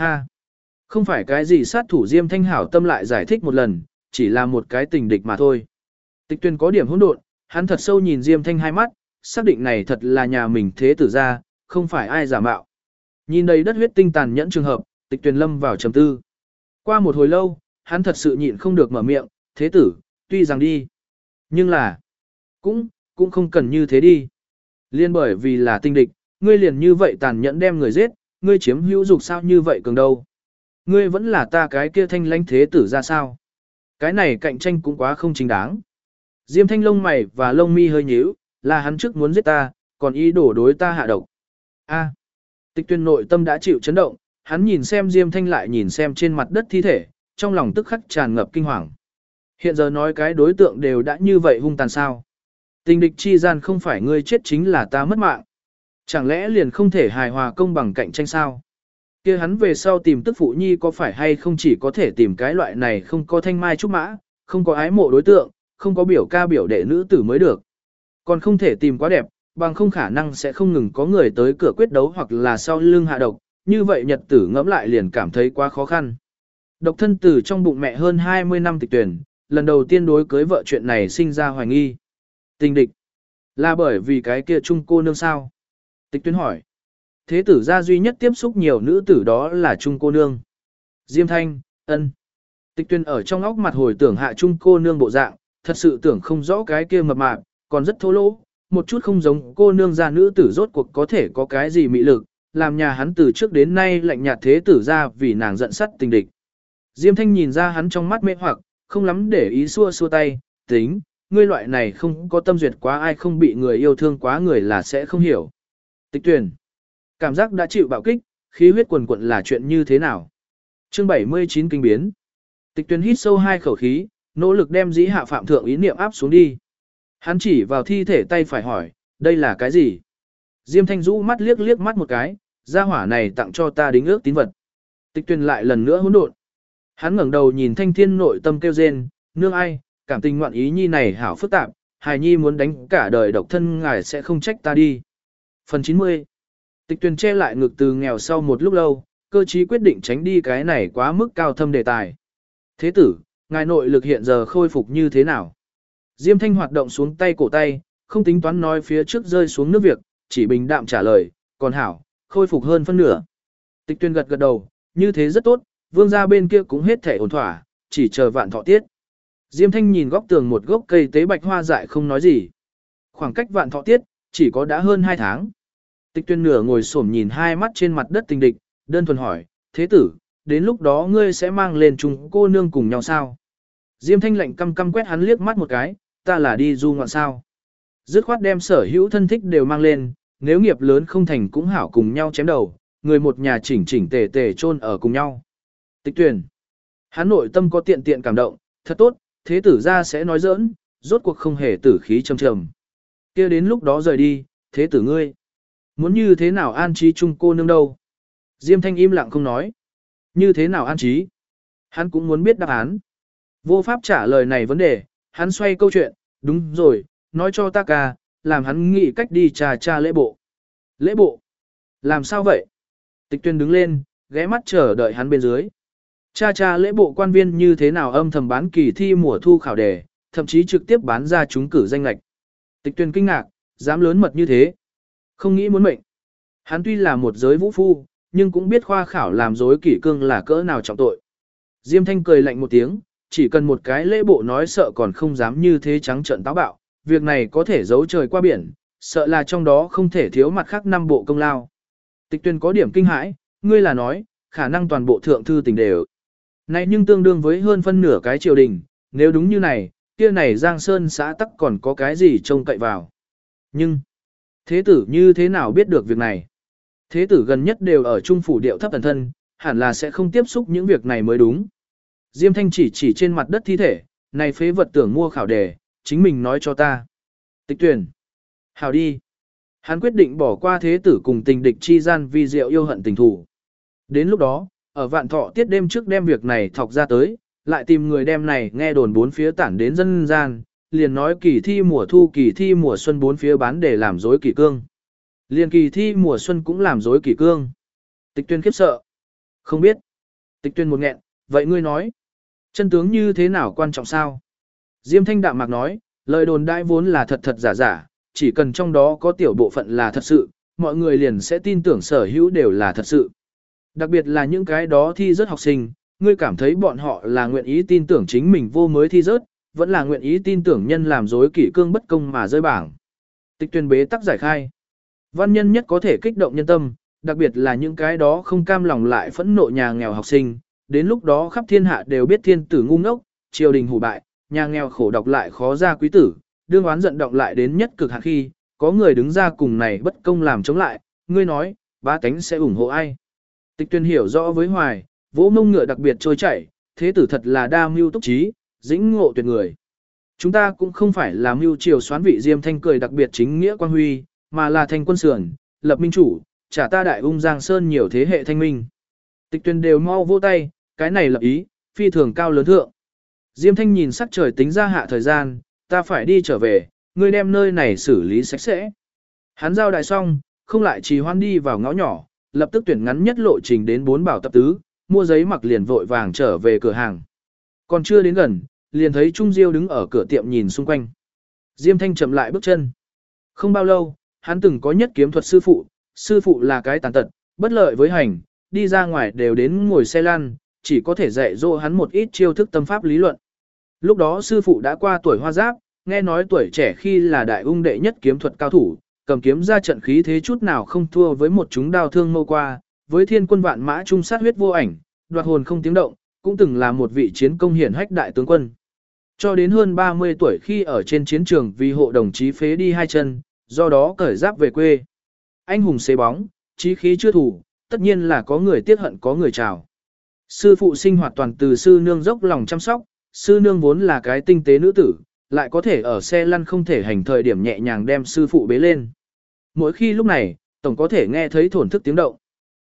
Ha! Không phải cái gì sát thủ Diêm Thanh hảo tâm lại giải thích một lần, chỉ là một cái tình địch mà thôi. Tịch tuyên có điểm hỗn độn, hắn thật sâu nhìn Diêm Thanh hai mắt, xác định này thật là nhà mình thế tử ra, không phải ai giả mạo. Nhìn đầy đất huyết tinh tàn nhẫn trường hợp, tịch tuyên lâm vào trầm tư. Qua một hồi lâu, hắn thật sự nhịn không được mở miệng, thế tử, tuy rằng đi. Nhưng là, cũng, cũng không cần như thế đi. Liên bởi vì là tinh địch, ngươi liền như vậy tàn nhẫn đem người giết, ngươi chiếm hữu dục sao như vậy cường đâu. Ngươi vẫn là ta cái kia thanh lãnh thế tử ra sao. Cái này cạnh tranh cũng quá không chính đáng. Diêm thanh lông mày và lông mi hơi nhíu, là hắn trước muốn giết ta, còn ý đổ đối ta hạ độc. A. Tịch tuyên nội tâm đã chịu chấn động, hắn nhìn xem Diêm thanh lại nhìn xem trên mặt đất thi thể, trong lòng tức khắc tràn ngập kinh hoàng. Hiện giờ nói cái đối tượng đều đã như vậy hung tàn sao. Tình địch chi gian không phải ngươi chết chính là ta mất mạng. Chẳng lẽ liền không thể hài hòa công bằng cạnh tranh sao? kia hắn về sau tìm tức phụ nhi có phải hay không chỉ có thể tìm cái loại này không có thanh mai trúc mã, không có ái mộ đối tượng, không có biểu ca biểu đệ nữ tử mới được. Còn không thể tìm quá đẹp, bằng không khả năng sẽ không ngừng có người tới cửa quyết đấu hoặc là sau lưng hạ độc, như vậy nhật tử ngẫm lại liền cảm thấy quá khó khăn. Độc thân tử trong bụng mẹ hơn 20 năm tịch tuyển, lần đầu tiên đối cưới vợ chuyện này sinh ra hoài nghi. Tình địch. Là bởi vì cái kia trung cô nương sao? Tịch Tuyên hỏi. Thế tử gia duy nhất tiếp xúc nhiều nữ tử đó là trung cô nương. Diêm thanh, ân. Tịch Tuyên ở trong óc mặt hồi tưởng hạ trung cô nương bộ dạng, thật sự tưởng không rõ cái kia mập mạp, còn rất thô lỗ, một chút không giống cô nương gia nữ tử rốt cuộc có thể có cái gì mị lực, làm nhà hắn từ trước đến nay lạnh nhạt thế tử ra vì nàng giận sắt tình địch. Diêm thanh nhìn ra hắn trong mắt mê hoặc, không lắm để ý xua xua tay, tính, ngươi loại này không có tâm duyệt quá ai không bị người yêu thương quá người là sẽ không hiểu. Tịch tuyển, cảm giác đã chịu bạo kích, khí huyết quần quận là chuyện như thế nào? Chương 79 kinh biến. Tịch tuyển hít sâu hai khẩu khí, nỗ lực đem dĩ hạ phạm thượng ý niệm áp xuống đi. Hắn chỉ vào thi thể tay phải hỏi, đây là cái gì? Diêm thanh rũ mắt liếc liếc mắt một cái, gia hỏa này tặng cho ta đính ước tín vật. Tịch tuyển lại lần nữa hỗn độn. Hắn ngẩng đầu nhìn thanh thiên nội tâm kêu rên, nương ai, cảm tình ngoạn ý nhi này hảo phức tạp, hài nhi muốn đánh cả đời độc thân ngài sẽ không trách ta đi. Phần 90 Tịch tuyển che lại ngực từ nghèo sau một lúc lâu, cơ chí quyết định tránh đi cái này quá mức cao thâm đề tài. Thế tử, ngài nội lực hiện giờ khôi phục như thế nào? Diêm thanh hoạt động xuống tay cổ tay, không tính toán nói phía trước rơi xuống nước việc, chỉ bình đạm trả lời, còn hảo, khôi phục hơn phân nửa. Tịch tuyên gật gật đầu, như thế rất tốt, vương gia bên kia cũng hết thể ổn thỏa, chỉ chờ vạn thọ tiết. Diêm thanh nhìn góc tường một gốc cây tế bạch hoa dại không nói gì. Khoảng cách vạn thọ tiết, chỉ có đã hơn hai tháng. Tịch tuyên nửa ngồi xổm nhìn hai mắt trên mặt đất tình địch, đơn thuần hỏi, thế tử, đến lúc đó ngươi sẽ mang lên chung cô nương cùng nhau sao? Diêm thanh lạnh căm căm quét hắn liếc mắt một cái, ta là đi du ngoạn sao. Dứt khoát đem sở hữu thân thích đều mang lên, nếu nghiệp lớn không thành cũng hảo cùng nhau chém đầu, người một nhà chỉnh chỉnh tề tề chôn ở cùng nhau. Tịch tuyển. Hắn nội tâm có tiện tiện cảm động, thật tốt, thế tử ra sẽ nói giỡn, rốt cuộc không hề tử khí trầm trầm. kia đến lúc đó rời đi, thế tử ngươi. Muốn như thế nào an trí chung cô nương đâu? Diêm thanh im lặng không nói. Như thế nào an trí? Hắn cũng muốn biết đáp án. Vô pháp trả lời này vấn đề, hắn xoay câu chuyện, đúng rồi, nói cho ta ca, làm hắn nghĩ cách đi trà trà lễ bộ. Lễ bộ? Làm sao vậy? Tịch tuyên đứng lên, ghé mắt chờ đợi hắn bên dưới. Cha cha lễ bộ quan viên như thế nào âm thầm bán kỳ thi mùa thu khảo đề, thậm chí trực tiếp bán ra chúng cử danh lạch. Tịch tuyên kinh ngạc, dám lớn mật như thế. Không nghĩ muốn mệnh. Hắn tuy là một giới vũ phu, nhưng cũng biết khoa khảo làm dối kỷ cương là cỡ nào trọng tội. Diêm thanh cười lạnh một tiếng, chỉ cần một cái lễ bộ nói sợ còn không dám như thế trắng trợn táo bạo, việc này có thể giấu trời qua biển, sợ là trong đó không thể thiếu mặt khác năm bộ công lao. Tịch tuyên có điểm kinh hãi, ngươi là nói, khả năng toàn bộ thượng thư tình đều. Này nhưng tương đương với hơn phân nửa cái triều đình, nếu đúng như này, kia này Giang Sơn xã tắc còn có cái gì trông cậy vào. Nhưng, thế tử như thế nào biết được việc này? Thế tử gần nhất đều ở trung phủ điệu thấp thần thân, hẳn là sẽ không tiếp xúc những việc này mới đúng. Diêm thanh chỉ chỉ trên mặt đất thi thể, này phế vật tưởng mua khảo đề, chính mình nói cho ta. Tịch tuyển. Hào đi. Hắn quyết định bỏ qua thế tử cùng tình địch chi gian vì diệu yêu hận tình thủ. Đến lúc đó, ở vạn thọ tiết đêm trước đem việc này thọc ra tới, lại tìm người đem này nghe đồn bốn phía tản đến dân gian, liền nói kỳ thi mùa thu kỳ thi mùa xuân bốn phía bán để làm dối kỳ cương. Liền kỳ thi mùa xuân cũng làm dối kỳ cương. Tịch tuyên khiếp sợ. Không biết. Tịch tuyên một nghẹn, vậy ngươi nói. Chân tướng như thế nào quan trọng sao? Diêm thanh đạm mạc nói, lời đồn đại vốn là thật thật giả giả, chỉ cần trong đó có tiểu bộ phận là thật sự, mọi người liền sẽ tin tưởng sở hữu đều là thật sự. Đặc biệt là những cái đó thi rớt học sinh, ngươi cảm thấy bọn họ là nguyện ý tin tưởng chính mình vô mới thi rớt, vẫn là nguyện ý tin tưởng nhân làm dối kỷ cương bất công mà rơi bảng. Tịch tuyên bế tắc giải khai. Văn nhân nhất có thể kích động nhân tâm, đặc biệt là những cái đó không cam lòng lại phẫn nộ nhà nghèo học sinh, đến lúc đó khắp thiên hạ đều biết thiên tử ngu ngốc, triều đình hủ bại, nhà nghèo khổ độc lại khó ra quý tử, đương oán giận động lại đến nhất cực hạn khi, có người đứng ra cùng này bất công làm chống lại, ngươi nói, ba tánh sẽ ủng hộ ai. Tịch tuyên hiểu rõ với hoài, vỗ mông ngựa đặc biệt trôi chảy, thế tử thật là đa mưu túc trí, dĩnh ngộ tuyệt người. Chúng ta cũng không phải là mưu triều xoán vị diêm thanh cười đặc biệt chính nghĩa quan huy, mà là thành quân sườn, lập minh chủ, trả ta đại ung giang sơn nhiều thế hệ thanh minh. Tịch tuyên đều mau vô tay, cái này lập ý, phi thường cao lớn thượng. Diêm thanh nhìn sắc trời tính ra hạ thời gian, ta phải đi trở về, ngươi đem nơi này xử lý sạch sẽ. Hắn giao đại xong, không lại trì hoan đi vào ngõ nhỏ, lập tức tuyển ngắn nhất lộ trình đến bốn bảo tập tứ, mua giấy mặc liền vội vàng trở về cửa hàng. Còn chưa đến gần, liền thấy Trung Diêu đứng ở cửa tiệm nhìn xung quanh. Diêm Thanh chậm lại bước chân. Không bao lâu, hắn từng có nhất kiếm thuật sư phụ, sư phụ là cái tàn tật, bất lợi với hành, đi ra ngoài đều đến ngồi xe lăn, chỉ có thể dạy dỗ hắn một ít chiêu thức tâm pháp lý luận. Lúc đó sư phụ đã qua tuổi hoa giáp, nghe nói tuổi trẻ khi là đại ung đệ nhất kiếm thuật cao thủ, cầm kiếm ra trận khí thế chút nào không thua với một chúng đao thương mâu qua, với thiên quân vạn mã trung sát huyết vô ảnh, đoạt hồn không tiếng động, cũng từng là một vị chiến công hiển hách đại tướng quân. Cho đến hơn 30 tuổi khi ở trên chiến trường vì hộ đồng chí phế đi hai chân, do đó cởi giáp về quê. Anh hùng xế bóng, chí khí chưa thủ, tất nhiên là có người tiếc hận có người chào. Sư phụ sinh hoạt toàn từ sư nương dốc lòng chăm sóc, sư nương vốn là cái tinh tế nữ tử, lại có thể ở xe lăn không thể hành thời điểm nhẹ nhàng đem sư phụ bế lên. Mỗi khi lúc này, tổng có thể nghe thấy thổn thức tiếng động.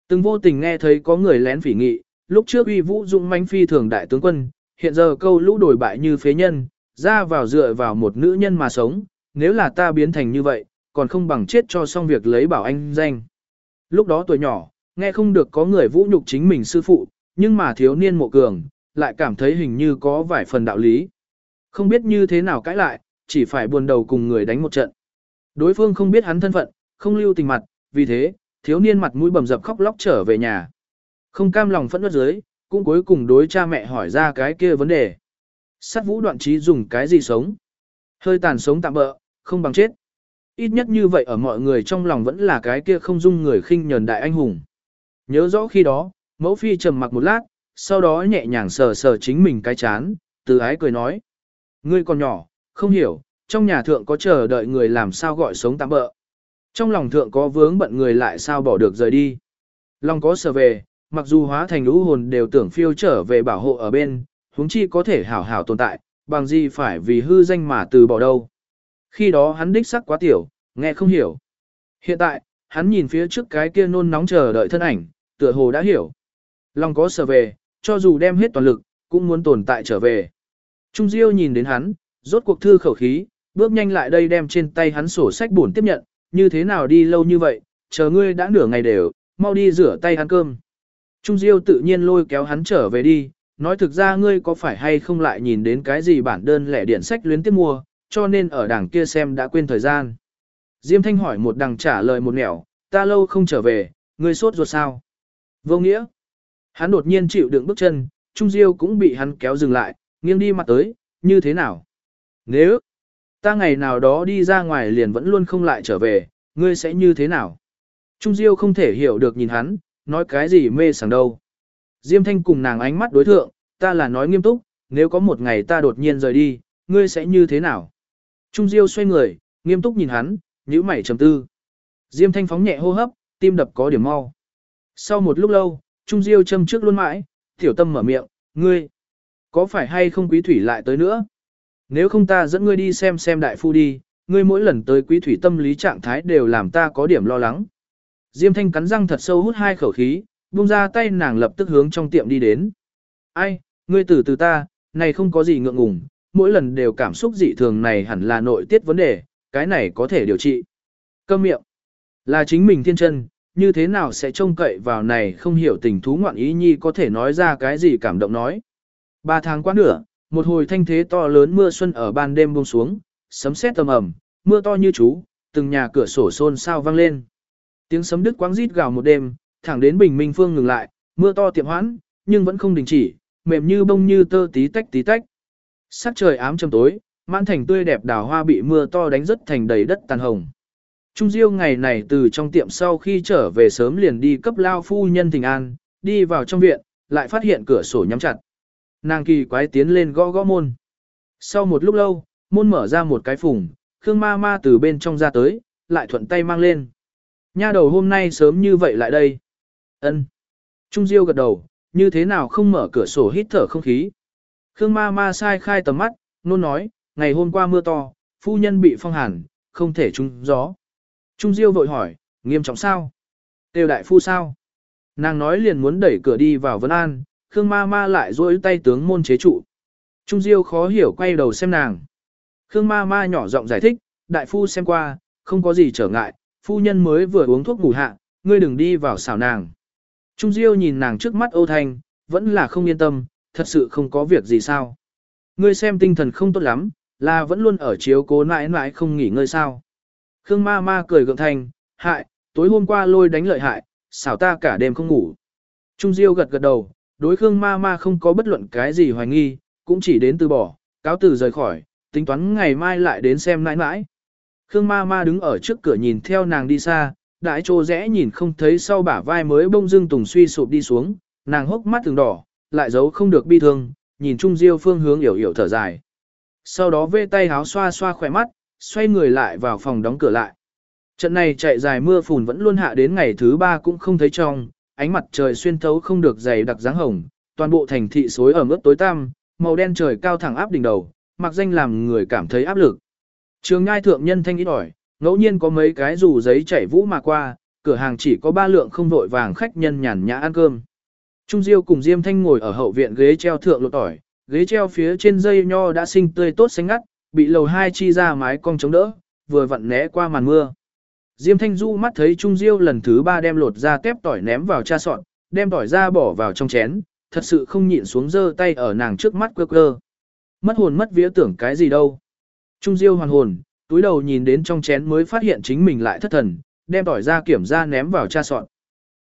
Từng vô tình nghe thấy có người lén phỉ nghị, lúc trước uy vũ dũng manh phi thường đại tướng quân, hiện giờ câu lũ đổi bại như phế nhân, ra vào dựa vào một nữ nhân mà sống, nếu là ta biến thành như vậy, còn không bằng chết cho xong việc lấy bảo anh danh. Lúc đó tuổi nhỏ, nghe không được có người vũ nhục chính mình sư phụ, nhưng mà thiếu niên mộ cường, lại cảm thấy hình như có vài phần đạo lý. Không biết như thế nào cãi lại, chỉ phải buồn đầu cùng người đánh một trận. Đối phương không biết hắn thân phận, không lưu tình mặt, vì thế, thiếu niên mặt mũi bầm dập khóc lóc trở về nhà. Không cam lòng phẫn nộ dưới, cũng cuối cùng đối cha mẹ hỏi ra cái kia vấn đề. Sát vũ đoạn trí dùng cái gì sống? Hơi tàn sống tạm bỡ, không bằng chết. Ít nhất như vậy ở mọi người trong lòng vẫn là cái kia không dung người khinh nhờn đại anh hùng. Nhớ rõ khi đó, mẫu phi trầm mặc một lát, sau đó nhẹ nhàng sờ sờ chính mình cái chán, từ ái cười nói. Ngươi còn nhỏ, không hiểu, trong nhà thượng có chờ đợi người làm sao gọi sống tạm bỡ. Trong lòng thượng có vướng bận người lại sao bỏ được rời đi. Lòng có sở về, mặc dù hóa thành lũ hồn đều tưởng phiêu trở về bảo hộ ở bên, huống chi có thể hảo hảo tồn tại, bằng gì phải vì hư danh mà từ bỏ đâu. Khi đó hắn đích sắc quá tiểu, nghe không hiểu. Hiện tại, hắn nhìn phía trước cái kia nôn nóng chờ đợi thân ảnh, tựa hồ đã hiểu. Lòng có sở về, cho dù đem hết toàn lực, cũng muốn tồn tại trở về. Trung Diêu nhìn đến hắn, rốt cuộc thư khẩu khí, bước nhanh lại đây đem trên tay hắn sổ sách buồn tiếp nhận, như thế nào đi lâu như vậy, chờ ngươi đã nửa ngày đều, mau đi rửa tay ăn cơm. Trung Diêu tự nhiên lôi kéo hắn trở về đi, nói thực ra ngươi có phải hay không lại nhìn đến cái gì bản đơn lẻ điện sách luyến tiếp mua, cho nên ở đằng kia xem đã quên thời gian. Diêm Thanh hỏi một đằng trả lời một nẻo, ta lâu không trở về, ngươi sốt ruột sao? Vô nghĩa. Hắn đột nhiên chịu đựng bước chân, Trung Diêu cũng bị hắn kéo dừng lại, nghiêng đi mặt tới, như thế nào? Nếu ta ngày nào đó đi ra ngoài liền vẫn luôn không lại trở về, ngươi sẽ như thế nào? Trung Diêu không thể hiểu được nhìn hắn, nói cái gì mê sảng đâu. Diêm Thanh cùng nàng ánh mắt đối thượng, ta là nói nghiêm túc, nếu có một ngày ta đột nhiên rời đi, ngươi sẽ như thế nào? Trung Diêu xoay người, nghiêm túc nhìn hắn, nhíu mày trầm tư. Diêm Thanh phóng nhẹ hô hấp, tim đập có điểm mau. Sau một lúc lâu, Trung Diêu châm trước luôn mãi, tiểu tâm mở miệng, ngươi, có phải hay không quý thủy lại tới nữa? Nếu không ta dẫn ngươi đi xem xem đại phu đi, ngươi mỗi lần tới quý thủy tâm lý trạng thái đều làm ta có điểm lo lắng. Diêm Thanh cắn răng thật sâu hút hai khẩu khí, buông ra tay nàng lập tức hướng trong tiệm đi đến. Ai, ngươi từ từ ta, này không có gì ngượng ngùng, mỗi lần đều cảm xúc dị thường này hẳn là nội tiết vấn đề, cái này có thể điều trị. Câm miệng, là chính mình thiên chân, như thế nào sẽ trông cậy vào này không hiểu tình thú ngoạn ý nhi có thể nói ra cái gì cảm động nói. Ba tháng qua nữa, một hồi thanh thế to lớn mưa xuân ở ban đêm buông xuống, sấm sét tầm ầm, mưa to như chú, từng nhà cửa sổ xôn xao vang lên. Tiếng sấm đứt quáng rít gào một đêm, thẳng đến bình minh phương ngừng lại, mưa to tiệm hoãn, nhưng vẫn không đình chỉ, mềm như bông như tơ tí tách tí tách. Sắc trời ám trầm tối, mãn thành tươi đẹp đào hoa bị mưa to đánh rất thành đầy đất tàn hồng. Trung Diêu ngày này từ trong tiệm sau khi trở về sớm liền đi cấp lao phu nhân thình an, đi vào trong viện, lại phát hiện cửa sổ nhắm chặt. Nàng kỳ quái tiến lên gõ gõ môn. Sau một lúc lâu, môn mở ra một cái phùng, Khương ma ma từ bên trong ra tới, lại thuận tay mang lên. Nha đầu hôm nay sớm như vậy lại đây. ân Trung Diêu gật đầu, như thế nào không mở cửa sổ hít thở không khí. Khương ma ma sai khai tầm mắt, nôn nói, ngày hôm qua mưa to, phu nhân bị phong hàn, không thể trúng gió. Trung Diêu vội hỏi, nghiêm trọng sao? Tiêu đại phu sao? Nàng nói liền muốn đẩy cửa đi vào Vân An, Khương ma ma lại duỗi tay tướng môn chế trụ. Trung Diêu khó hiểu quay đầu xem nàng. Khương ma ma nhỏ giọng giải thích, đại phu xem qua, không có gì trở ngại, phu nhân mới vừa uống thuốc ngủ hạ, ngươi đừng đi vào xảo nàng. Trung Diêu nhìn nàng trước mắt ô thanh, vẫn là không yên tâm, thật sự không có việc gì sao. Ngươi xem tinh thần không tốt lắm, là vẫn luôn ở chiếu cố mãi mãi không nghỉ ngơi sao. Khương ma ma cười gượng thanh, hại, tối hôm qua lôi đánh lợi hại, xảo ta cả đêm không ngủ. Trung Diêu gật gật đầu, đối Khương ma ma không có bất luận cái gì hoài nghi, cũng chỉ đến từ bỏ, cáo từ rời khỏi, tính toán ngày mai lại đến xem nãi nãi. Khương ma ma đứng ở trước cửa nhìn theo nàng đi xa, đại trô rẽ nhìn không thấy sau bả vai mới bông dưng tùng suy sụp đi xuống, nàng hốc mắt từng đỏ, lại giấu không được bi thương, nhìn Trung Diêu phương hướng hiểu hiểu thở dài. Sau đó vê tay háo xoa xoa khỏe mắt, xoay người lại vào phòng đóng cửa lại. Trận này chạy dài mưa phùn vẫn luôn hạ đến ngày thứ ba cũng không thấy trong, ánh mặt trời xuyên thấu không được dày đặc dáng hồng, toàn bộ thành thị xối ở mức tối tăm, màu đen trời cao thẳng áp đỉnh đầu, mặc danh làm người cảm thấy áp lực. Trường ngai thượng nhân thanh ít ỏi, ngẫu nhiên có mấy cái dù giấy chảy vũ mà qua, cửa hàng chỉ có ba lượng không vội vàng khách nhân nhàn nhã ăn cơm. Trung Diêu cùng Diêm Thanh ngồi ở hậu viện ghế treo thượng lột tỏi, ghế treo phía trên dây nho đã sinh tươi tốt xanh ngắt, bị lầu hai chi ra mái cong chống đỡ, vừa vặn né qua màn mưa. Diêm Thanh Du mắt thấy Trung Diêu lần thứ ba đem lột ra tép tỏi ném vào cha sọn, đem tỏi ra bỏ vào trong chén, thật sự không nhịn xuống giơ tay ở nàng trước mắt quơ quơ. Mất hồn mất vía tưởng cái gì đâu. Trung Diêu hoàn hồn, túi đầu nhìn đến trong chén mới phát hiện chính mình lại thất thần, đem tỏi ra kiểm ra ném vào cha sọn.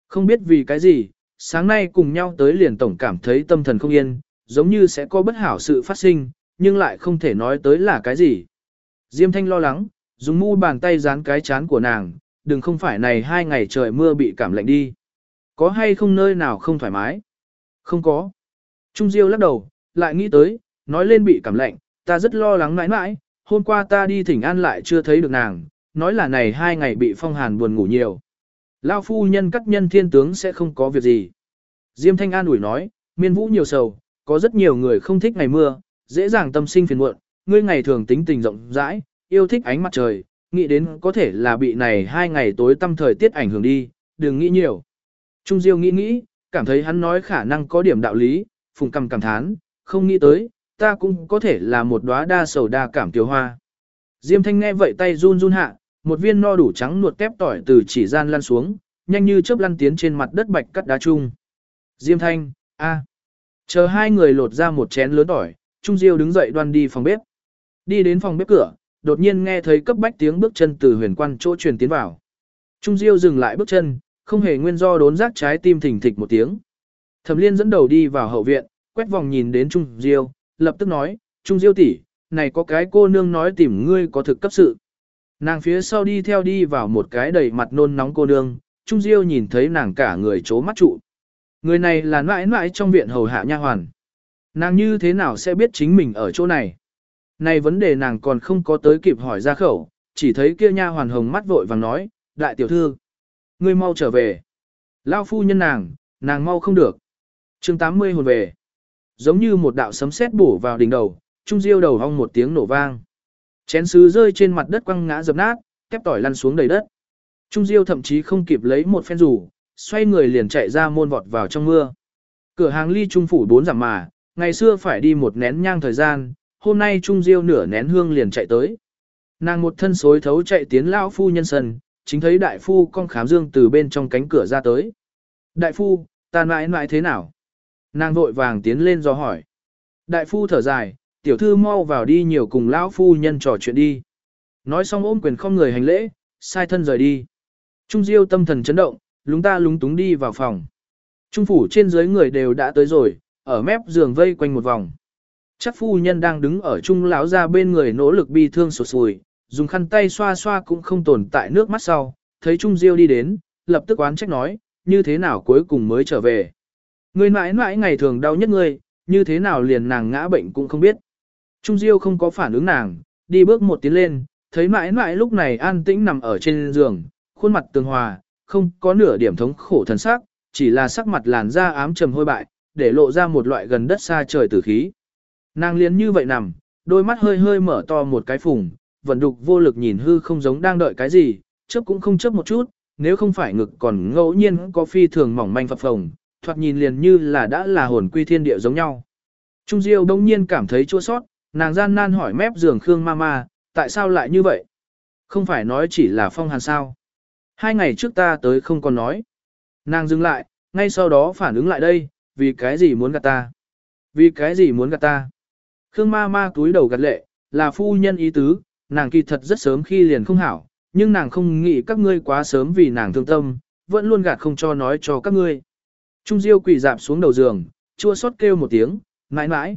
Không biết vì cái gì, sáng nay cùng nhau tới liền tổng cảm thấy tâm thần không yên, giống như sẽ có bất hảo sự phát sinh, nhưng lại không thể nói tới là cái gì. Diêm Thanh lo lắng, dùng mu bàn tay dán cái chán của nàng, đừng không phải này hai ngày trời mưa bị cảm lạnh đi. Có hay không nơi nào không thoải mái? Không có. Trung Diêu lắc đầu, lại nghĩ tới, nói lên bị cảm lạnh, ta rất lo lắng mãi mãi, hôm qua ta đi thỉnh an lại chưa thấy được nàng, nói là này hai ngày bị phong hàn buồn ngủ nhiều. Lao phu nhân các nhân thiên tướng sẽ không có việc gì. Diêm Thanh An ủi nói, miên vũ nhiều sầu, có rất nhiều người không thích ngày mưa, dễ dàng tâm sinh phiền muộn, ngươi ngày thường tính tình rộng rãi, yêu thích ánh mặt trời, nghĩ đến có thể là bị này hai ngày tối tâm thời tiết ảnh hưởng đi, đừng nghĩ nhiều. Trung Diêu nghĩ nghĩ, cảm thấy hắn nói khả năng có điểm đạo lý, phùng cầm cảm thán, không nghĩ tới, ta cũng có thể là một đóa đa sầu đa cảm tiểu hoa. Diêm thanh nghe vậy tay run run hạ, một viên no đủ trắng nuột tép tỏi từ chỉ gian lăn xuống, nhanh như chớp lăn tiến trên mặt đất bạch cắt đá chung. Diêm thanh, a, Chờ hai người lột ra một chén lớn tỏi, Trung Diêu đứng dậy đoan đi phòng bếp. Đi đến phòng bếp cửa, đột nhiên nghe thấy cấp bách tiếng bước chân từ huyền quan chỗ truyền tiến vào. Trung Diêu dừng lại bước chân, không hề nguyên do đốn rác trái tim thình thịch một tiếng. Thẩm Liên dẫn đầu đi vào hậu viện, quét vòng nhìn đến Trung Diêu, lập tức nói, Trung Diêu tỷ, này có cái cô nương nói tìm ngươi có thực cấp sự. Nàng phía sau đi theo đi vào một cái đầy mặt nôn nóng cô nương, Trung Diêu nhìn thấy nàng cả người chố mắt trụ. Người này là mãi mãi trong viện hầu hạ nha hoàn. Nàng như thế nào sẽ biết chính mình ở chỗ này? Này vấn đề nàng còn không có tới kịp hỏi ra khẩu, chỉ thấy kia nha hoàn hồng mắt vội vàng nói, đại tiểu thư, ngươi mau trở về. Lao phu nhân nàng, nàng mau không được. chương 80 hồn về. Giống như một đạo sấm sét bổ vào đỉnh đầu, trung diêu đầu hong một tiếng nổ vang. Chén sứ rơi trên mặt đất quăng ngã dập nát, kép tỏi lăn xuống đầy đất. Trung diêu thậm chí không kịp lấy một phen rủ, xoay người liền chạy ra môn vọt vào trong mưa. Cửa hàng ly trung phủ bốn giảm mà, ngày xưa phải đi một nén nhang thời gian, hôm nay trung diêu nửa nén hương liền chạy tới. Nàng một thân xối thấu chạy tiến lão phu nhân sân, chính thấy đại phu con khám dương từ bên trong cánh cửa ra tới. Đại phu, ta mãi mãi thế nào? Nàng vội vàng tiến lên do hỏi. Đại phu thở dài, tiểu thư mau vào đi nhiều cùng lão phu nhân trò chuyện đi. Nói xong ôm quyền không người hành lễ, sai thân rời đi. Trung Diêu tâm thần chấn động, lúng ta lúng túng đi vào phòng. Trung phủ trên dưới người đều đã tới rồi, ở mép giường vây quanh một vòng. Chắc phu nhân đang đứng ở trung lão ra bên người nỗ lực bi thương sụt sùi, dùng khăn tay xoa xoa cũng không tồn tại nước mắt sau, thấy Trung Diêu đi đến, lập tức oán trách nói, như thế nào cuối cùng mới trở về. Người mãi mãi ngày thường đau nhất ngươi, như thế nào liền nàng ngã bệnh cũng không biết. Trung Diêu không có phản ứng nàng, đi bước một tiến lên, thấy mãi mãi lúc này an tĩnh nằm ở trên giường, khuôn mặt tường hòa, không có nửa điểm thống khổ thần sắc, chỉ là sắc mặt làn da ám trầm hôi bại, để lộ ra một loại gần đất xa trời tử khí. Nàng liền như vậy nằm, đôi mắt hơi hơi mở to một cái phùng, vận đục vô lực nhìn hư không giống đang đợi cái gì, chớp cũng không chớp một chút, nếu không phải ngực còn ngẫu nhiên có phi thường mỏng manh phập phồng, thoạt nhìn liền như là đã là hồn quy thiên địa giống nhau. Trung Diêu đông nhiên cảm thấy chua sót, nàng gian nan hỏi mép giường Khương Mama, tại sao lại như vậy? Không phải nói chỉ là phong hàn sao? Hai ngày trước ta tới không còn nói. Nàng dừng lại, ngay sau đó phản ứng lại đây, vì cái gì muốn gạt ta? Vì cái gì muốn gạt ta? Khương ma ma túi đầu gạt lệ, là phu nhân ý tứ, nàng kỳ thật rất sớm khi liền không hảo, nhưng nàng không nghĩ các ngươi quá sớm vì nàng thương tâm, vẫn luôn gạt không cho nói cho các ngươi. Trung Diêu quỳ dạp xuống đầu giường, chua xót kêu một tiếng, mãi mãi.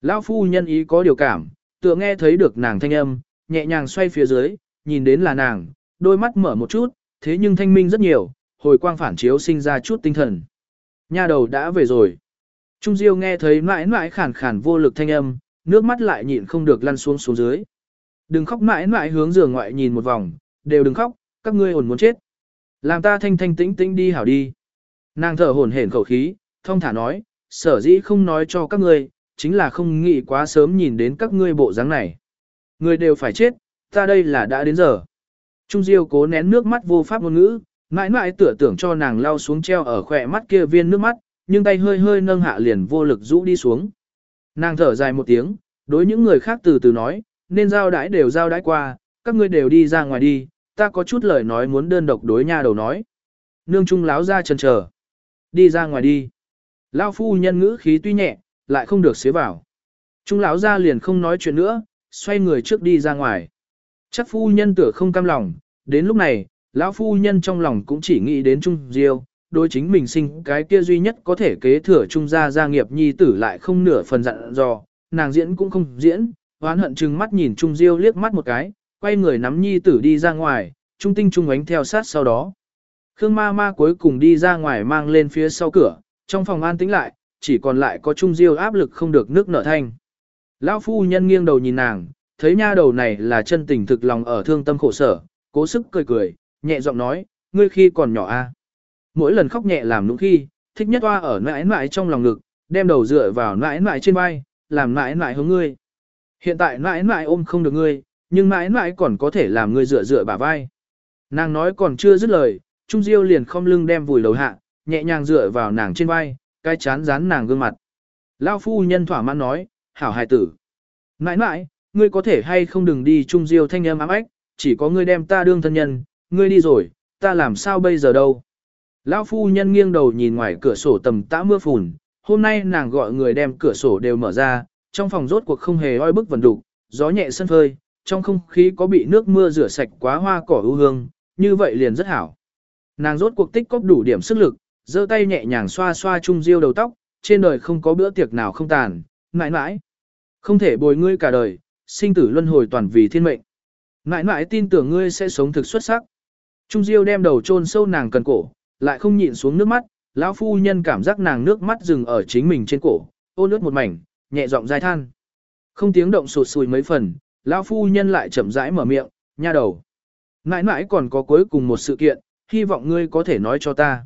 Lão phu nhân ý có điều cảm, tựa nghe thấy được nàng thanh âm, nhẹ nhàng xoay phía dưới, nhìn đến là nàng, đôi mắt mở một chút, thế nhưng thanh minh rất nhiều, hồi quang phản chiếu sinh ra chút tinh thần. Nha đầu đã về rồi. Trung Diêu nghe thấy mãi mãi khản khản vô lực thanh âm, nước mắt lại nhịn không được lăn xuống xuống dưới. Đừng khóc mãi mãi hướng giường ngoại nhìn một vòng, đều đừng khóc, các ngươi ổn muốn chết. Làm ta thanh thanh tĩnh tĩnh đi hảo đi. Nàng thở hổn hển khẩu khí, thông thả nói, sở dĩ không nói cho các ngươi, chính là không nghĩ quá sớm nhìn đến các ngươi bộ dáng này. Người đều phải chết, ta đây là đã đến giờ. Trung Diêu cố nén nước mắt vô pháp ngôn ngữ, mãi mãi tựa tưởng cho nàng lau xuống treo ở khỏe mắt kia viên nước mắt, nhưng tay hơi hơi nâng hạ liền vô lực rũ đi xuống. Nàng thở dài một tiếng, đối những người khác từ từ nói, nên giao đãi đều giao đãi qua, các ngươi đều đi ra ngoài đi, ta có chút lời nói muốn đơn độc đối nha đầu nói. Nương trung láo ra chần chờ. Đi ra ngoài đi. Lao phu nhân ngữ khí tuy nhẹ, lại không được xế vào. Trung lão ra liền không nói chuyện nữa, xoay người trước đi ra ngoài. Chắc phu nhân tựa không cam lòng, đến lúc này, lão phu nhân trong lòng cũng chỉ nghĩ đến Trung Diêu, đối chính mình sinh cái kia duy nhất có thể kế thừa Trung gia gia nghiệp nhi tử lại không nửa phần dặn dò, nàng diễn cũng không diễn, oán hận chừng mắt nhìn Trung Diêu liếc mắt một cái, quay người nắm nhi tử đi ra ngoài, Trung tinh Trung ánh theo sát sau đó. Khương ma ma cuối cùng đi ra ngoài mang lên phía sau cửa, trong phòng an tĩnh lại, chỉ còn lại có Trung Diêu áp lực không được nước nở thanh. Lão phu nhân nghiêng đầu nhìn nàng, thấy nha đầu này là chân tình thực lòng ở thương tâm khổ sở, cố sức cười cười, nhẹ giọng nói, ngươi khi còn nhỏ a, Mỗi lần khóc nhẹ làm nũng khi, thích nhất hoa ở nãi nãi trong lòng ngực, đem đầu dựa vào nãi nãi trên vai, làm nãi nãi hướng ngươi. Hiện tại nãi nãi ôm không được ngươi, nhưng nãi nãi còn có thể làm ngươi dựa dựa bả vai. Nàng nói còn chưa dứt lời, Trung Diêu liền không lưng đem vùi đầu hạ, nhẹ nhàng dựa vào nàng trên vai, cái chán dán nàng gương mặt. Lao phu nhân thỏa mãn nói, hảo hài tử. Nãi nãi, ngươi có thể hay không đừng đi Trung Diêu thanh âm ám ách, chỉ có ngươi đem ta đương thân nhân, ngươi đi rồi, ta làm sao bây giờ đâu. Lão phu nhân nghiêng đầu nhìn ngoài cửa sổ tầm tã mưa phùn, hôm nay nàng gọi người đem cửa sổ đều mở ra, trong phòng rốt cuộc không hề oi bức vần đục, gió nhẹ sân phơi, trong không khí có bị nước mưa rửa sạch quá hoa cỏ ưu hương, như vậy liền rất hảo. Nàng rốt cuộc tích cóp đủ điểm sức lực, giơ tay nhẹ nhàng xoa xoa trung diêu đầu tóc, trên đời không có bữa tiệc nào không tàn, mãi mãi. Không thể bồi ngươi cả đời, sinh tử luân hồi toàn vì thiên mệnh. Mãi mãi tin tưởng ngươi sẽ sống thực xuất sắc. Trung diêu đem đầu chôn sâu nàng cần cổ, lại không nhịn xuống nước mắt, lão phu nhân cảm giác nàng nước mắt dừng ở chính mình trên cổ, ôn ướt một mảnh, nhẹ giọng dai than. Không tiếng động sụt sùi mấy phần, lão phu nhân lại chậm rãi mở miệng, nha đầu. Mãi mãi còn có cuối cùng một sự kiện, hy vọng ngươi có thể nói cho ta.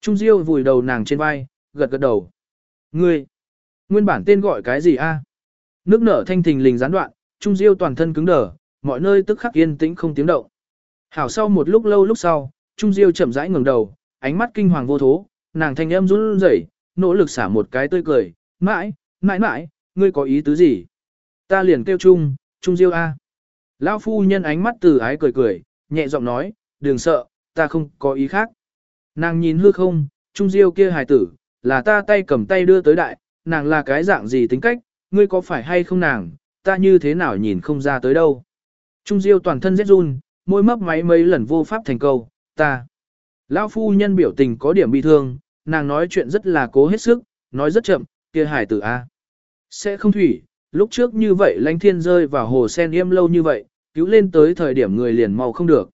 Trung Diêu vùi đầu nàng trên vai, gật gật đầu. Ngươi, nguyên bản tên gọi cái gì a? Nước nở thanh thình lình gián đoạn, Trung Diêu toàn thân cứng đờ, mọi nơi tức khắc yên tĩnh không tiếng động. Hảo sau một lúc lâu lúc sau, Trung Diêu chậm rãi ngẩng đầu, ánh mắt kinh hoàng vô thố, nàng thanh âm run rẩy, nỗ lực xả một cái tươi cười, mãi, mãi mãi, ngươi có ý tứ gì? Ta liền kêu Trung, Trung Diêu A. Lão phu nhân ánh mắt từ ái cười cười, nhẹ giọng nói, đừng sợ, ta không có ý khác. Nàng nhìn hư không, Trung Diêu kia hài tử, là ta tay cầm tay đưa tới đại, nàng là cái dạng gì tính cách, ngươi có phải hay không nàng, ta như thế nào nhìn không ra tới đâu. Trung Diêu toàn thân rét run, môi mấp máy mấy lần vô pháp thành câu, ta. Lão phu nhân biểu tình có điểm bị thương, nàng nói chuyện rất là cố hết sức, nói rất chậm, kia hải tử A. Sẽ không thủy, lúc trước như vậy lãnh thiên rơi vào hồ sen im lâu như vậy, cứu lên tới thời điểm người liền mau không được.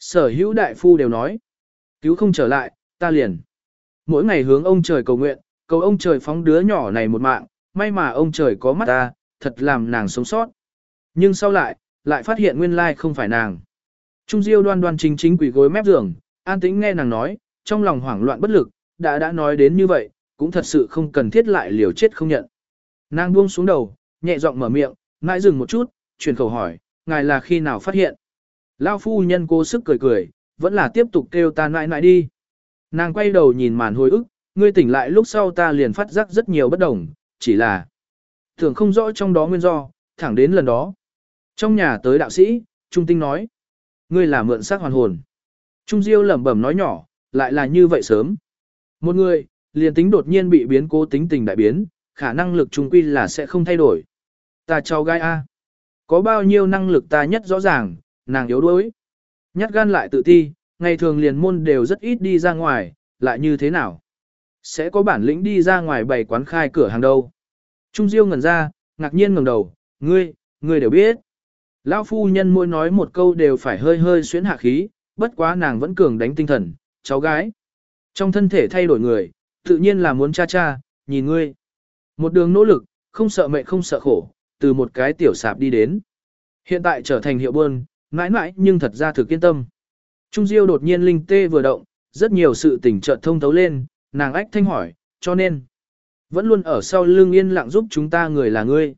Sở hữu đại phu đều nói, cứu không trở lại, ta liền. Mỗi ngày hướng ông trời cầu nguyện, cầu ông trời phóng đứa nhỏ này một mạng, may mà ông trời có mắt ta, thật làm nàng sống sót. Nhưng sau lại, lại phát hiện nguyên lai không phải nàng. Trung Diêu đoan đoan chính chính quỷ gối mép giường, an tĩnh nghe nàng nói, trong lòng hoảng loạn bất lực, đã đã nói đến như vậy, cũng thật sự không cần thiết lại liều chết không nhận. Nàng buông xuống đầu, nhẹ giọng mở miệng, ngại dừng một chút, chuyển khẩu hỏi, ngài là khi nào phát hiện? Lao phu nhân cố sức cười cười, vẫn là tiếp tục kêu ta nãi nãi đi. Nàng quay đầu nhìn màn hồi ức, ngươi tỉnh lại lúc sau ta liền phát giác rất nhiều bất đồng, chỉ là thường không rõ trong đó nguyên do, thẳng đến lần đó. Trong nhà tới đạo sĩ, Trung Tinh nói, ngươi là mượn xác hoàn hồn. Trung Diêu lẩm bẩm nói nhỏ, lại là như vậy sớm. Một người, liền tính đột nhiên bị biến cố tính tình đại biến, khả năng lực trung quy là sẽ không thay đổi. Ta cháu gai A. Có bao nhiêu năng lực ta nhất rõ ràng, nàng yếu đuối. Nhát gan lại tự ti, ngày thường liền môn đều rất ít đi ra ngoài, lại như thế nào? Sẽ có bản lĩnh đi ra ngoài bày quán khai cửa hàng đâu. Trung Diêu ngẩn ra, ngạc nhiên ngẩng đầu, ngươi, ngươi đều biết. Lão phu nhân mỗi nói một câu đều phải hơi hơi xuyến hạ khí, bất quá nàng vẫn cường đánh tinh thần, cháu gái. Trong thân thể thay đổi người, tự nhiên là muốn cha cha, nhìn ngươi. Một đường nỗ lực, không sợ mệnh không sợ khổ, từ một cái tiểu sạp đi đến. Hiện tại trở thành hiệu buôn, mãi mãi nhưng thật ra thực kiên tâm. Trung Diêu đột nhiên linh tê vừa động, rất nhiều sự tình chợt thông thấu lên, nàng ách thanh hỏi, cho nên, vẫn luôn ở sau lưng yên lặng giúp chúng ta người là ngươi.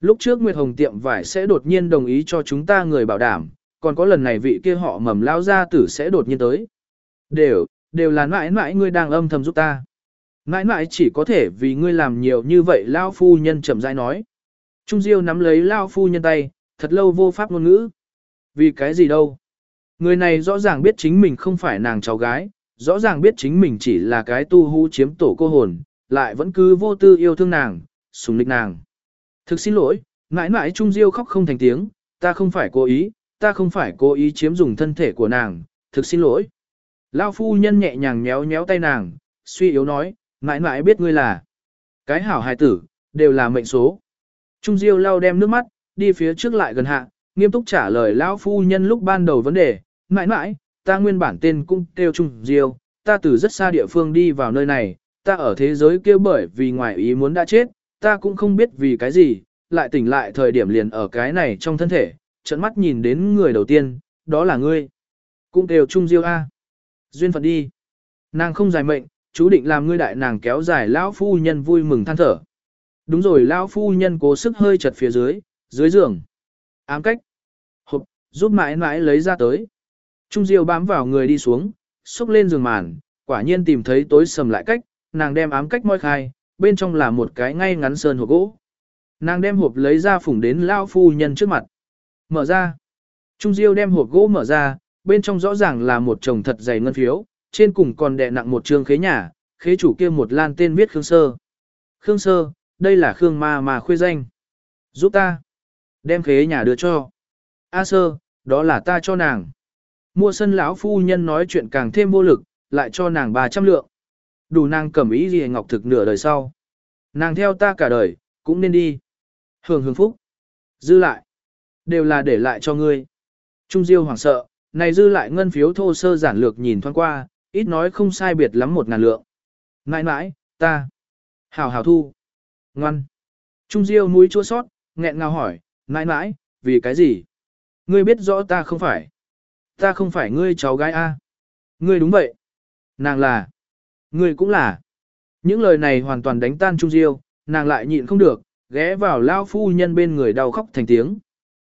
Lúc trước Nguyệt Hồng tiệm vải sẽ đột nhiên đồng ý cho chúng ta người bảo đảm, còn có lần này vị kia họ mầm lao gia tử sẽ đột nhiên tới. Đều, đều là mãi mãi ngươi đang âm thầm giúp ta. Mãi mãi chỉ có thể vì ngươi làm nhiều như vậy lao phu nhân chậm rãi nói. Trung Diêu nắm lấy lao phu nhân tay, thật lâu vô pháp ngôn ngữ. Vì cái gì đâu? Người này rõ ràng biết chính mình không phải nàng cháu gái, rõ ràng biết chính mình chỉ là cái tu hú chiếm tổ cô hồn, lại vẫn cứ vô tư yêu thương nàng, sùng lịch nàng. Thực xin lỗi, mãi mãi Trung Diêu khóc không thành tiếng, ta không phải cố ý, ta không phải cố ý chiếm dùng thân thể của nàng, thực xin lỗi. Lao phu nhân nhẹ nhàng nhéo nhéo tay nàng, suy yếu nói, mãi mãi biết ngươi là cái hảo hài tử, đều là mệnh số. Trung Diêu lau đem nước mắt, đi phía trước lại gần hạ, nghiêm túc trả lời lão phu nhân lúc ban đầu vấn đề, mãi mãi, ta nguyên bản tên cũng kêu Trung Diêu, ta từ rất xa địa phương đi vào nơi này, ta ở thế giới kia bởi vì ngoài ý muốn đã chết, ta cũng không biết vì cái gì, lại tỉnh lại thời điểm liền ở cái này trong thân thể, trận mắt nhìn đến người đầu tiên, đó là ngươi. Cũng kêu Trung Diêu A. Duyên phận đi. Nàng không dài mệnh, chú định làm ngươi đại nàng kéo dài lão phu nhân vui mừng than thở. Đúng rồi lão phu nhân cố sức hơi chật phía dưới, dưới giường. Ám cách. Hộp, giúp mãi mãi lấy ra tới. Trung Diêu bám vào người đi xuống, xúc lên giường màn, quả nhiên tìm thấy tối sầm lại cách, nàng đem ám cách moi khai, bên trong là một cái ngay ngắn sơn hộp gỗ. Nàng đem hộp lấy ra phủng đến lão phu nhân trước mặt. Mở ra. Trung Diêu đem hộp gỗ mở ra, bên trong rõ ràng là một chồng thật dày ngân phiếu, trên cùng còn đè nặng một trương khế nhà, khế chủ kia một lan tên viết Khương Sơ. Khương Sơ, đây là Khương ma mà khuê danh. Giúp ta. Đem khế nhà đưa cho. A Sơ, đó là ta cho nàng. Mua sân lão phu nhân nói chuyện càng thêm vô lực, lại cho nàng 300 lượng. Đủ nàng cầm ý gì ngọc thực nửa đời sau. Nàng theo ta cả đời, cũng nên đi. Hưởng hưởng phúc. Dư lại. Đều là để lại cho ngươi. Trung Diêu hoảng sợ, này dư lại ngân phiếu thô sơ giản lược nhìn thoáng qua, ít nói không sai biệt lắm một ngàn lượng. Nãi nãi, ta. Hảo hảo thu. Ngoan. Trung Diêu mũi chua sót, nghẹn ngào hỏi, nãi nãi, vì cái gì? Ngươi biết rõ ta không phải. Ta không phải ngươi cháu gái A. Ngươi đúng vậy. Nàng là. Ngươi cũng là. Những lời này hoàn toàn đánh tan Trung Diêu, nàng lại nhịn không được, ghé vào Lao Phu Nhân bên người đau khóc thành tiếng.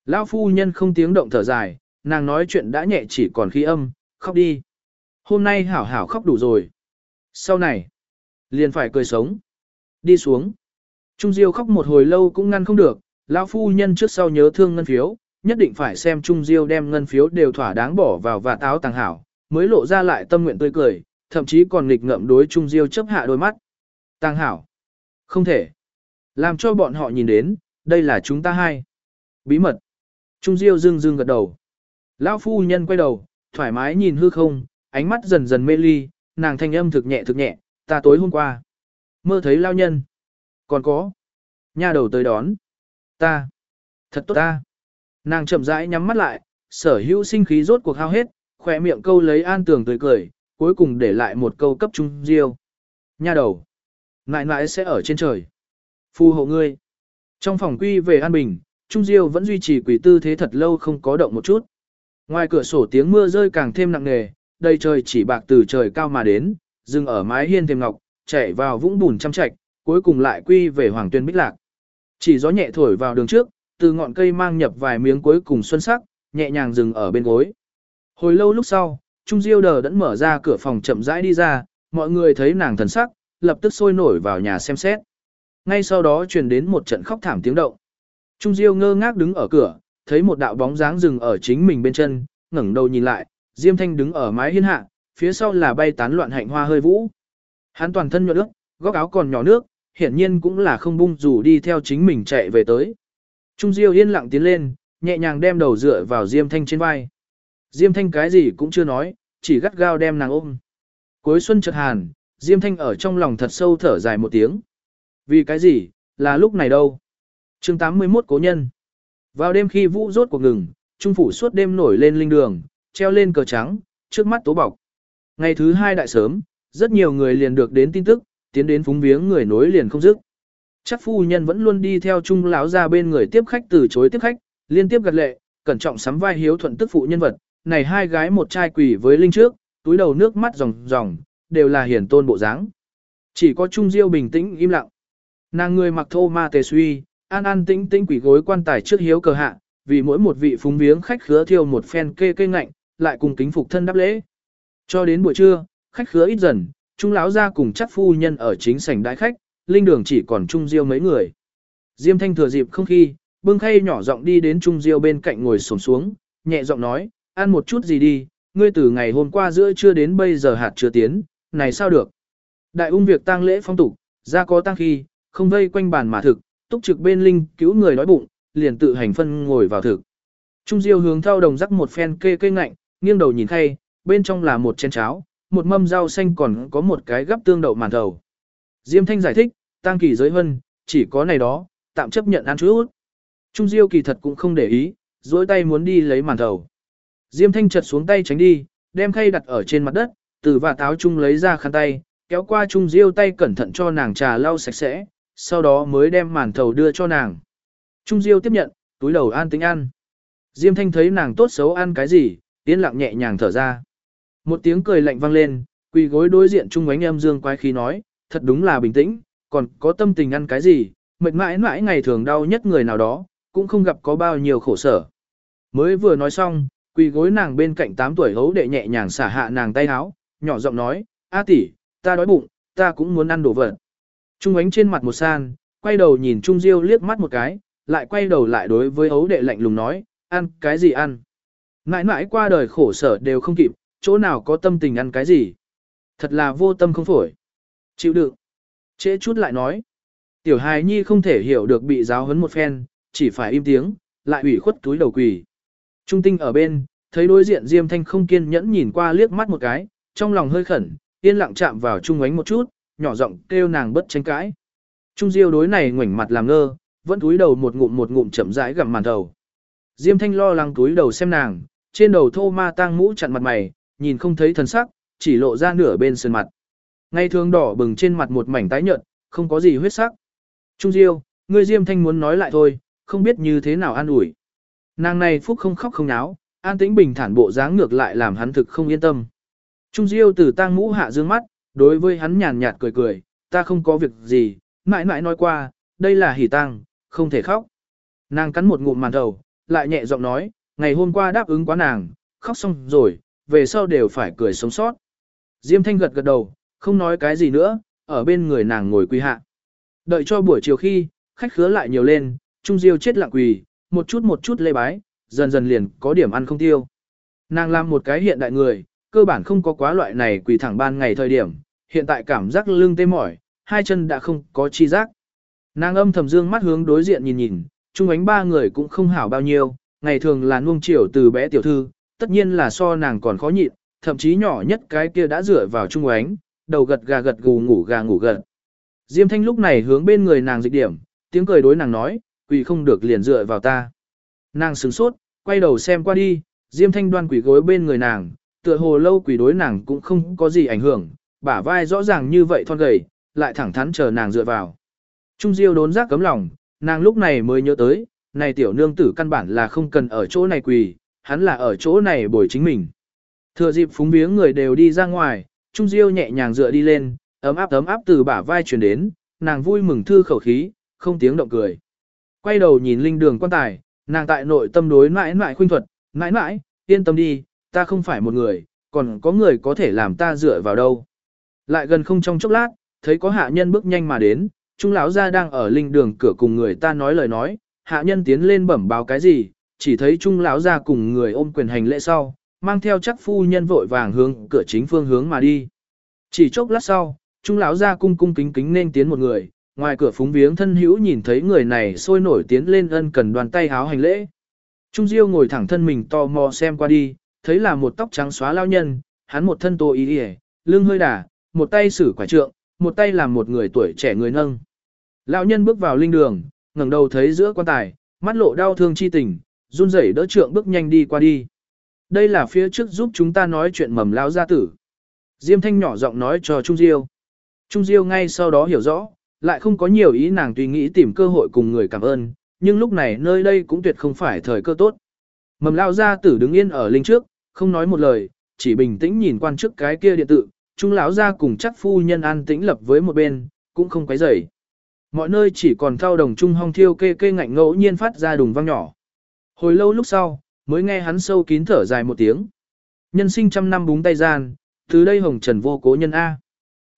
Lao Phu Nhân không tiếng động thở dài, nàng nói chuyện đã nhẹ chỉ còn khí âm, khóc đi. Hôm nay hảo hảo khóc đủ rồi. Sau này, liền phải cười sống. Đi xuống. Trung Diêu khóc một hồi lâu cũng ngăn không được, lão phu nhân trước sau nhớ thương ngân phiếu, nhất định phải xem Trung Diêu đem ngân phiếu đều thỏa đáng bỏ vào và táo tàng hảo, mới lộ ra lại tâm nguyện tươi cười, thậm chí còn nghịch ngậm đối Trung Diêu chấp hạ đôi mắt. Tàng hảo. Không thể. Làm cho bọn họ nhìn đến, đây là chúng ta hai. Bí mật. Trung Diêu dương dương gật đầu. Lão phu nhân quay đầu, thoải mái nhìn hư không, ánh mắt dần dần mê ly, nàng thanh âm thực nhẹ thực nhẹ, ta tối hôm qua. Mơ thấy lao nhân. Còn có. nhà đầu tới đón. Ta. Thật tốt ta. Nàng chậm rãi nhắm mắt lại, sở hữu sinh khí rốt cuộc hao hết, khỏe miệng câu lấy an tường tươi cười, cuối cùng để lại một câu cấp trung diêu. Nha đầu. Ngại ngại sẽ ở trên trời. Phù hộ ngươi. Trong phòng quy về an bình, Trung Diêu vẫn duy trì quỷ tư thế thật lâu không có động một chút. Ngoài cửa sổ tiếng mưa rơi càng thêm nặng nề, đầy trời chỉ bạc từ trời cao mà đến, dừng ở mái hiên thêm ngọc, chạy vào vũng bùn chăm trạch, cuối cùng lại quy về hoàng tuyên bích lạc. Chỉ gió nhẹ thổi vào đường trước, từ ngọn cây mang nhập vài miếng cuối cùng xuân sắc, nhẹ nhàng dừng ở bên gối. Hồi lâu lúc sau, Trung Diêu đờ đẫn mở ra cửa phòng chậm rãi đi ra, mọi người thấy nàng thần sắc, lập tức sôi nổi vào nhà xem xét. Ngay sau đó truyền đến một trận khóc thảm tiếng động. Trung Diêu ngơ ngác đứng ở cửa, thấy một đạo bóng dáng dừng ở chính mình bên chân, ngẩng đầu nhìn lại, Diêm Thanh đứng ở mái hiên hạ, phía sau là bay tán loạn hạnh hoa hơi vũ. Hắn toàn thân nhuận nước, góc áo còn nhỏ nước, hiển nhiên cũng là không bung dù đi theo chính mình chạy về tới. Trung Diêu yên lặng tiến lên, nhẹ nhàng đem đầu dựa vào Diêm Thanh trên vai. Diêm Thanh cái gì cũng chưa nói, chỉ gắt gao đem nàng ôm. Cuối xuân chợt hàn, Diêm Thanh ở trong lòng thật sâu thở dài một tiếng. Vì cái gì, là lúc này đâu? chương 81 cố nhân. Vào đêm khi vũ rốt cuộc ngừng, trung phủ suốt đêm nổi lên linh đường, treo lên cờ trắng, trước mắt tố bọc. Ngày thứ hai đại sớm, rất nhiều người liền được đến tin tức, tiến đến phúng viếng người nối liền không dứt. Chắc phu nhân vẫn luôn đi theo trung lão ra bên người tiếp khách từ chối tiếp khách, liên tiếp gật lệ, cẩn trọng sắm vai hiếu thuận tức phụ nhân vật, này hai gái một trai quỷ với linh trước, túi đầu nước mắt ròng ròng, đều là hiển tôn bộ dáng. Chỉ có Trung Diêu bình tĩnh im lặng. Nàng người mặc thô ma tề suy, an an tĩnh tĩnh quỷ gối quan tài trước hiếu cờ hạ, vì mỗi một vị phúng viếng khách khứa thiêu một phen kê kê ngạnh, lại cùng kính phục thân đáp lễ. Cho đến buổi trưa, khách khứa ít dần, Trung lão ra cùng chắc phu nhân ở chính sảnh đại khách, linh đường chỉ còn Trung Diêu mấy người. Diêm Thanh thừa dịp không khi, bưng khay nhỏ giọng đi đến Trung Diêu bên cạnh ngồi xổm xuống, nhẹ giọng nói, ăn một chút gì đi, ngươi từ ngày hôm qua giữa chưa đến bây giờ hạt chưa tiến, này sao được. Đại ung việc tang lễ phong tục, ra có tang khi, không vây quanh bàn mà thực, túc trực bên linh cứu người đói bụng, liền tự hành phân ngồi vào thực. Trung Diêu hướng theo đồng rắc một phen kê cây ngạnh, nghiêng đầu nhìn khay, bên trong là một chén cháo, một mâm rau xanh còn có một cái gắp tương đậu màn thầu. Diêm Thanh giải thích, tang kỳ giới hân, chỉ có này đó, tạm chấp nhận ăn chút. Trung Diêu kỳ thật cũng không để ý, dối tay muốn đi lấy màn thầu. Diêm Thanh chật xuống tay tránh đi, đem khay đặt ở trên mặt đất, từ và táo Trung lấy ra khăn tay, kéo qua Trung Diêu tay cẩn thận cho nàng trà lau sạch sẽ, sau đó mới đem màn thầu đưa cho nàng. Trung Diêu tiếp nhận, túi đầu an tính ăn. Diêm Thanh thấy nàng tốt xấu ăn cái gì, yên lặng nhẹ nhàng thở ra. Một tiếng cười lạnh vang lên, quỳ gối đối diện Trung ánh em dương quái khí nói, thật đúng là bình tĩnh, còn có tâm tình ăn cái gì, mệt mãi mãi ngày thường đau nhất người nào đó, cũng không gặp có bao nhiêu khổ sở. Mới vừa nói xong, quỳ gối nàng bên cạnh 8 tuổi hấu đệ nhẹ nhàng xả hạ nàng tay áo, nhỏ giọng nói, A tỷ, ta đói bụng, ta cũng muốn ăn đồ vật. Trung ánh trên mặt một san, quay đầu nhìn Trung Diêu liếc mắt một cái, lại quay đầu lại đối với Hấu đệ lạnh lùng nói, ăn cái gì ăn. Mãi mãi qua đời khổ sở đều không kịp, chỗ nào có tâm tình ăn cái gì. Thật là vô tâm không phổi. Chịu đựng. Trễ chút lại nói. Tiểu hài nhi không thể hiểu được bị giáo huấn một phen, chỉ phải im tiếng, lại ủy khuất túi đầu quỳ. Trung tinh ở bên, thấy đối diện Diêm Thanh không kiên nhẫn nhìn qua liếc mắt một cái, trong lòng hơi khẩn, yên lặng chạm vào Trung ánh một chút, nhỏ giọng kêu nàng bất tranh cãi. Trung Diêu đối này ngoảnh mặt làm ngơ, vẫn túi đầu một ngụm một ngụm chậm rãi gặm màn đầu. Diêm Thanh lo lắng túi đầu xem nàng, trên đầu thô ma tang mũ chặn mặt mày, nhìn không thấy thần sắc, chỉ lộ ra nửa bên sườn mặt. Ngay thường đỏ bừng trên mặt một mảnh tái nhợt, không có gì huyết sắc. Trung Diêu, ngươi Diêm Thanh muốn nói lại thôi, không biết như thế nào an ủi. Nàng này phúc không khóc không náo, an tĩnh bình thản bộ dáng ngược lại làm hắn thực không yên tâm. Trung Diêu từ tang mũ hạ dương mắt, đối với hắn nhàn nhạt cười cười, ta không có việc gì, mãi mãi nói qua, đây là hỉ tang, không thể khóc. Nàng cắn một ngụm màn đầu, lại nhẹ giọng nói, ngày hôm qua đáp ứng quá nàng, khóc xong rồi, về sau đều phải cười sống sót. Diêm Thanh gật gật đầu, không nói cái gì nữa, ở bên người nàng ngồi quỳ hạ. Đợi cho buổi chiều khi, khách khứa lại nhiều lên, Trung Diêu chết lặng quỳ, một chút một chút lê bái, dần dần liền có điểm ăn không tiêu. Nàng làm một cái hiện đại người, cơ bản không có quá loại này quỳ thẳng ban ngày thời điểm, hiện tại cảm giác lưng tê mỏi, hai chân đã không có chi giác. Nàng âm thầm dương mắt hướng đối diện nhìn nhìn, chung ánh ba người cũng không hảo bao nhiêu, ngày thường là nuông chiều từ bé tiểu thư, tất nhiên là so nàng còn khó nhịn, thậm chí nhỏ nhất cái kia đã dựa vào chung ánh, đầu gật gà gật gù ngủ gà ngủ gật. Diêm thanh lúc này hướng bên người nàng dịch điểm, tiếng cười đối nàng nói, quỳ không được liền dựa vào ta. Nàng sửng sốt, quay đầu xem qua đi, Diêm thanh đoan quỳ gối bên người nàng, tựa hồ lâu quỳ đối nàng cũng không có gì ảnh hưởng, bả vai rõ ràng như vậy thon gầy, lại thẳng thắn chờ nàng dựa vào. Trung Diêu đốn giác cấm lòng, nàng lúc này mới nhớ tới, này tiểu nương tử căn bản là không cần ở chỗ này quỳ, hắn là ở chỗ này bồi chính mình. Thừa dịp phúng viếng người đều đi ra ngoài, Trung Diêu nhẹ nhàng dựa đi lên, ấm áp ấm áp từ bả vai truyền đến, nàng vui mừng thư khẩu khí, không tiếng động cười. Quay đầu nhìn linh đường quan tài, nàng tại nội tâm đối mãi mãi khuynh thuật, mãi mãi, yên tâm đi, ta không phải một người, còn có người có thể làm ta dựa vào đâu. Lại gần không trong chốc lát, thấy có hạ nhân bước nhanh mà đến, trung lão gia đang ở linh đường cửa cùng người ta nói lời nói, hạ nhân tiến lên bẩm báo cái gì, chỉ thấy trung lão gia cùng người ôm quyền hành lễ sau, mang theo chắc phu nhân vội vàng hướng cửa chính phương hướng mà đi. Chỉ chốc lát sau, trung lão gia cung cung kính kính nên tiến một người, ngoài cửa phúng viếng thân hữu nhìn thấy người này sôi nổi tiến lên ân cần đoàn tay háo hành lễ. Trung Diêu ngồi thẳng thân mình to mò xem qua đi, thấy là một tóc trắng xóa lao nhân, hắn một thân tô ý y, lưng hơi đà, một tay sử quả trượng, một tay làm một người tuổi trẻ người nâng. Lão nhân bước vào linh đường, ngẩng đầu thấy giữa quan tài, mắt lộ đau thương chi tình, run rẩy đỡ trượng bước nhanh đi qua đi. Đây là phía trước giúp chúng ta nói chuyện mầm lão gia tử. Diêm thanh nhỏ giọng nói cho Trung Diêu. Trung Diêu ngay sau đó hiểu rõ, lại không có nhiều ý nàng tùy nghĩ tìm cơ hội cùng người cảm ơn, nhưng lúc này nơi đây cũng tuyệt không phải thời cơ tốt. Mầm lão gia tử đứng yên ở linh trước, không nói một lời, chỉ bình tĩnh nhìn quan trước cái kia điện tự, Trung lão gia cùng chắc phu nhân an tĩnh lập với một bên, cũng không quấy rầy. Mọi nơi chỉ còn thao đồng trung hong thiêu kê kê ngạnh ngẫu nhiên phát ra đùng vang nhỏ. Hồi lâu lúc sau, mới nghe hắn sâu kín thở dài một tiếng. Nhân sinh trăm năm búng tay gian, từ đây hồng trần vô cố nhân A.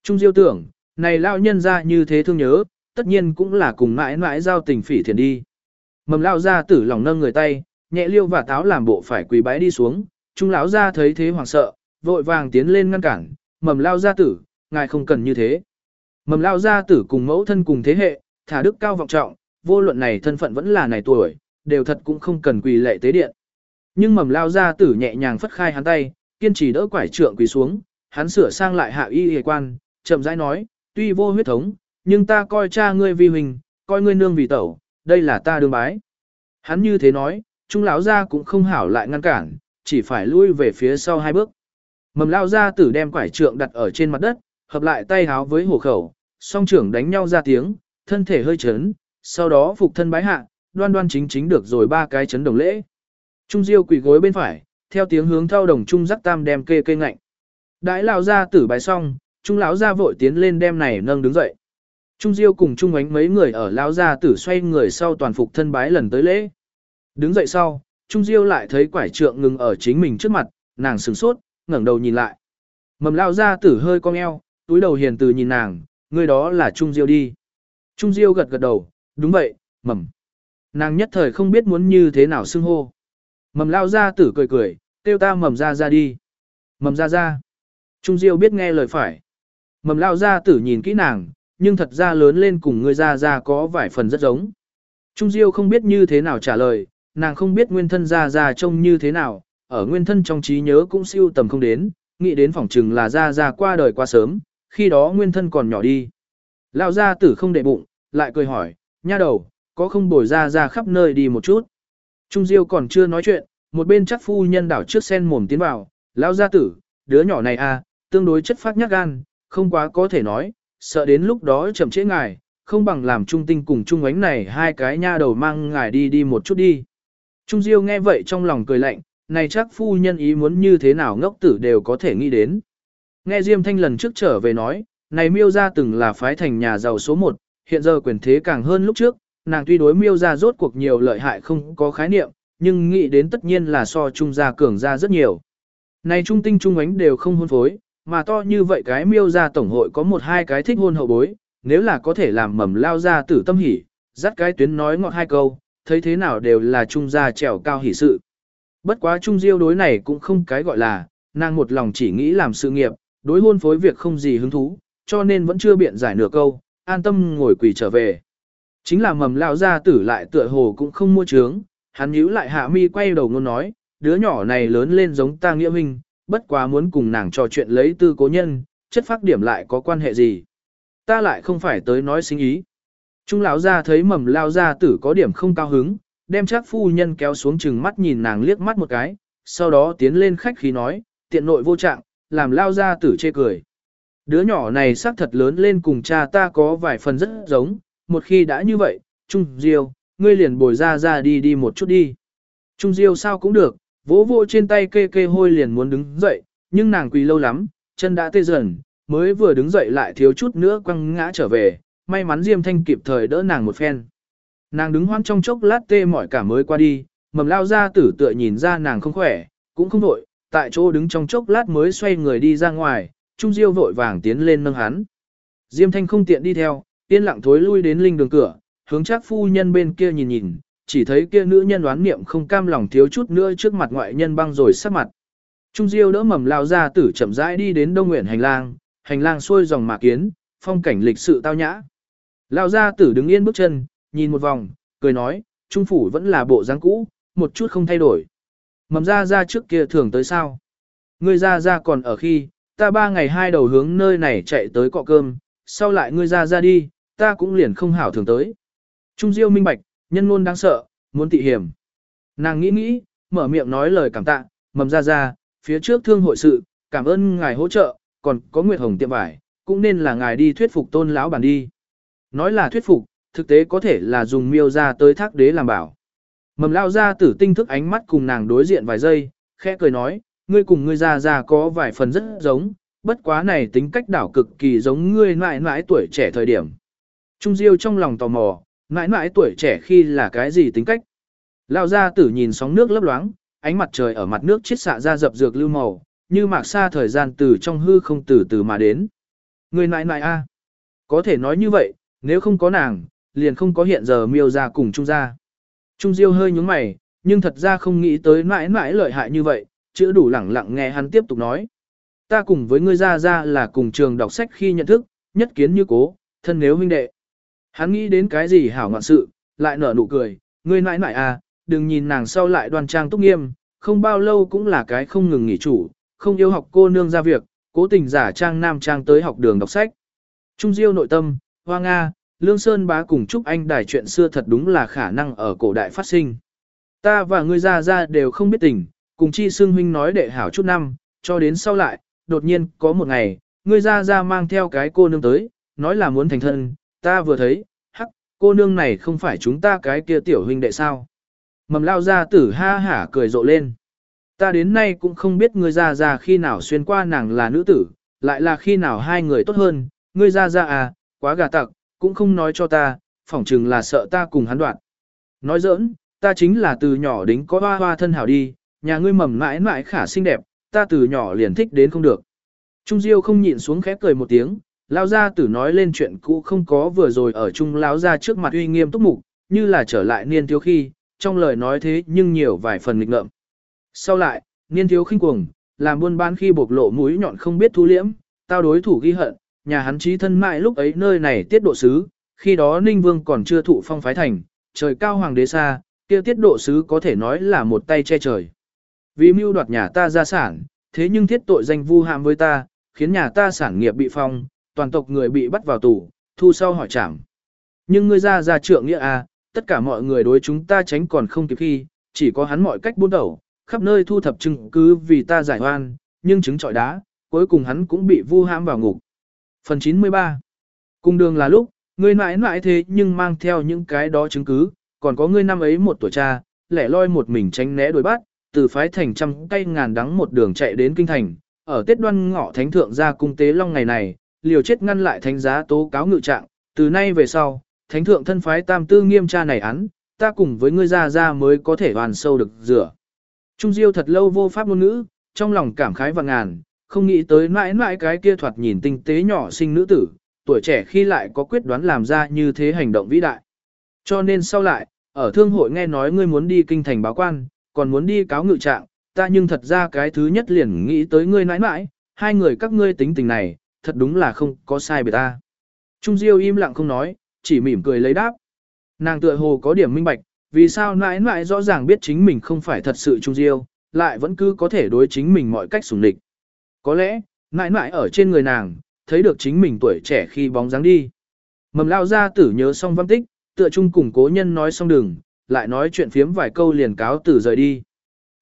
Trung diêu tưởng, này lão nhân ra như thế thương nhớ, tất nhiên cũng là cùng mãi mãi giao tình phỉ thiền đi. Mầm lão ra tử lòng nâng người tay, nhẹ liêu và táo làm bộ phải quỳ bái đi xuống, trung lão ra thấy thế hoảng sợ, vội vàng tiến lên ngăn cản, mầm lao gia tử, ngài không cần như thế. Mầm lao gia tử cùng mẫu thân cùng thế hệ, thả đức cao vọng trọng, vô luận này thân phận vẫn là này tuổi, đều thật cũng không cần quỳ lệ tế điện. Nhưng mầm lao gia tử nhẹ nhàng phất khai hắn tay, kiên trì đỡ quải trượng quỳ xuống, hắn sửa sang lại hạ y hề quan, chậm rãi nói, tuy vô huyết thống, nhưng ta coi cha ngươi vì hình, coi ngươi nương vì tẩu, đây là ta đương bái. Hắn như thế nói, trung lão gia cũng không hảo lại ngăn cản, chỉ phải lui về phía sau hai bước. Mầm lao ra tử đem quải trượng đặt ở trên mặt đất, hợp lại tay háo với hổ khẩu, song trưởng đánh nhau ra tiếng, thân thể hơi chấn, sau đó phục thân bái hạ, đoan đoan chính chính được rồi ba cái chấn đồng lễ. Trung diêu quỳ gối bên phải, theo tiếng hướng thao đồng trung giác tam đem kê kê ngạnh. Đãi Lão ra tử bái xong, trung lão ra vội tiến lên đem này nâng đứng dậy. Trung diêu cùng trung ánh mấy người ở lão gia tử xoay người sau toàn phục thân bái lần tới lễ. Đứng dậy sau, trung diêu lại thấy quải trượng ngừng ở chính mình trước mặt, nàng sửng sốt, ngẩng đầu nhìn lại. Mầm Lão ra tử hơi cong eo, túi đầu hiền từ nhìn nàng, người đó là Trung Diêu đi. Trung Diêu gật gật đầu, đúng vậy, mầm. Nàng nhất thời không biết muốn như thế nào xưng hô. Mầm lao ra tử cười cười, kêu ta mầm ra ra đi. Mầm ra ra. Trung Diêu biết nghe lời phải. Mầm lao ra tử nhìn kỹ nàng, nhưng thật ra lớn lên cùng người ra ra có vài phần rất giống. Trung Diêu không biết như thế nào trả lời, nàng không biết nguyên thân ra ra trông như thế nào, ở nguyên thân trong trí nhớ cũng siêu tầm không đến, nghĩ đến phỏng chừng là ra ra qua đời quá sớm, khi đó nguyên thân còn nhỏ đi. lao gia tử không để bụng, lại cười hỏi, nha đầu, có không bồi ra ra khắp nơi đi một chút. Trung Diêu còn chưa nói chuyện, một bên chắc phu nhân đảo trước sen mồm tiến vào, lão gia tử, đứa nhỏ này à, tương đối chất phát nhát gan, không quá có thể nói, sợ đến lúc đó chậm trễ ngài, không bằng làm trung tinh cùng trung ánh này hai cái nha đầu mang ngài đi đi một chút đi. Trung Diêu nghe vậy trong lòng cười lạnh, này chắc phu nhân ý muốn như thế nào ngốc tử đều có thể nghĩ đến. Nghe Diêm Thanh lần trước trở về nói, này miêu ra từng là phái thành nhà giàu số 1, hiện giờ quyền thế càng hơn lúc trước, nàng tuy đối miêu ra rốt cuộc nhiều lợi hại không có khái niệm, nhưng nghĩ đến tất nhiên là so trung gia cường ra rất nhiều. Này trung tinh trung ánh đều không hôn phối, mà to như vậy cái miêu ra tổng hội có một hai cái thích hôn hậu bối, nếu là có thể làm mầm lao ra tử tâm hỉ, dắt cái tuyến nói ngọt hai câu, thấy thế nào đều là trung gia trèo cao hỉ sự. Bất quá Trung Diêu đối này cũng không cái gọi là, nàng một lòng chỉ nghĩ làm sự nghiệp, đối hôn phối việc không gì hứng thú, cho nên vẫn chưa biện giải nửa câu, an tâm ngồi quỳ trở về. Chính là mầm lao ra tử lại tựa hồ cũng không mua trướng, hắn nhíu lại hạ mi quay đầu ngôn nói, đứa nhỏ này lớn lên giống ta nghĩa huynh, bất quá muốn cùng nàng trò chuyện lấy tư cố nhân, chất phát điểm lại có quan hệ gì. Ta lại không phải tới nói sinh ý. Trung lão gia thấy mầm lao gia tử có điểm không cao hứng, đem chắc phu nhân kéo xuống chừng mắt nhìn nàng liếc mắt một cái, sau đó tiến lên khách khí nói, tiện nội vô trạng, làm lao gia tử chê cười. Đứa nhỏ này xác thật lớn lên cùng cha ta có vài phần rất giống, một khi đã như vậy, Trung Diêu, ngươi liền bồi ra ra đi đi một chút đi. Trung Diêu sao cũng được, vỗ vỗ trên tay kê kê hôi liền muốn đứng dậy, nhưng nàng quỳ lâu lắm, chân đã tê dần, mới vừa đứng dậy lại thiếu chút nữa quăng ngã trở về, may mắn Diêm Thanh kịp thời đỡ nàng một phen. Nàng đứng hoan trong chốc lát tê mỏi cả mới qua đi, mầm lao ra tử tựa nhìn ra nàng không khỏe, cũng không vội, tại chỗ đứng trong chốc lát mới xoay người đi ra ngoài, Trung Diêu vội vàng tiến lên nâng hắn. Diêm Thanh không tiện đi theo, yên lặng thối lui đến linh đường cửa, hướng chắc phu nhân bên kia nhìn nhìn, chỉ thấy kia nữ nhân đoán niệm không cam lòng thiếu chút nữa trước mặt ngoại nhân băng rồi sắc mặt. Trung Diêu đỡ mầm lao ra tử chậm rãi đi đến Đông Nguyện hành lang, hành lang xuôi dòng mạc kiến, phong cảnh lịch sự tao nhã. Lao ra tử đứng yên bước chân, nhìn một vòng, cười nói, Trung phủ vẫn là bộ dáng cũ, một chút không thay đổi. Mầm ra ra trước kia thường tới sao? Ngươi ra ra còn ở khi, ta ba ngày hai đầu hướng nơi này chạy tới cọ cơm, sau lại ngươi ra ra đi, ta cũng liền không hảo thường tới. Trung Diêu minh bạch, nhân luôn đáng sợ, muốn tị hiểm. Nàng nghĩ nghĩ, mở miệng nói lời cảm tạ, mầm ra ra, phía trước thương hội sự, cảm ơn ngài hỗ trợ, còn có Nguyệt Hồng tiệm vải, cũng nên là ngài đi thuyết phục tôn lão bản đi. Nói là thuyết phục, thực tế có thể là dùng miêu ra tới thác đế làm bảo. Mầm lao ra tử tinh thức ánh mắt cùng nàng đối diện vài giây, khẽ cười nói, ngươi cùng ngươi ra ra có vài phần rất giống, bất quá này tính cách đảo cực kỳ giống ngươi mãi mãi tuổi trẻ thời điểm. Trung Diêu trong lòng tò mò, mãi mãi tuổi trẻ khi là cái gì tính cách. Lao ra tử nhìn sóng nước lấp loáng, ánh mặt trời ở mặt nước chiết xạ ra dập dược lưu màu, như mạc xa thời gian từ trong hư không từ từ mà đến. Người nại nại a, Có thể nói như vậy, nếu không có nàng, liền không có hiện giờ miêu ra cùng Trung gia. Trung Diêu hơi nhúng mày, nhưng thật ra không nghĩ tới mãi mãi lợi hại như vậy, chữ đủ lẳng lặng nghe hắn tiếp tục nói. Ta cùng với ngươi ra ra là cùng trường đọc sách khi nhận thức, nhất kiến như cố, thân nếu huynh đệ. Hắn nghĩ đến cái gì hảo ngoạn sự, lại nở nụ cười, ngươi nãi nãi à, đừng nhìn nàng sau lại đoan trang túc nghiêm, không bao lâu cũng là cái không ngừng nghỉ chủ, không yêu học cô nương ra việc, cố tình giả trang nam trang tới học đường đọc sách. Trung Diêu nội tâm, Hoa Nga, Lương Sơn bá cùng Trúc Anh đài chuyện xưa thật đúng là khả năng ở cổ đại phát sinh. Ta và ngươi ra ra đều không biết tình, cùng chi xương huynh nói đệ hảo chút năm, cho đến sau lại, đột nhiên có một ngày, ngươi ra ra mang theo cái cô nương tới, nói là muốn thành thân, ta vừa thấy, hắc, cô nương này không phải chúng ta cái kia tiểu huynh đệ sao. Mầm lao ra tử ha hả cười rộ lên. Ta đến nay cũng không biết ngươi ra ra khi nào xuyên qua nàng là nữ tử, lại là khi nào hai người tốt hơn, ngươi ra ra à, quá gà tặc, cũng không nói cho ta, phỏng chừng là sợ ta cùng hắn đoạn. Nói giỡn, ta chính là từ nhỏ đính có hoa hoa thân hảo đi, nhà ngươi mầm mãi mãi khả xinh đẹp, ta từ nhỏ liền thích đến không được. Trung Diêu không nhịn xuống khép cười một tiếng, lao gia tử nói lên chuyện cũ không có vừa rồi ở chung lao gia trước mặt uy nghiêm túc mục, như là trở lại niên thiếu khi, trong lời nói thế nhưng nhiều vài phần nghịch ngợm. Sau lại, niên thiếu khinh cuồng, làm buôn bán khi bộc lộ mũi nhọn không biết thu liễm, tao đối thủ ghi hận, nhà hắn trí thân mại lúc ấy nơi này tiết độ sứ, khi đó Ninh Vương còn chưa thụ phong phái thành, trời cao hoàng đế xa, kia tiết độ sứ có thể nói là một tay che trời. Vì mưu đoạt nhà ta gia sản, thế nhưng thiết tội danh vu hạm với ta, khiến nhà ta sản nghiệp bị phong, toàn tộc người bị bắt vào tù, thu sau hỏi trảm. Nhưng ngươi ra ra trượng nghĩa à, tất cả mọi người đối chúng ta tránh còn không kịp khi, chỉ có hắn mọi cách buôn đầu, khắp nơi thu thập chứng cứ vì ta giải oan, nhưng chứng trọi đá, cuối cùng hắn cũng bị vu hãm vào ngục. Phần 93 Cùng đường là lúc, ngươi mãi mãi thế nhưng mang theo những cái đó chứng cứ, còn có ngươi năm ấy một tuổi cha, lẻ loi một mình tránh né đuổi bắt, từ phái thành trăm cây ngàn đắng một đường chạy đến kinh thành, ở Tết Đoan Ngọ Thánh thượng ra cung tế long ngày này, liều chết ngăn lại thánh giá tố cáo ngự trạng, từ nay về sau, thánh thượng thân phái tam tư nghiêm tra này án, ta cùng với ngươi ra ra mới có thể hoàn sâu được rửa. Trung Diêu thật lâu vô pháp ngôn ngữ, trong lòng cảm khái và ngàn, không nghĩ tới mãi mãi cái kia thoạt nhìn tinh tế nhỏ sinh nữ tử, tuổi trẻ khi lại có quyết đoán làm ra như thế hành động vĩ đại. Cho nên sau lại, ở thương hội nghe nói ngươi muốn đi kinh thành báo quan, còn muốn đi cáo ngự trạng, ta nhưng thật ra cái thứ nhất liền nghĩ tới ngươi nãi nãi, hai người các ngươi tính tình này, thật đúng là không có sai biệt ta. Trung Diêu im lặng không nói, chỉ mỉm cười lấy đáp. Nàng tựa hồ có điểm minh bạch, vì sao nãi nãi rõ ràng biết chính mình không phải thật sự Trung Diêu, lại vẫn cứ có thể đối chính mình mọi cách sủng địch. Có lẽ, nãi nãi ở trên người nàng, thấy được chính mình tuổi trẻ khi bóng dáng đi. Mầm lao ra tử nhớ xong văn tích, tựa chung cùng cố nhân nói xong đừng, lại nói chuyện phiếm vài câu liền cáo tử rời đi.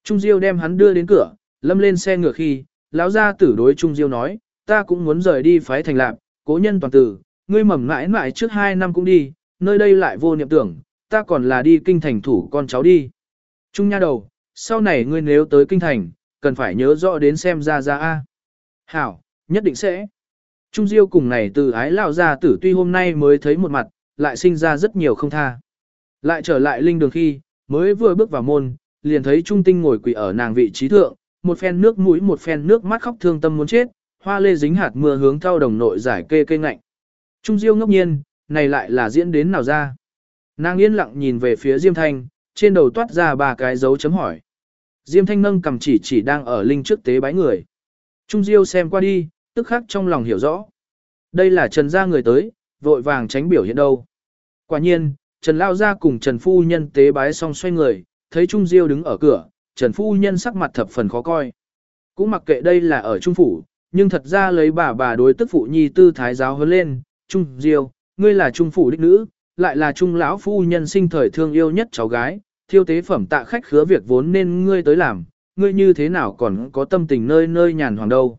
Trung Diêu đem hắn đưa đến cửa, lâm lên xe ngựa khi, lão gia tử đối Trung Diêu nói, ta cũng muốn rời đi phái thành lạc, cố nhân toàn tử, ngươi mầm mãi mãi trước hai năm cũng đi, nơi đây lại vô niệm tưởng, ta còn là đi kinh thành thủ con cháu đi. Trung nha đầu, sau này ngươi nếu tới kinh thành, cần phải nhớ rõ đến xem ra ra A. Hảo, nhất định sẽ. Trung Diêu cùng này từ ái lao gia tử tuy hôm nay mới thấy một mặt, lại sinh ra rất nhiều không tha. Lại trở lại linh đường khi, mới vừa bước vào môn, liền thấy Trung Tinh ngồi quỳ ở nàng vị trí thượng, một phen nước mũi một phen nước mắt khóc thương tâm muốn chết, hoa lê dính hạt mưa hướng theo đồng nội giải kê kê ngạnh. Trung Diêu ngốc nhiên, này lại là diễn đến nào ra. Nàng yên lặng nhìn về phía Diêm Thanh, trên đầu toát ra ba cái dấu chấm hỏi. Diêm Thanh nâng cầm chỉ chỉ đang ở linh trước tế bái người. Trung Diêu xem qua đi, tức khắc trong lòng hiểu rõ. Đây là Trần gia người tới, vội vàng tránh biểu hiện đâu. Quả nhiên, Trần Lao gia cùng Trần Phu Nhân tế bái xong xoay người, thấy Trung Diêu đứng ở cửa, Trần Phu Nhân sắc mặt thập phần khó coi. Cũng mặc kệ đây là ở Trung Phủ, nhưng thật ra lấy bà bà đối tức phụ nhi tư thái giáo hơn lên, Trung Diêu, ngươi là Trung Phủ đích nữ, lại là Trung lão Phu Nhân sinh thời thương yêu nhất cháu gái, thiêu tế phẩm tạ khách khứa việc vốn nên ngươi tới làm, ngươi như thế nào còn có tâm tình nơi nơi nhàn hoàng đâu.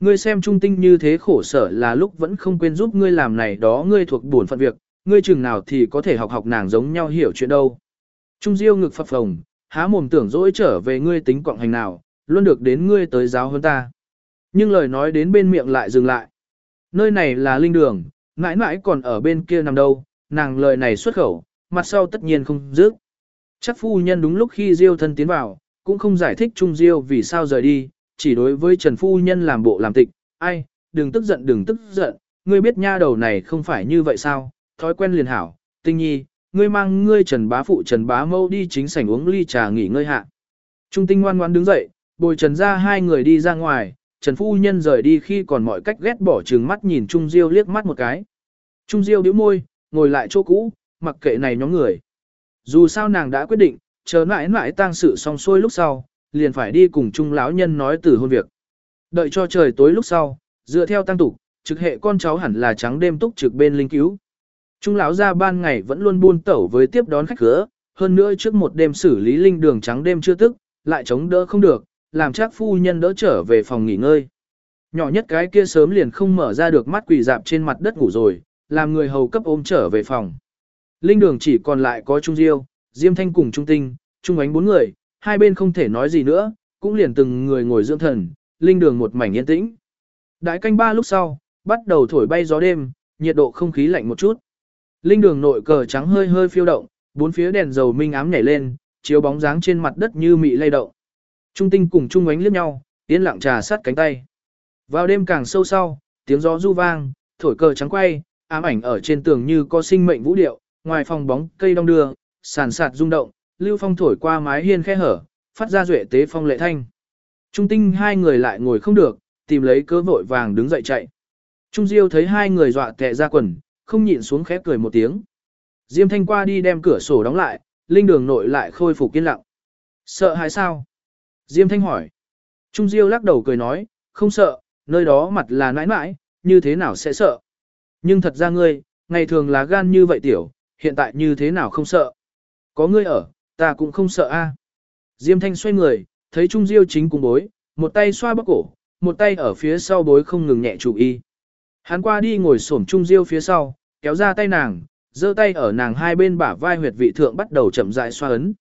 Ngươi xem trung tinh như thế khổ sở là lúc vẫn không quên giúp ngươi làm này đó ngươi thuộc buồn phận việc, ngươi chừng nào thì có thể học học nàng giống nhau hiểu chuyện đâu. Trung diêu ngực phập phồng, há mồm tưởng dỗi trở về ngươi tính quọng hành nào, luôn được đến ngươi tới giáo hơn ta. Nhưng lời nói đến bên miệng lại dừng lại. Nơi này là linh đường, mãi mãi còn ở bên kia nằm đâu, nàng lời này xuất khẩu, mặt sau tất nhiên không dứt. Chắc phu nhân đúng lúc khi diêu thân tiến vào, cũng không giải thích Trung Diêu vì sao rời đi, chỉ đối với Trần Phu Nhân làm bộ làm tịch, ai, đừng tức giận đừng tức giận, ngươi biết nha đầu này không phải như vậy sao, thói quen liền hảo, tinh nhi, ngươi mang ngươi Trần Bá Phụ Trần Bá Mâu đi chính sảnh uống ly trà nghỉ ngơi hạ. Trung tinh ngoan ngoan đứng dậy, bồi Trần ra hai người đi ra ngoài, Trần Phu Nhân rời đi khi còn mọi cách ghét bỏ trừng mắt nhìn Trung Diêu liếc mắt một cái. Trung Diêu điếu môi, ngồi lại chỗ cũ, mặc kệ này nhóm người. Dù sao nàng đã quyết định, chờ mãi mãi tang sự xong xuôi lúc sau, liền phải đi cùng Trung lão nhân nói từ hôn việc. Đợi cho trời tối lúc sau, dựa theo tăng tục, trực hệ con cháu hẳn là trắng đêm túc trực bên linh cứu. Trung lão ra ban ngày vẫn luôn buôn tẩu với tiếp đón khách cửa, hơn nữa trước một đêm xử lý linh đường trắng đêm chưa tức, lại chống đỡ không được, làm chắc phu nhân đỡ trở về phòng nghỉ ngơi. Nhỏ nhất cái kia sớm liền không mở ra được mắt quỳ dạp trên mặt đất ngủ rồi, làm người hầu cấp ôm trở về phòng. Linh đường chỉ còn lại có Trung Diêu, Diêm Thanh cùng Trung Tinh, Trung Ánh bốn người, hai bên không thể nói gì nữa, cũng liền từng người ngồi dưỡng thần, linh đường một mảnh yên tĩnh. Đại canh ba lúc sau, bắt đầu thổi bay gió đêm, nhiệt độ không khí lạnh một chút. Linh đường nội cờ trắng hơi hơi phiêu động, bốn phía đèn dầu minh ám nhảy lên, chiếu bóng dáng trên mặt đất như mị lay động. Trung tinh cùng Trung Ánh liếc nhau, tiến lặng trà sát cánh tay. Vào đêm càng sâu sau, tiếng gió du vang, thổi cờ trắng quay, ám ảnh ở trên tường như có sinh mệnh vũ điệu, ngoài phòng bóng cây đông đưa, sàn sạt rung động, lưu phong thổi qua mái hiên khe hở, phát ra duệ tế phong lệ thanh. Trung tinh hai người lại ngồi không được, tìm lấy cơ vội vàng đứng dậy chạy. Trung Diêu thấy hai người dọa tệ ra quần, không nhịn xuống khép cười một tiếng. Diêm Thanh qua đi đem cửa sổ đóng lại, linh đường nội lại khôi phục yên lặng. Sợ hãi sao? Diêm Thanh hỏi. Trung Diêu lắc đầu cười nói, không sợ, nơi đó mặt là nãi nãi, như thế nào sẽ sợ? Nhưng thật ra ngươi, ngày thường là gan như vậy tiểu, hiện tại như thế nào không sợ? Có ngươi ở, ta cũng không sợ a. Diêm Thanh xoay người, thấy Trung Diêu chính cùng bối, một tay xoa bắp cổ, một tay ở phía sau bối không ngừng nhẹ chủ y. Hắn qua đi ngồi xổm Trung Diêu phía sau, kéo ra tay nàng, giơ tay ở nàng hai bên bả vai huyệt vị thượng bắt đầu chậm rãi xoa ấn.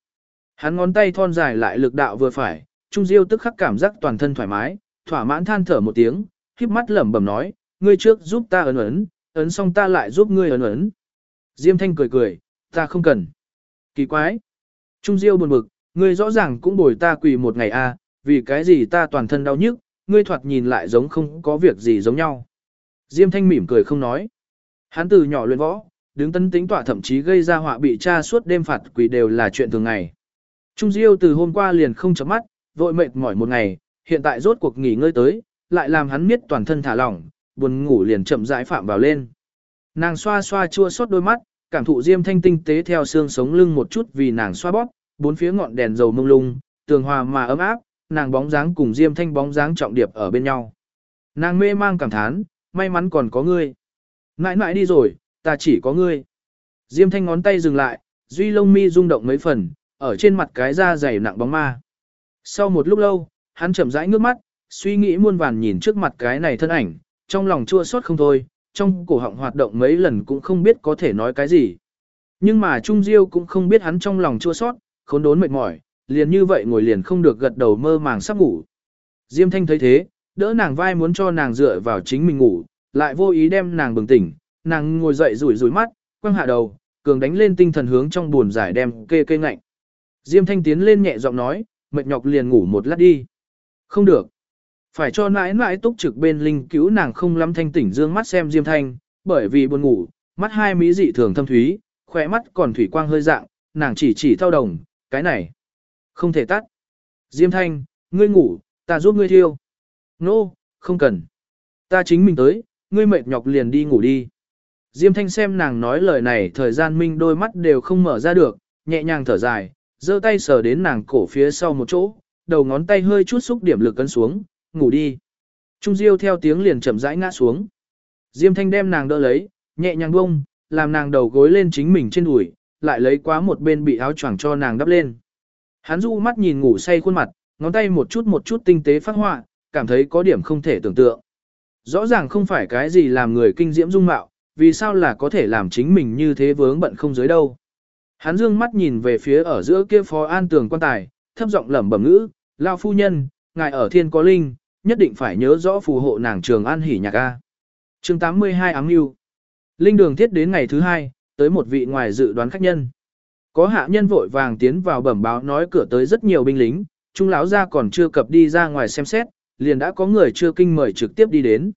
Hắn ngón tay thon dài lại lực đạo vừa phải, Trung Diêu tức khắc cảm giác toàn thân thoải mái, thỏa mãn than thở một tiếng, khép mắt lẩm bẩm nói, ngươi trước giúp ta ấn ấn, ấn xong ta lại giúp ngươi ấn ấn. Diêm Thanh cười cười, ta không cần. Kỳ quái. Trung Diêu buồn bực, ngươi rõ ràng cũng bồi ta quỳ một ngày a, à, vì cái gì ta toàn thân đau nhức, ngươi thoạt nhìn lại giống không có việc gì giống nhau. Diêm Thanh mỉm cười không nói. Hắn từ nhỏ luyện võ, đứng tân tính tỏa thậm chí gây ra họa bị cha suốt đêm phạt quỳ đều là chuyện thường ngày. Trung Diêu từ hôm qua liền không chấm mắt, vội mệt mỏi một ngày, hiện tại rốt cuộc nghỉ ngơi tới, lại làm hắn miết toàn thân thả lỏng, buồn ngủ liền chậm rãi phạm vào lên. Nàng xoa xoa chua xót đôi mắt, cảm thụ diêm thanh tinh tế theo xương sống lưng một chút vì nàng xoa bóp, bốn phía ngọn đèn dầu mông lung, tường hòa mà ấm áp, nàng bóng dáng cùng diêm thanh bóng dáng trọng điệp ở bên nhau. Nàng mê mang cảm thán, may mắn còn có ngươi. Mãi mãi đi rồi, ta chỉ có ngươi. Diêm thanh ngón tay dừng lại, duy lông mi rung động mấy phần, ở trên mặt cái da dày nặng bóng ma. Sau một lúc lâu, hắn chậm rãi ngước mắt, suy nghĩ muôn vàn nhìn trước mặt cái này thân ảnh, trong lòng chua xót không thôi, trong cổ họng hoạt động mấy lần cũng không biết có thể nói cái gì. Nhưng mà Trung Diêu cũng không biết hắn trong lòng chua xót, khốn đốn mệt mỏi, liền như vậy ngồi liền không được gật đầu mơ màng sắp ngủ. Diêm Thanh thấy thế, đỡ nàng vai muốn cho nàng dựa vào chính mình ngủ, lại vô ý đem nàng bừng tỉnh, nàng ngồi dậy rủi rủi mắt, quăng hạ đầu, cường đánh lên tinh thần hướng trong buồn giải đem kê kê ngạnh. Diêm Thanh tiến lên nhẹ giọng nói, mệt nhọc liền ngủ một lát đi. Không được. Phải cho nãi nãi túc trực bên linh cứu nàng không lắm thanh tỉnh dương mắt xem Diêm Thanh, bởi vì buồn ngủ, mắt hai mí dị thường thâm thúy, khỏe mắt còn thủy quang hơi dạng, nàng chỉ chỉ thao đồng, cái này. Không thể tắt. Diêm Thanh, ngươi ngủ, ta giúp ngươi thiêu. Nô, no, không cần. Ta chính mình tới, ngươi mệt nhọc liền đi ngủ đi. Diêm Thanh xem nàng nói lời này thời gian minh đôi mắt đều không mở ra được, nhẹ nhàng thở dài, giơ tay sờ đến nàng cổ phía sau một chỗ, đầu ngón tay hơi chút xúc điểm lực cân xuống, ngủ đi. Trung Diêu theo tiếng liền chậm rãi ngã xuống. Diêm Thanh đem nàng đỡ lấy, nhẹ nhàng bông, làm nàng đầu gối lên chính mình trên đùi, lại lấy quá một bên bị áo choàng cho nàng đắp lên. Hắn du mắt nhìn ngủ say khuôn mặt, ngón tay một chút một chút tinh tế phát họa, cảm thấy có điểm không thể tưởng tượng. Rõ ràng không phải cái gì làm người kinh diễm dung mạo, vì sao là có thể làm chính mình như thế vướng bận không giới đâu. Hắn dương mắt nhìn về phía ở giữa kia phó an tường quan tài, thấp giọng lẩm bẩm ngữ, lao phu nhân, ngài ở thiên có linh, nhất định phải nhớ rõ phù hộ nàng trường an hỉ nhạc A. chương 82 ám yêu. Linh đường thiết đến ngày thứ hai, tới một vị ngoài dự đoán khách nhân. Có hạ nhân vội vàng tiến vào bẩm báo nói cửa tới rất nhiều binh lính, trung lão ra còn chưa cập đi ra ngoài xem xét, liền đã có người chưa kinh mời trực tiếp đi đến.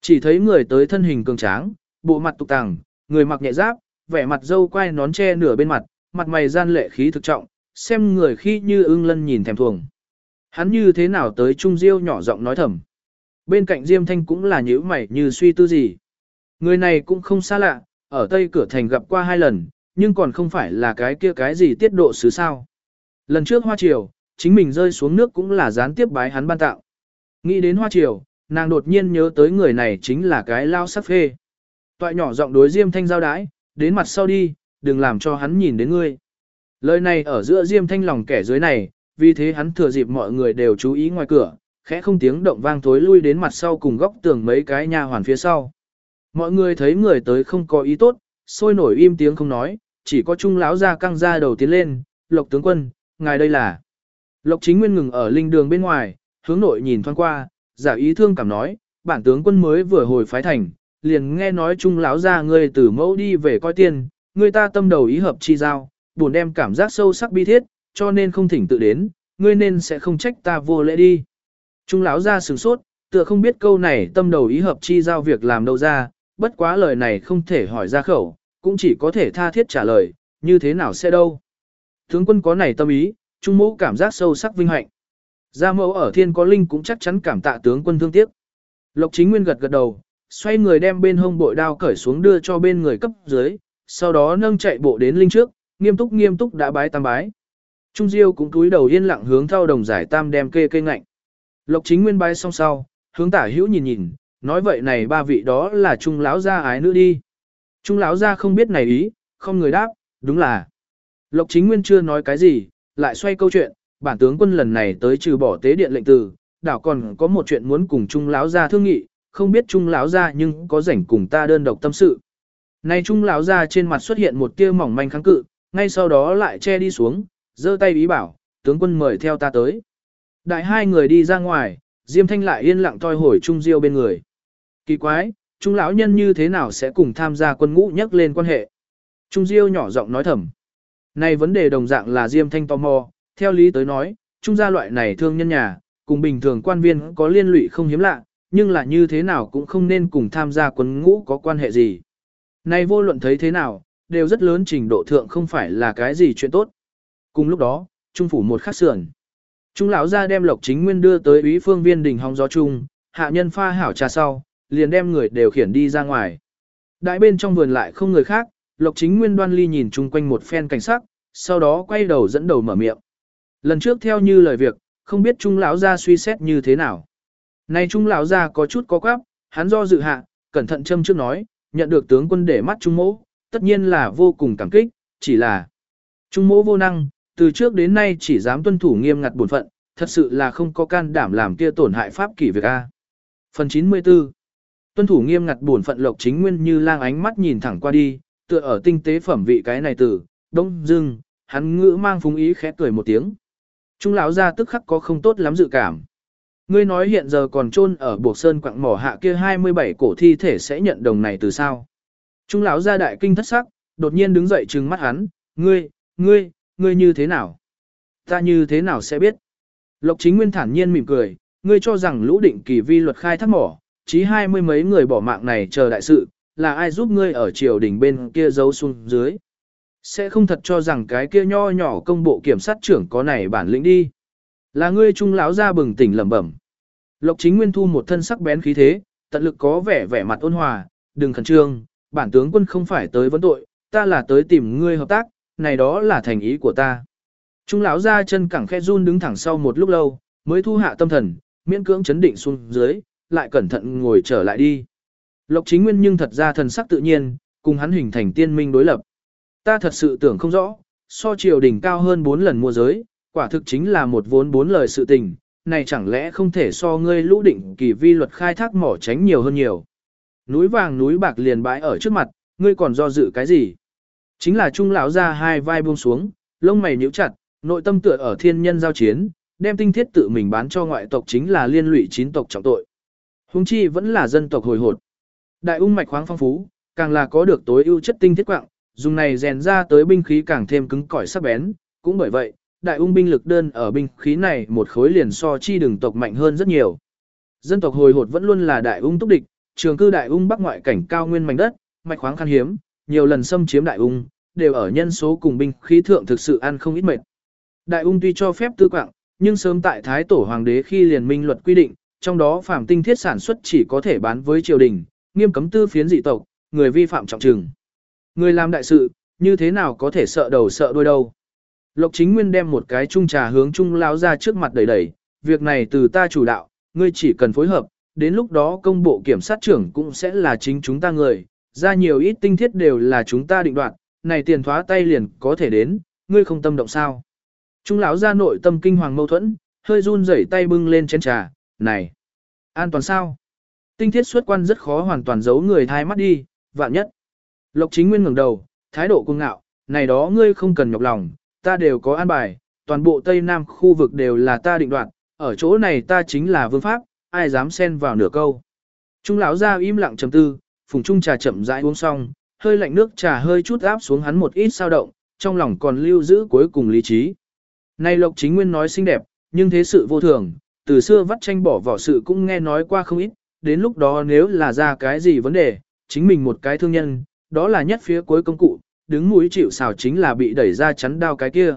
Chỉ thấy người tới thân hình cường tráng, bộ mặt tục tàng, người mặc nhẹ giáp, vẻ mặt dâu quai nón che nửa bên mặt, mặt mày gian lệ khí thực trọng, xem người khi như ưng lân nhìn thèm thuồng. Hắn như thế nào tới Trung Diêu nhỏ giọng nói thầm. Bên cạnh Diêm Thanh cũng là nhíu mày như suy tư gì. Người này cũng không xa lạ, ở Tây Cửa Thành gặp qua hai lần, nhưng còn không phải là cái kia cái gì tiết độ xứ sao. Lần trước Hoa Triều, chính mình rơi xuống nước cũng là gián tiếp bái hắn ban tạo. Nghĩ đến Hoa Triều, nàng đột nhiên nhớ tới người này chính là cái lao sắc phê. Toại nhỏ giọng đối Diêm Thanh giao đái, đến mặt sau đi, đừng làm cho hắn nhìn đến ngươi. Lời này ở giữa Diêm Thanh lòng kẻ dưới này, vì thế hắn thừa dịp mọi người đều chú ý ngoài cửa, khẽ không tiếng động vang thối lui đến mặt sau cùng góc tường mấy cái nhà hoàn phía sau. Mọi người thấy người tới không có ý tốt, sôi nổi im tiếng không nói, chỉ có trung lão ra căng ra đầu tiến lên, lộc tướng quân, ngài đây là. Lộc chính nguyên ngừng ở linh đường bên ngoài, hướng nội nhìn thoáng qua, giả ý thương cảm nói, bản tướng quân mới vừa hồi phái thành, liền nghe nói trung lão ra ngươi từ mẫu đi về coi tiền, người ta tâm đầu ý hợp chi giao, buồn đem cảm giác sâu sắc bi thiết, cho nên không thỉnh tự đến, ngươi nên sẽ không trách ta vô lễ đi. Trung lão ra sửng sốt, tựa không biết câu này tâm đầu ý hợp chi giao việc làm đâu ra, bất quá lời này không thể hỏi ra khẩu, cũng chỉ có thể tha thiết trả lời, như thế nào sẽ đâu. Tướng quân có này tâm ý, trung mẫu cảm giác sâu sắc vinh hạnh. Gia mẫu ở thiên có linh cũng chắc chắn cảm tạ tướng quân thương tiếc. Lộc chính nguyên gật gật đầu, xoay người đem bên hông bội đao cởi xuống đưa cho bên người cấp dưới, sau đó nâng chạy bộ đến linh trước, nghiêm túc nghiêm túc đã bái tam bái. Trung Diêu cũng cúi đầu yên lặng hướng theo đồng giải tam đem kê kê ngạnh. Lộc chính nguyên bái xong sau, hướng tả hữu nhìn nhìn, nói vậy này ba vị đó là trung lão gia ái nữ đi. Trung lão gia không biết này ý, không người đáp, đúng là. Lộc chính nguyên chưa nói cái gì, lại xoay câu chuyện, bản tướng quân lần này tới trừ bỏ tế điện lệnh từ, đảo còn có một chuyện muốn cùng trung lão gia thương nghị, không biết trung lão gia nhưng có rảnh cùng ta đơn độc tâm sự. Nay trung lão gia trên mặt xuất hiện một tia mỏng manh kháng cự, ngay sau đó lại che đi xuống, giơ tay ý bảo, tướng quân mời theo ta tới. Đại hai người đi ra ngoài, Diêm Thanh lại yên lặng toi hồi Trung Diêu bên người. Kỳ quái, Trung lão nhân như thế nào sẽ cùng tham gia quân ngũ nhắc lên quan hệ? Trung Diêu nhỏ giọng nói thầm. Này vấn đề đồng dạng là Diêm Thanh tò mò, theo lý tới nói, Trung gia loại này thương nhân nhà, cùng bình thường quan viên có liên lụy không hiếm lạ, nhưng là như thế nào cũng không nên cùng tham gia quân ngũ có quan hệ gì. nay vô luận thấy thế nào, đều rất lớn trình độ thượng không phải là cái gì chuyện tốt. Cùng lúc đó, trung phủ một khắc sườn. Trung lão ra đem Lộc Chính Nguyên đưa tới úy phương viên đỉnh hóng gió chung, hạ nhân pha hảo trà sau, liền đem người đều khiển đi ra ngoài. Đại bên trong vườn lại không người khác, Lộc Chính Nguyên đoan ly nhìn chung quanh một phen cảnh sắc, sau đó quay đầu dẫn đầu mở miệng. Lần trước theo như lời việc, không biết Trung lão gia suy xét như thế nào này Trung lão gia có chút có quáp, hắn do dự hạ, cẩn thận châm trước nói, nhận được tướng quân để mắt Trung mỗ, tất nhiên là vô cùng cảm kích, chỉ là Trung mỗ vô năng, từ trước đến nay chỉ dám tuân thủ nghiêm ngặt bổn phận, thật sự là không có can đảm làm kia tổn hại pháp kỷ việc a. Phần 94 Tuân thủ nghiêm ngặt bổn phận lộc chính nguyên như lang ánh mắt nhìn thẳng qua đi, tựa ở tinh tế phẩm vị cái này từ, đông dưng, hắn ngữ mang phúng ý khẽ cười một tiếng. Trung lão ra tức khắc có không tốt lắm dự cảm. Ngươi nói hiện giờ còn chôn ở buộc sơn quặng mỏ hạ kia 27 cổ thi thể sẽ nhận đồng này từ sao? Trung lão ra đại kinh thất sắc, đột nhiên đứng dậy trừng mắt hắn, ngươi, ngươi, ngươi như thế nào? Ta như thế nào sẽ biết? Lộc chính nguyên thản nhiên mỉm cười, ngươi cho rằng lũ định kỳ vi luật khai thác mỏ, chí hai mươi mấy người bỏ mạng này chờ đại sự, là ai giúp ngươi ở triều đình bên kia giấu xuống dưới. Sẽ không thật cho rằng cái kia nho nhỏ công bộ kiểm sát trưởng có này bản lĩnh đi. Là ngươi trung lão ra bừng tỉnh lẩm bẩm. Lộc chính nguyên thu một thân sắc bén khí thế, tận lực có vẻ vẻ mặt ôn hòa, đừng khẩn trương, bản tướng quân không phải tới vấn tội, ta là tới tìm ngươi hợp tác, này đó là thành ý của ta. Trung lão ra chân cẳng khe run đứng thẳng sau một lúc lâu, mới thu hạ tâm thần, miễn cưỡng chấn định xuống dưới, lại cẩn thận ngồi trở lại đi. Lộc chính nguyên nhưng thật ra thần sắc tự nhiên, cùng hắn hình thành tiên minh đối lập. Ta thật sự tưởng không rõ, so triều đỉnh cao hơn 4 lần mua giới, quả thực chính là một vốn bốn lời sự tình, này chẳng lẽ không thể so ngươi lũ định kỳ vi luật khai thác mỏ tránh nhiều hơn nhiều. Núi vàng núi bạc liền bãi ở trước mặt, ngươi còn do dự cái gì? Chính là trung lão ra hai vai buông xuống, lông mày nhíu chặt, nội tâm tựa ở thiên nhân giao chiến, đem tinh thiết tự mình bán cho ngoại tộc chính là liên lụy chín tộc trọng tội. Hùng chi vẫn là dân tộc hồi hột. Đại ung mạch khoáng phong phú, càng là có được tối ưu chất tinh thiết quạng, dùng này rèn ra tới binh khí càng thêm cứng cỏi sắc bén, cũng bởi vậy, đại ung binh lực đơn ở binh khí này một khối liền so chi đường tộc mạnh hơn rất nhiều. Dân tộc hồi hột vẫn luôn là đại ung túc địch, trường cư đại ung bắc ngoại cảnh cao nguyên mảnh đất, mạch khoáng khan hiếm, nhiều lần xâm chiếm đại ung, đều ở nhân số cùng binh khí thượng thực sự ăn không ít mệt. Đại ung tuy cho phép tư quạng, nhưng sớm tại thái tổ hoàng đế khi liền minh luật quy định, trong đó phạm tinh thiết sản xuất chỉ có thể bán với triều đình, nghiêm cấm tư phiến dị tộc, người vi phạm trọng trừng. Người làm đại sự, như thế nào có thể sợ đầu sợ đuôi đâu. Lộc chính nguyên đem một cái chung trà hướng chung Lão ra trước mặt đẩy đẩy, việc này từ ta chủ đạo, ngươi chỉ cần phối hợp, đến lúc đó công bộ kiểm sát trưởng cũng sẽ là chính chúng ta người, ra nhiều ít tinh thiết đều là chúng ta định đoạt, này tiền thoá tay liền có thể đến, ngươi không tâm động sao. Trung lão ra nội tâm kinh hoàng mâu thuẫn, hơi run rẩy tay bưng lên chén trà, này, an toàn sao? Tinh thiết xuất quan rất khó hoàn toàn giấu người thai mắt đi, vạn nhất. Lộc chính nguyên ngẩng đầu, thái độ cuồng ngạo, này đó ngươi không cần nhọc lòng, ta đều có an bài, toàn bộ Tây Nam khu vực đều là ta định đoạt, ở chỗ này ta chính là vương pháp, ai dám xen vào nửa câu. Trung lão ra im lặng trầm tư, phùng trung trà chậm rãi uống xong, hơi lạnh nước trà hơi chút áp xuống hắn một ít sao động, trong lòng còn lưu giữ cuối cùng lý trí. Này Lộc Chính Nguyên nói xinh đẹp, nhưng thế sự vô thường, từ xưa vắt tranh bỏ vỏ sự cũng nghe nói qua không ít, đến lúc đó nếu là ra cái gì vấn đề, chính mình một cái thương nhân, đó là nhất phía cuối công cụ, đứng mũi chịu xào chính là bị đẩy ra chắn đao cái kia.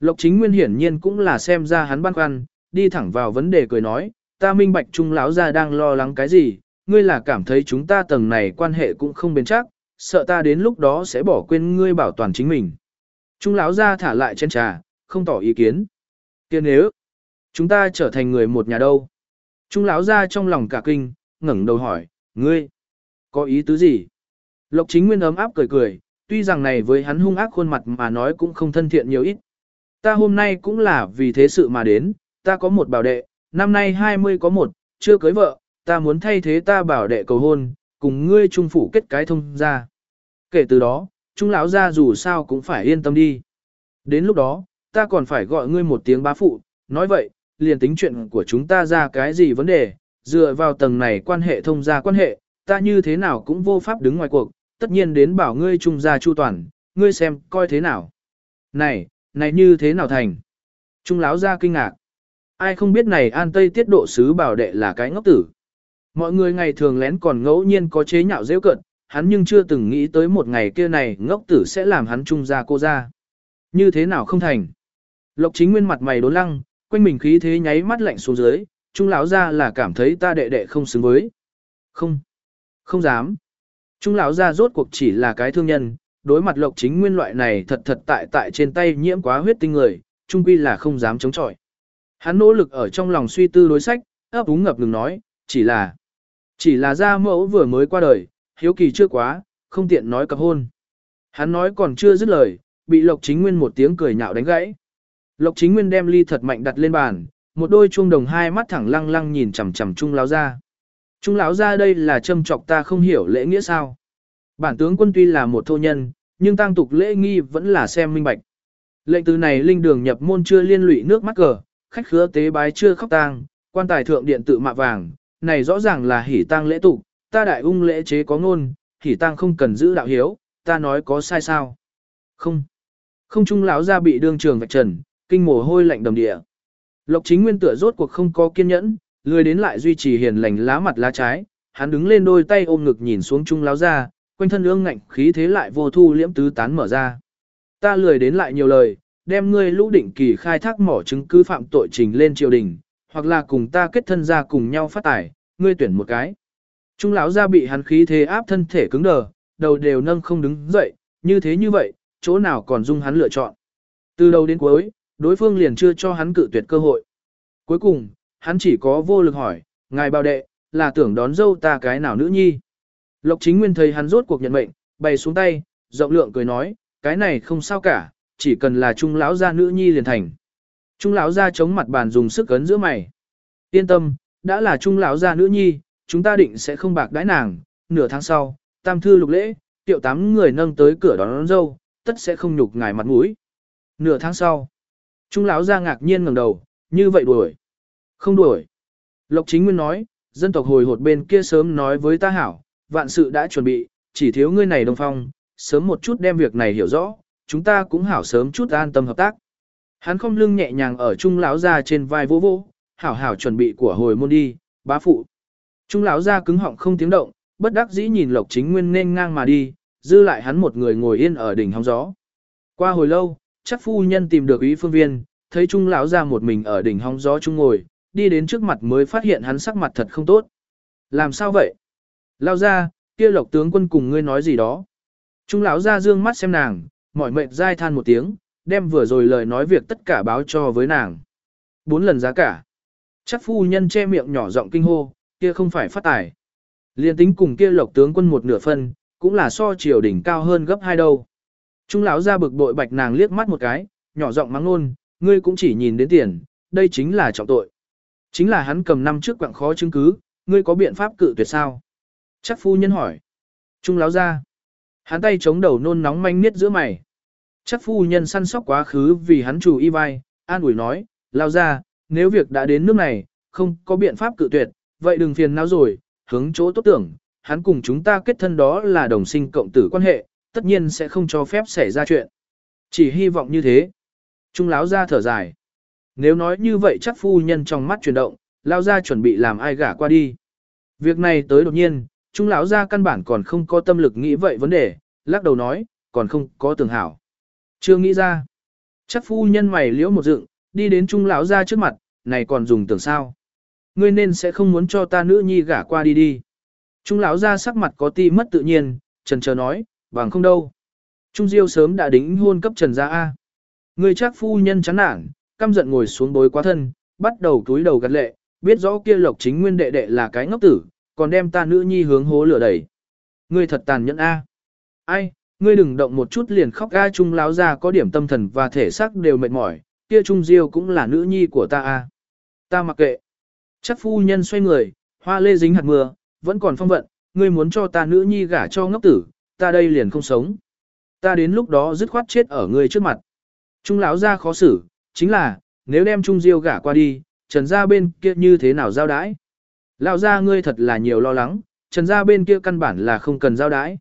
Lộc chính nguyên hiển nhiên cũng là xem ra hắn băn khoăn, đi thẳng vào vấn đề cười nói, ta minh bạch trung lão gia đang lo lắng cái gì, ngươi là cảm thấy chúng ta tầng này quan hệ cũng không bền chắc, sợ ta đến lúc đó sẽ bỏ quên ngươi bảo toàn chính mình. Trung lão gia thả lại trên trà, không tỏ ý kiến. Kia nếu chúng ta trở thành người một nhà đâu? Trung lão gia trong lòng cả kinh, ngẩng đầu hỏi, ngươi có ý tứ gì? Lộc chính nguyên ấm áp cười cười, tuy rằng này với hắn hung ác khuôn mặt mà nói cũng không thân thiện nhiều ít. Ta hôm nay cũng là vì thế sự mà đến, ta có một bảo đệ, năm nay 20 có một, chưa cưới vợ, ta muốn thay thế ta bảo đệ cầu hôn, cùng ngươi trung phủ kết cái thông ra. Kể từ đó, trung lão gia dù sao cũng phải yên tâm đi. Đến lúc đó, ta còn phải gọi ngươi một tiếng bá phụ, nói vậy, liền tính chuyện của chúng ta ra cái gì vấn đề, dựa vào tầng này quan hệ thông gia quan hệ, ta như thế nào cũng vô pháp đứng ngoài cuộc, tất nhiên đến bảo ngươi trung gia chu toàn, ngươi xem coi thế nào. Này, này như thế nào thành? Trung láo ra kinh ngạc. Ai không biết này an tây tiết độ sứ bảo đệ là cái ngốc tử. Mọi người ngày thường lén còn ngẫu nhiên có chế nhạo dễ cận, hắn nhưng chưa từng nghĩ tới một ngày kia này ngốc tử sẽ làm hắn trung gia cô ra. Như thế nào không thành? Lộc chính nguyên mặt mày đốn lăng, quanh mình khí thế nháy mắt lạnh xuống dưới, trung lão ra là cảm thấy ta đệ đệ không xứng với. Không, không dám. Trung lão ra rốt cuộc chỉ là cái thương nhân, đối mặt lộc chính nguyên loại này thật thật tại tại trên tay nhiễm quá huyết tinh người, trung quy là không dám chống chọi. Hắn nỗ lực ở trong lòng suy tư đối sách, ấp úng ngập ngừng nói, chỉ là, chỉ là gia mẫu vừa mới qua đời, hiếu kỳ chưa quá, không tiện nói cập hôn. Hắn nói còn chưa dứt lời, bị Lộc Chính Nguyên một tiếng cười nhạo đánh gãy. Lộc Chính Nguyên đem ly thật mạnh đặt lên bàn, một đôi chuông đồng hai mắt thẳng lăng lăng nhìn chằm chằm Trung lão gia. Trung lão ra đây là châm trọc ta không hiểu lễ nghĩa sao? Bản tướng quân tuy là một thô nhân, nhưng tăng tục lễ nghi vẫn là xem minh bạch. Lệnh từ này linh đường nhập môn chưa liên lụy nước mắt cờ, khách khứa tế bái chưa khóc tang, quan tài thượng điện tự mạ vàng, này rõ ràng là hỉ tang lễ tục, ta đại ung lễ chế có ngôn, hỉ tang không cần giữ đạo hiếu, ta nói có sai sao? Không. Không trung lão ra bị đương trường vạch trần, kinh mồ hôi lạnh đầm địa. Lộc chính nguyên tựa rốt cuộc không có kiên nhẫn, lười đến lại duy trì hiền lành lá mặt lá trái, hắn đứng lên đôi tay ôm ngực nhìn xuống trung lão ra, quanh thân ương ngạnh khí thế lại vô thu liễm tứ tán mở ra. Ta lười đến lại nhiều lời, đem ngươi lũ định kỳ khai thác mỏ chứng cứ phạm tội trình lên triều đình, hoặc là cùng ta kết thân ra cùng nhau phát tài, ngươi tuyển một cái. Trung lão ra bị hắn khí thế áp thân thể cứng đờ, đầu đều nâng không đứng dậy, như thế như vậy, chỗ nào còn dung hắn lựa chọn. Từ đầu đến cuối, đối phương liền chưa cho hắn cự tuyệt cơ hội. Cuối cùng, hắn chỉ có vô lực hỏi, ngài bao đệ, là tưởng đón dâu ta cái nào nữ nhi. Lộc chính nguyên thấy hắn rốt cuộc nhận mệnh, bày xuống tay, rộng lượng cười nói, cái này không sao cả, chỉ cần là trung lão gia nữ nhi liền thành. Trung lão gia chống mặt bàn dùng sức ấn giữa mày. Yên tâm, đã là trung lão gia nữ nhi, chúng ta định sẽ không bạc đãi nàng, nửa tháng sau, tam thư lục lễ, tiệu tám người nâng tới cửa đón, đón dâu, tất sẽ không nhục ngài mặt mũi. Nửa tháng sau, Trung lão gia ngạc nhiên ngẩng đầu, như vậy đuổi. Không đuổi. Lộc chính nguyên nói, dân tộc hồi hột bên kia sớm nói với ta hảo, vạn sự đã chuẩn bị, chỉ thiếu ngươi này đồng phong, sớm một chút đem việc này hiểu rõ, chúng ta cũng hảo sớm chút an tâm hợp tác. Hắn không lưng nhẹ nhàng ở trung lão gia trên vai vô vô, hảo hảo chuẩn bị của hồi môn đi, bá phụ. Trung lão gia cứng họng không tiếng động, bất đắc dĩ nhìn Lộc Chính Nguyên nên ngang mà đi, dư lại hắn một người ngồi yên ở đỉnh hóng gió. Qua hồi lâu, chắc phu nhân tìm được ý phương viên, thấy Trung lão gia một mình ở đỉnh hóng gió trung ngồi, đi đến trước mặt mới phát hiện hắn sắc mặt thật không tốt. Làm sao vậy? Lao ra, kia Lộc tướng quân cùng ngươi nói gì đó. Trung lão gia dương mắt xem nàng, mỏi mệt dai than một tiếng, đem vừa rồi lời nói việc tất cả báo cho với nàng. Bốn lần giá cả. Chắc phu nhân che miệng nhỏ giọng kinh hô, kia không phải phát tài. Liên tính cùng kia lộc tướng quân một nửa phân, cũng là so triều đỉnh cao hơn gấp hai đâu. Trung lão ra bực bội bạch nàng liếc mắt một cái, nhỏ giọng mắng luôn, ngươi cũng chỉ nhìn đến tiền, đây chính là trọng tội. Chính là hắn cầm năm trước quặng khó chứng cứ, ngươi có biện pháp cự tuyệt sao? Chắc phu nhân hỏi. Trung Láo ra. Hắn tay chống đầu nôn nóng manh miết giữa mày. Chắc phu nhân săn sóc quá khứ vì hắn chủ y vai, an ủi nói, lao ra, nếu việc đã đến nước này, không có biện pháp cự tuyệt, vậy đừng phiền não rồi, hướng chỗ tốt tưởng, hắn cùng chúng ta kết thân đó là đồng sinh cộng tử quan hệ, tất nhiên sẽ không cho phép xảy ra chuyện. Chỉ hy vọng như thế. Trung láo ra thở dài. Nếu nói như vậy chắc phu nhân trong mắt chuyển động, lao ra chuẩn bị làm ai gả qua đi. Việc này tới đột nhiên, Trung lão ra căn bản còn không có tâm lực nghĩ vậy vấn đề, lắc đầu nói, còn không có tưởng hảo. Chưa nghĩ ra. Chắc phu nhân mày liễu một dựng, đi đến Trung lão ra trước mặt, này còn dùng tưởng sao. Ngươi nên sẽ không muốn cho ta nữ nhi gả qua đi đi. Trung lão ra sắc mặt có ti mất tự nhiên, trần chờ nói, bằng không đâu. Trung diêu sớm đã đính hôn cấp trần gia A. Ngươi chắc phu nhân chán nản, căm giận ngồi xuống bối quá thân, bắt đầu túi đầu gật lệ, biết rõ kia lộc chính nguyên đệ đệ là cái ngốc tử, còn đem ta nữ nhi hướng hố lửa đẩy. Ngươi thật tàn nhẫn A. Ai, ngươi đừng động một chút liền khóc A Trung láo ra có điểm tâm thần và thể xác đều mệt mỏi, kia Trung Diêu cũng là nữ nhi của ta A. Ta mặc kệ. Chắc phu nhân xoay người, hoa lê dính hạt mưa, vẫn còn phong vận, ngươi muốn cho ta nữ nhi gả cho ngốc tử, ta đây liền không sống. Ta đến lúc đó dứt khoát chết ở ngươi trước mặt. Trung lão ra khó xử, chính là, nếu đem Trung Diêu gả qua đi, trần gia bên kia như thế nào giao đãi? Lão gia ngươi thật là nhiều lo lắng, trần gia bên kia căn bản là không cần giao đãi.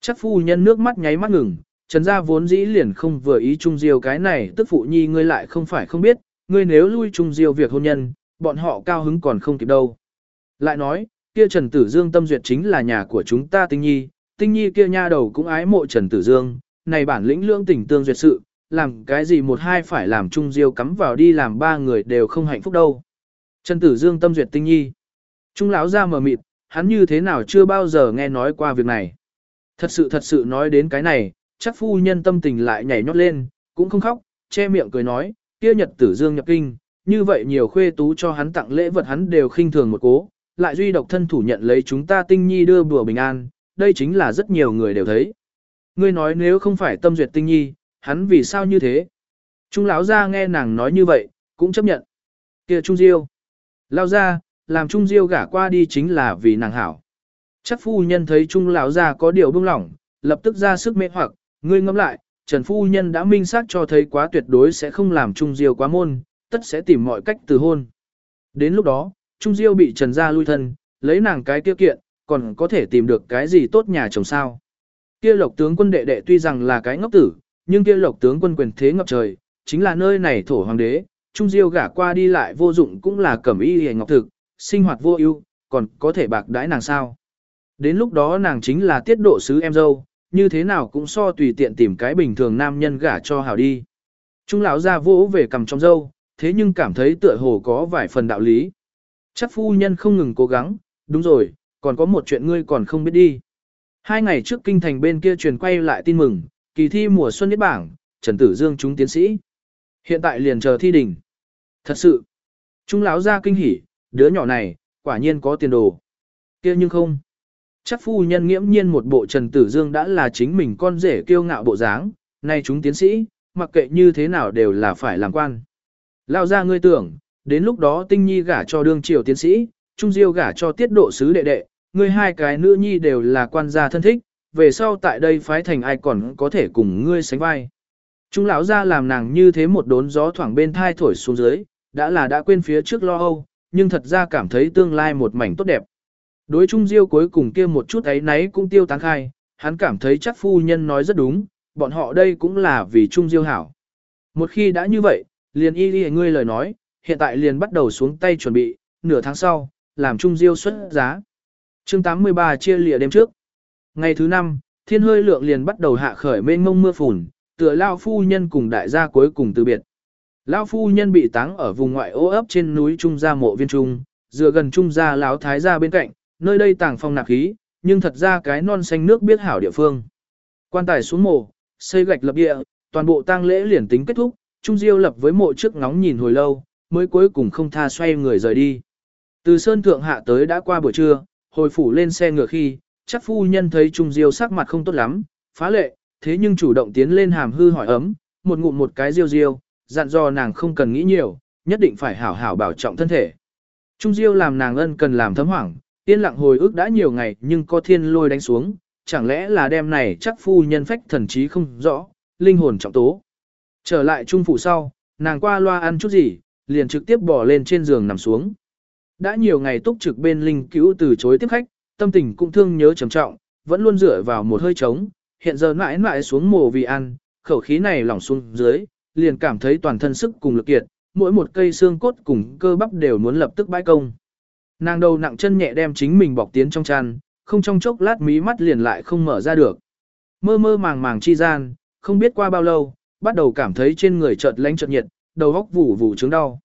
Chắc phu nhân nước mắt nháy mắt ngừng, trần gia vốn dĩ liền không vừa ý Trung Diêu cái này tức phụ nhi ngươi lại không phải không biết, ngươi nếu lui Trung Diêu việc hôn nhân, bọn họ cao hứng còn không kịp đâu. Lại nói, kia Trần Tử Dương tâm duyệt chính là nhà của chúng ta tinh nhi, tinh nhi kia nha đầu cũng ái mộ Trần Tử Dương, này bản lĩnh lương tình tương duyệt sự, làm cái gì một hai phải làm Trung Diêu cắm vào đi làm ba người đều không hạnh phúc đâu. Trần Tử Dương tâm duyệt tinh nhi. Trung lão ra mờ mịt, hắn như thế nào chưa bao giờ nghe nói qua việc này. Thật sự thật sự nói đến cái này, chắc phu nhân tâm tình lại nhảy nhót lên, cũng không khóc, che miệng cười nói, kia nhật tử dương nhập kinh, như vậy nhiều khuê tú cho hắn tặng lễ vật hắn đều khinh thường một cố, lại duy độc thân thủ nhận lấy chúng ta tinh nhi đưa bùa bình an, đây chính là rất nhiều người đều thấy. Ngươi nói nếu không phải tâm duyệt tinh nhi, hắn vì sao như thế? Trung lão gia nghe nàng nói như vậy, cũng chấp nhận. kia Trung Diêu. Lao ra, làm Trung Diêu gả qua đi chính là vì nàng hảo. Chắc phu nhân thấy Trung lão gia có điều bưng lỏng, lập tức ra sức mê hoặc, ngươi ngẫm lại, Trần phu nhân đã minh xác cho thấy quá tuyệt đối sẽ không làm Trung Diêu quá môn, tất sẽ tìm mọi cách từ hôn. Đến lúc đó, Trung Diêu bị Trần gia lui thân, lấy nàng cái tiêu kiện, còn có thể tìm được cái gì tốt nhà chồng sao. Kia lộc tướng quân đệ đệ tuy rằng là cái ngốc tử, nhưng kia lộc tướng quân quyền thế ngập trời, chính là nơi này thổ hoàng đế, Trung Diêu gả qua đi lại vô dụng cũng là cẩm y hề ngọc thực, sinh hoạt vô ưu, còn có thể bạc đãi nàng sao. Đến lúc đó nàng chính là tiết độ sứ em dâu, như thế nào cũng so tùy tiện tìm cái bình thường nam nhân gả cho hảo đi. Trung lão ra vỗ về cầm trong dâu, thế nhưng cảm thấy tựa hồ có vài phần đạo lý. Chắc phu nhân không ngừng cố gắng, đúng rồi, còn có một chuyện ngươi còn không biết đi. Hai ngày trước kinh thành bên kia truyền quay lại tin mừng, kỳ thi mùa xuân nhất bảng, Trần Tử Dương chúng tiến sĩ. Hiện tại liền chờ thi đỉnh. Thật sự, chúng lão ra kinh hỉ, đứa nhỏ này, quả nhiên có tiền đồ. kia nhưng không. Chắc phu nhân nghiễm nhiên một bộ Trần Tử Dương đã là chính mình con rể kiêu ngạo bộ dáng, nay chúng tiến sĩ, mặc kệ như thế nào đều là phải làm quan. Lao ra ngươi tưởng, đến lúc đó tinh nhi gả cho đương triều tiến sĩ, trung diêu gả cho tiết độ sứ đệ đệ, ngươi hai cái nữ nhi đều là quan gia thân thích, về sau tại đây phái thành ai còn có thể cùng ngươi sánh vai. Trung lão ra làm nàng như thế một đốn gió thoảng bên thai thổi xuống dưới, đã là đã quên phía trước lo âu, nhưng thật ra cảm thấy tương lai một mảnh tốt đẹp. Đối Trung Diêu cuối cùng kia một chút ấy nấy cũng tiêu tán khai, hắn cảm thấy chắc phu nhân nói rất đúng, bọn họ đây cũng là vì Trung Diêu hảo. Một khi đã như vậy, liền y đi ngươi lời nói, hiện tại liền bắt đầu xuống tay chuẩn bị, nửa tháng sau, làm Trung Diêu xuất giá. chương 83 chia lìa đêm trước. Ngày thứ năm, thiên hơi lượng liền bắt đầu hạ khởi mênh mông mưa phùn, tựa lao phu nhân cùng đại gia cuối cùng từ biệt. Lao phu nhân bị táng ở vùng ngoại ô ấp trên núi Trung gia mộ viên Trung, dựa gần Trung gia lão thái gia bên cạnh, nơi đây tàng phong nạp khí, nhưng thật ra cái non xanh nước biết hảo địa phương. Quan tài xuống mộ, xây gạch lập địa, toàn bộ tang lễ liền tính kết thúc, Trung Diêu lập với mộ trước ngóng nhìn hồi lâu, mới cuối cùng không tha xoay người rời đi. Từ Sơn Thượng hạ tới đã qua buổi trưa, hồi phủ lên xe ngựa khi, chắc phu nhân thấy Trung Diêu sắc mặt không tốt lắm, phá lệ, thế nhưng chủ động tiến lên hàm hư hỏi ấm, một ngụm một cái diêu diêu, dặn dò nàng không cần nghĩ nhiều, nhất định phải hảo hảo bảo trọng thân thể. Trung Diêu làm nàng ân cần làm thấm hoảng, yên lặng hồi ức đã nhiều ngày nhưng có thiên lôi đánh xuống, chẳng lẽ là đêm này chắc phu nhân phách thần trí không rõ, linh hồn trọng tố. Trở lại trung phủ sau, nàng qua loa ăn chút gì, liền trực tiếp bỏ lên trên giường nằm xuống. Đã nhiều ngày túc trực bên linh cứu từ chối tiếp khách, tâm tình cũng thương nhớ trầm trọng, vẫn luôn dựa vào một hơi trống, hiện giờ mãi mãi xuống mồ vì ăn, khẩu khí này lỏng xuống dưới, liền cảm thấy toàn thân sức cùng lực kiệt, mỗi một cây xương cốt cùng cơ bắp đều muốn lập tức bãi công. Nàng đầu nặng chân nhẹ đem chính mình bọc tiến trong chăn, không trong chốc lát mí mắt liền lại không mở ra được. Mơ mơ màng màng chi gian, không biết qua bao lâu, bắt đầu cảm thấy trên người chợt lạnh chợt nhiệt, đầu góc vụ vụ chứng đau.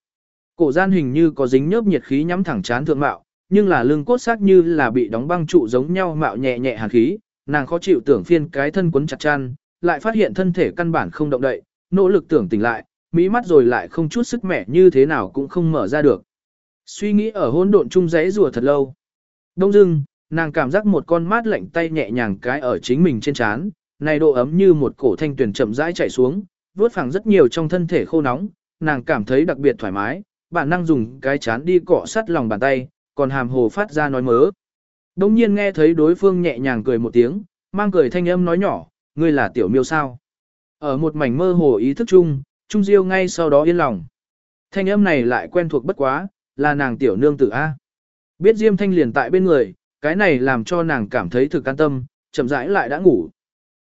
Cổ gian hình như có dính nhớp nhiệt khí nhắm thẳng chán thượng mạo, nhưng là lưng cốt xác như là bị đóng băng trụ giống nhau mạo nhẹ nhẹ hàn khí, nàng khó chịu tưởng phiên cái thân quấn chặt chăn, lại phát hiện thân thể căn bản không động đậy, nỗ lực tưởng tỉnh lại, mỹ mắt rồi lại không chút sức mẻ như thế nào cũng không mở ra được. Suy nghĩ ở hỗn độn chung rẽ rùa thật lâu. Đông dưng, nàng cảm giác một con mát lạnh tay nhẹ nhàng cái ở chính mình trên trán, này độ ấm như một cổ thanh tuyển chậm rãi chảy xuống, vuốt phẳng rất nhiều trong thân thể khô nóng, nàng cảm thấy đặc biệt thoải mái, bản năng dùng cái chán đi cọ sát lòng bàn tay, còn hàm hồ phát ra nói mớ. Đông nhiên nghe thấy đối phương nhẹ nhàng cười một tiếng, mang cười thanh âm nói nhỏ, ngươi là tiểu miêu sao. Ở một mảnh mơ hồ ý thức chung, Trung Diêu ngay sau đó yên lòng. Thanh âm này lại quen thuộc bất quá, là nàng tiểu nương tử A. Biết Diêm Thanh liền tại bên người, cái này làm cho nàng cảm thấy thực an tâm, chậm rãi lại đã ngủ.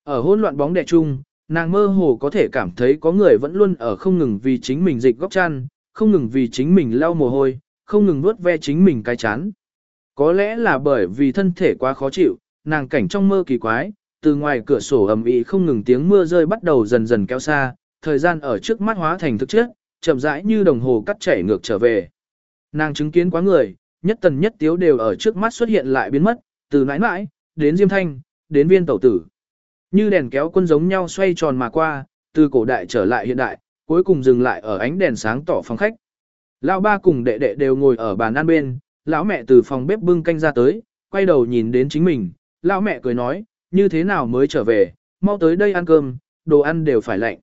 Ở hỗn loạn bóng đè chung, nàng mơ hồ có thể cảm thấy có người vẫn luôn ở không ngừng vì chính mình dịch góc chăn, không ngừng vì chính mình lau mồ hôi, không ngừng nuốt ve chính mình cái chán. Có lẽ là bởi vì thân thể quá khó chịu, nàng cảnh trong mơ kỳ quái, từ ngoài cửa sổ ầm ĩ không ngừng tiếng mưa rơi bắt đầu dần dần kéo xa, thời gian ở trước mắt hóa thành thực chất, chậm rãi như đồng hồ cắt chảy ngược trở về. Nàng chứng kiến quá người, nhất tần nhất tiếu đều ở trước mắt xuất hiện lại biến mất, từ nãi nãi, đến diêm thanh, đến viên tẩu tử. Như đèn kéo quân giống nhau xoay tròn mà qua, từ cổ đại trở lại hiện đại, cuối cùng dừng lại ở ánh đèn sáng tỏ phòng khách. Lão ba cùng đệ đệ đều ngồi ở bàn ăn bên, lão mẹ từ phòng bếp bưng canh ra tới, quay đầu nhìn đến chính mình, lão mẹ cười nói, như thế nào mới trở về, mau tới đây ăn cơm, đồ ăn đều phải lạnh.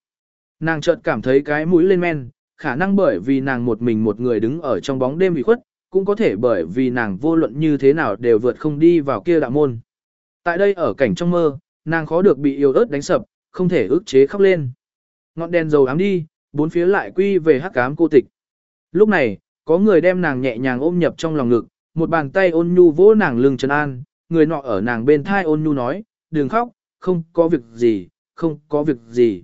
Nàng chợt cảm thấy cái mũi lên men, khả năng bởi vì nàng một mình một người đứng ở trong bóng đêm bị khuất, cũng có thể bởi vì nàng vô luận như thế nào đều vượt không đi vào kia đạo môn. Tại đây ở cảnh trong mơ, nàng khó được bị yêu ớt đánh sập, không thể ức chế khóc lên. Ngọn đèn dầu ám đi, bốn phía lại quy về hắc ám cô tịch. Lúc này, có người đem nàng nhẹ nhàng ôm nhập trong lòng ngực, một bàn tay ôn nhu vỗ nàng lưng trấn an, người nọ ở nàng bên thai ôn nhu nói, đừng khóc, không có việc gì, không có việc gì.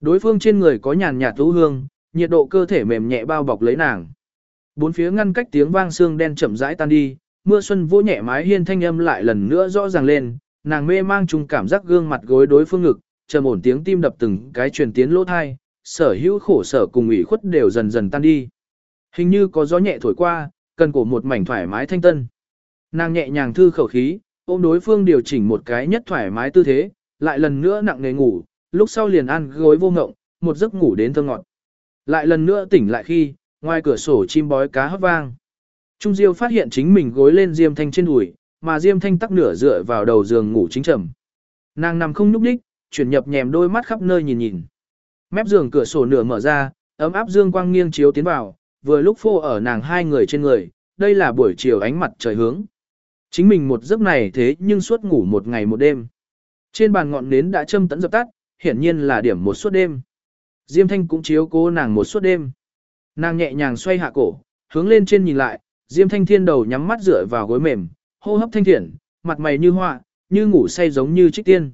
Đối phương trên người có nhàn nhạt thú hương, nhiệt độ cơ thể mềm nhẹ bao bọc lấy nàng. Bốn phía ngăn cách tiếng vang xương đen chậm rãi tan đi, mưa xuân vỗ nhẹ mái hiên thanh âm lại lần nữa rõ ràng lên, nàng mê mang chung cảm giác gương mặt gối đối phương ngực, trầm ổn tiếng tim đập từng cái truyền tiến lỗ thai, sở hữu khổ sở cùng ủy khuất đều dần dần tan đi. Hình như có gió nhẹ thổi qua, cần cổ một mảnh thoải mái thanh tân. Nàng nhẹ nhàng thư khẩu khí, ôm đối phương điều chỉnh một cái nhất thoải mái tư thế, lại lần nữa nặng nề ngủ, lúc sau liền ăn gối vô ngộng, một giấc ngủ đến thơ ngọt. Lại lần nữa tỉnh lại khi, ngoài cửa sổ chim bói cá hót vang. Trung Diêu phát hiện chính mình gối lên Diêm Thanh trên đùi, mà Diêm Thanh tắc nửa dựa vào đầu giường ngủ chính trầm. Nàng nằm không nhúc đích, chuyển nhập nhèm đôi mắt khắp nơi nhìn nhìn. Mép giường cửa sổ nửa mở ra, ấm áp dương quang nghiêng chiếu tiến vào, vừa lúc phô ở nàng hai người trên người, đây là buổi chiều ánh mặt trời hướng. Chính mình một giấc này thế nhưng suốt ngủ một ngày một đêm. Trên bàn ngọn nến đã châm tẫn dập tắt, hiển nhiên là điểm một suốt đêm. Diêm Thanh cũng chiếu cố nàng một suốt đêm. Nàng nhẹ nhàng xoay hạ cổ, hướng lên trên nhìn lại, Diêm Thanh Thiên đầu nhắm mắt dựa vào gối mềm, hô hấp thanh thiện, mặt mày như họa, như ngủ say giống như trích tiên.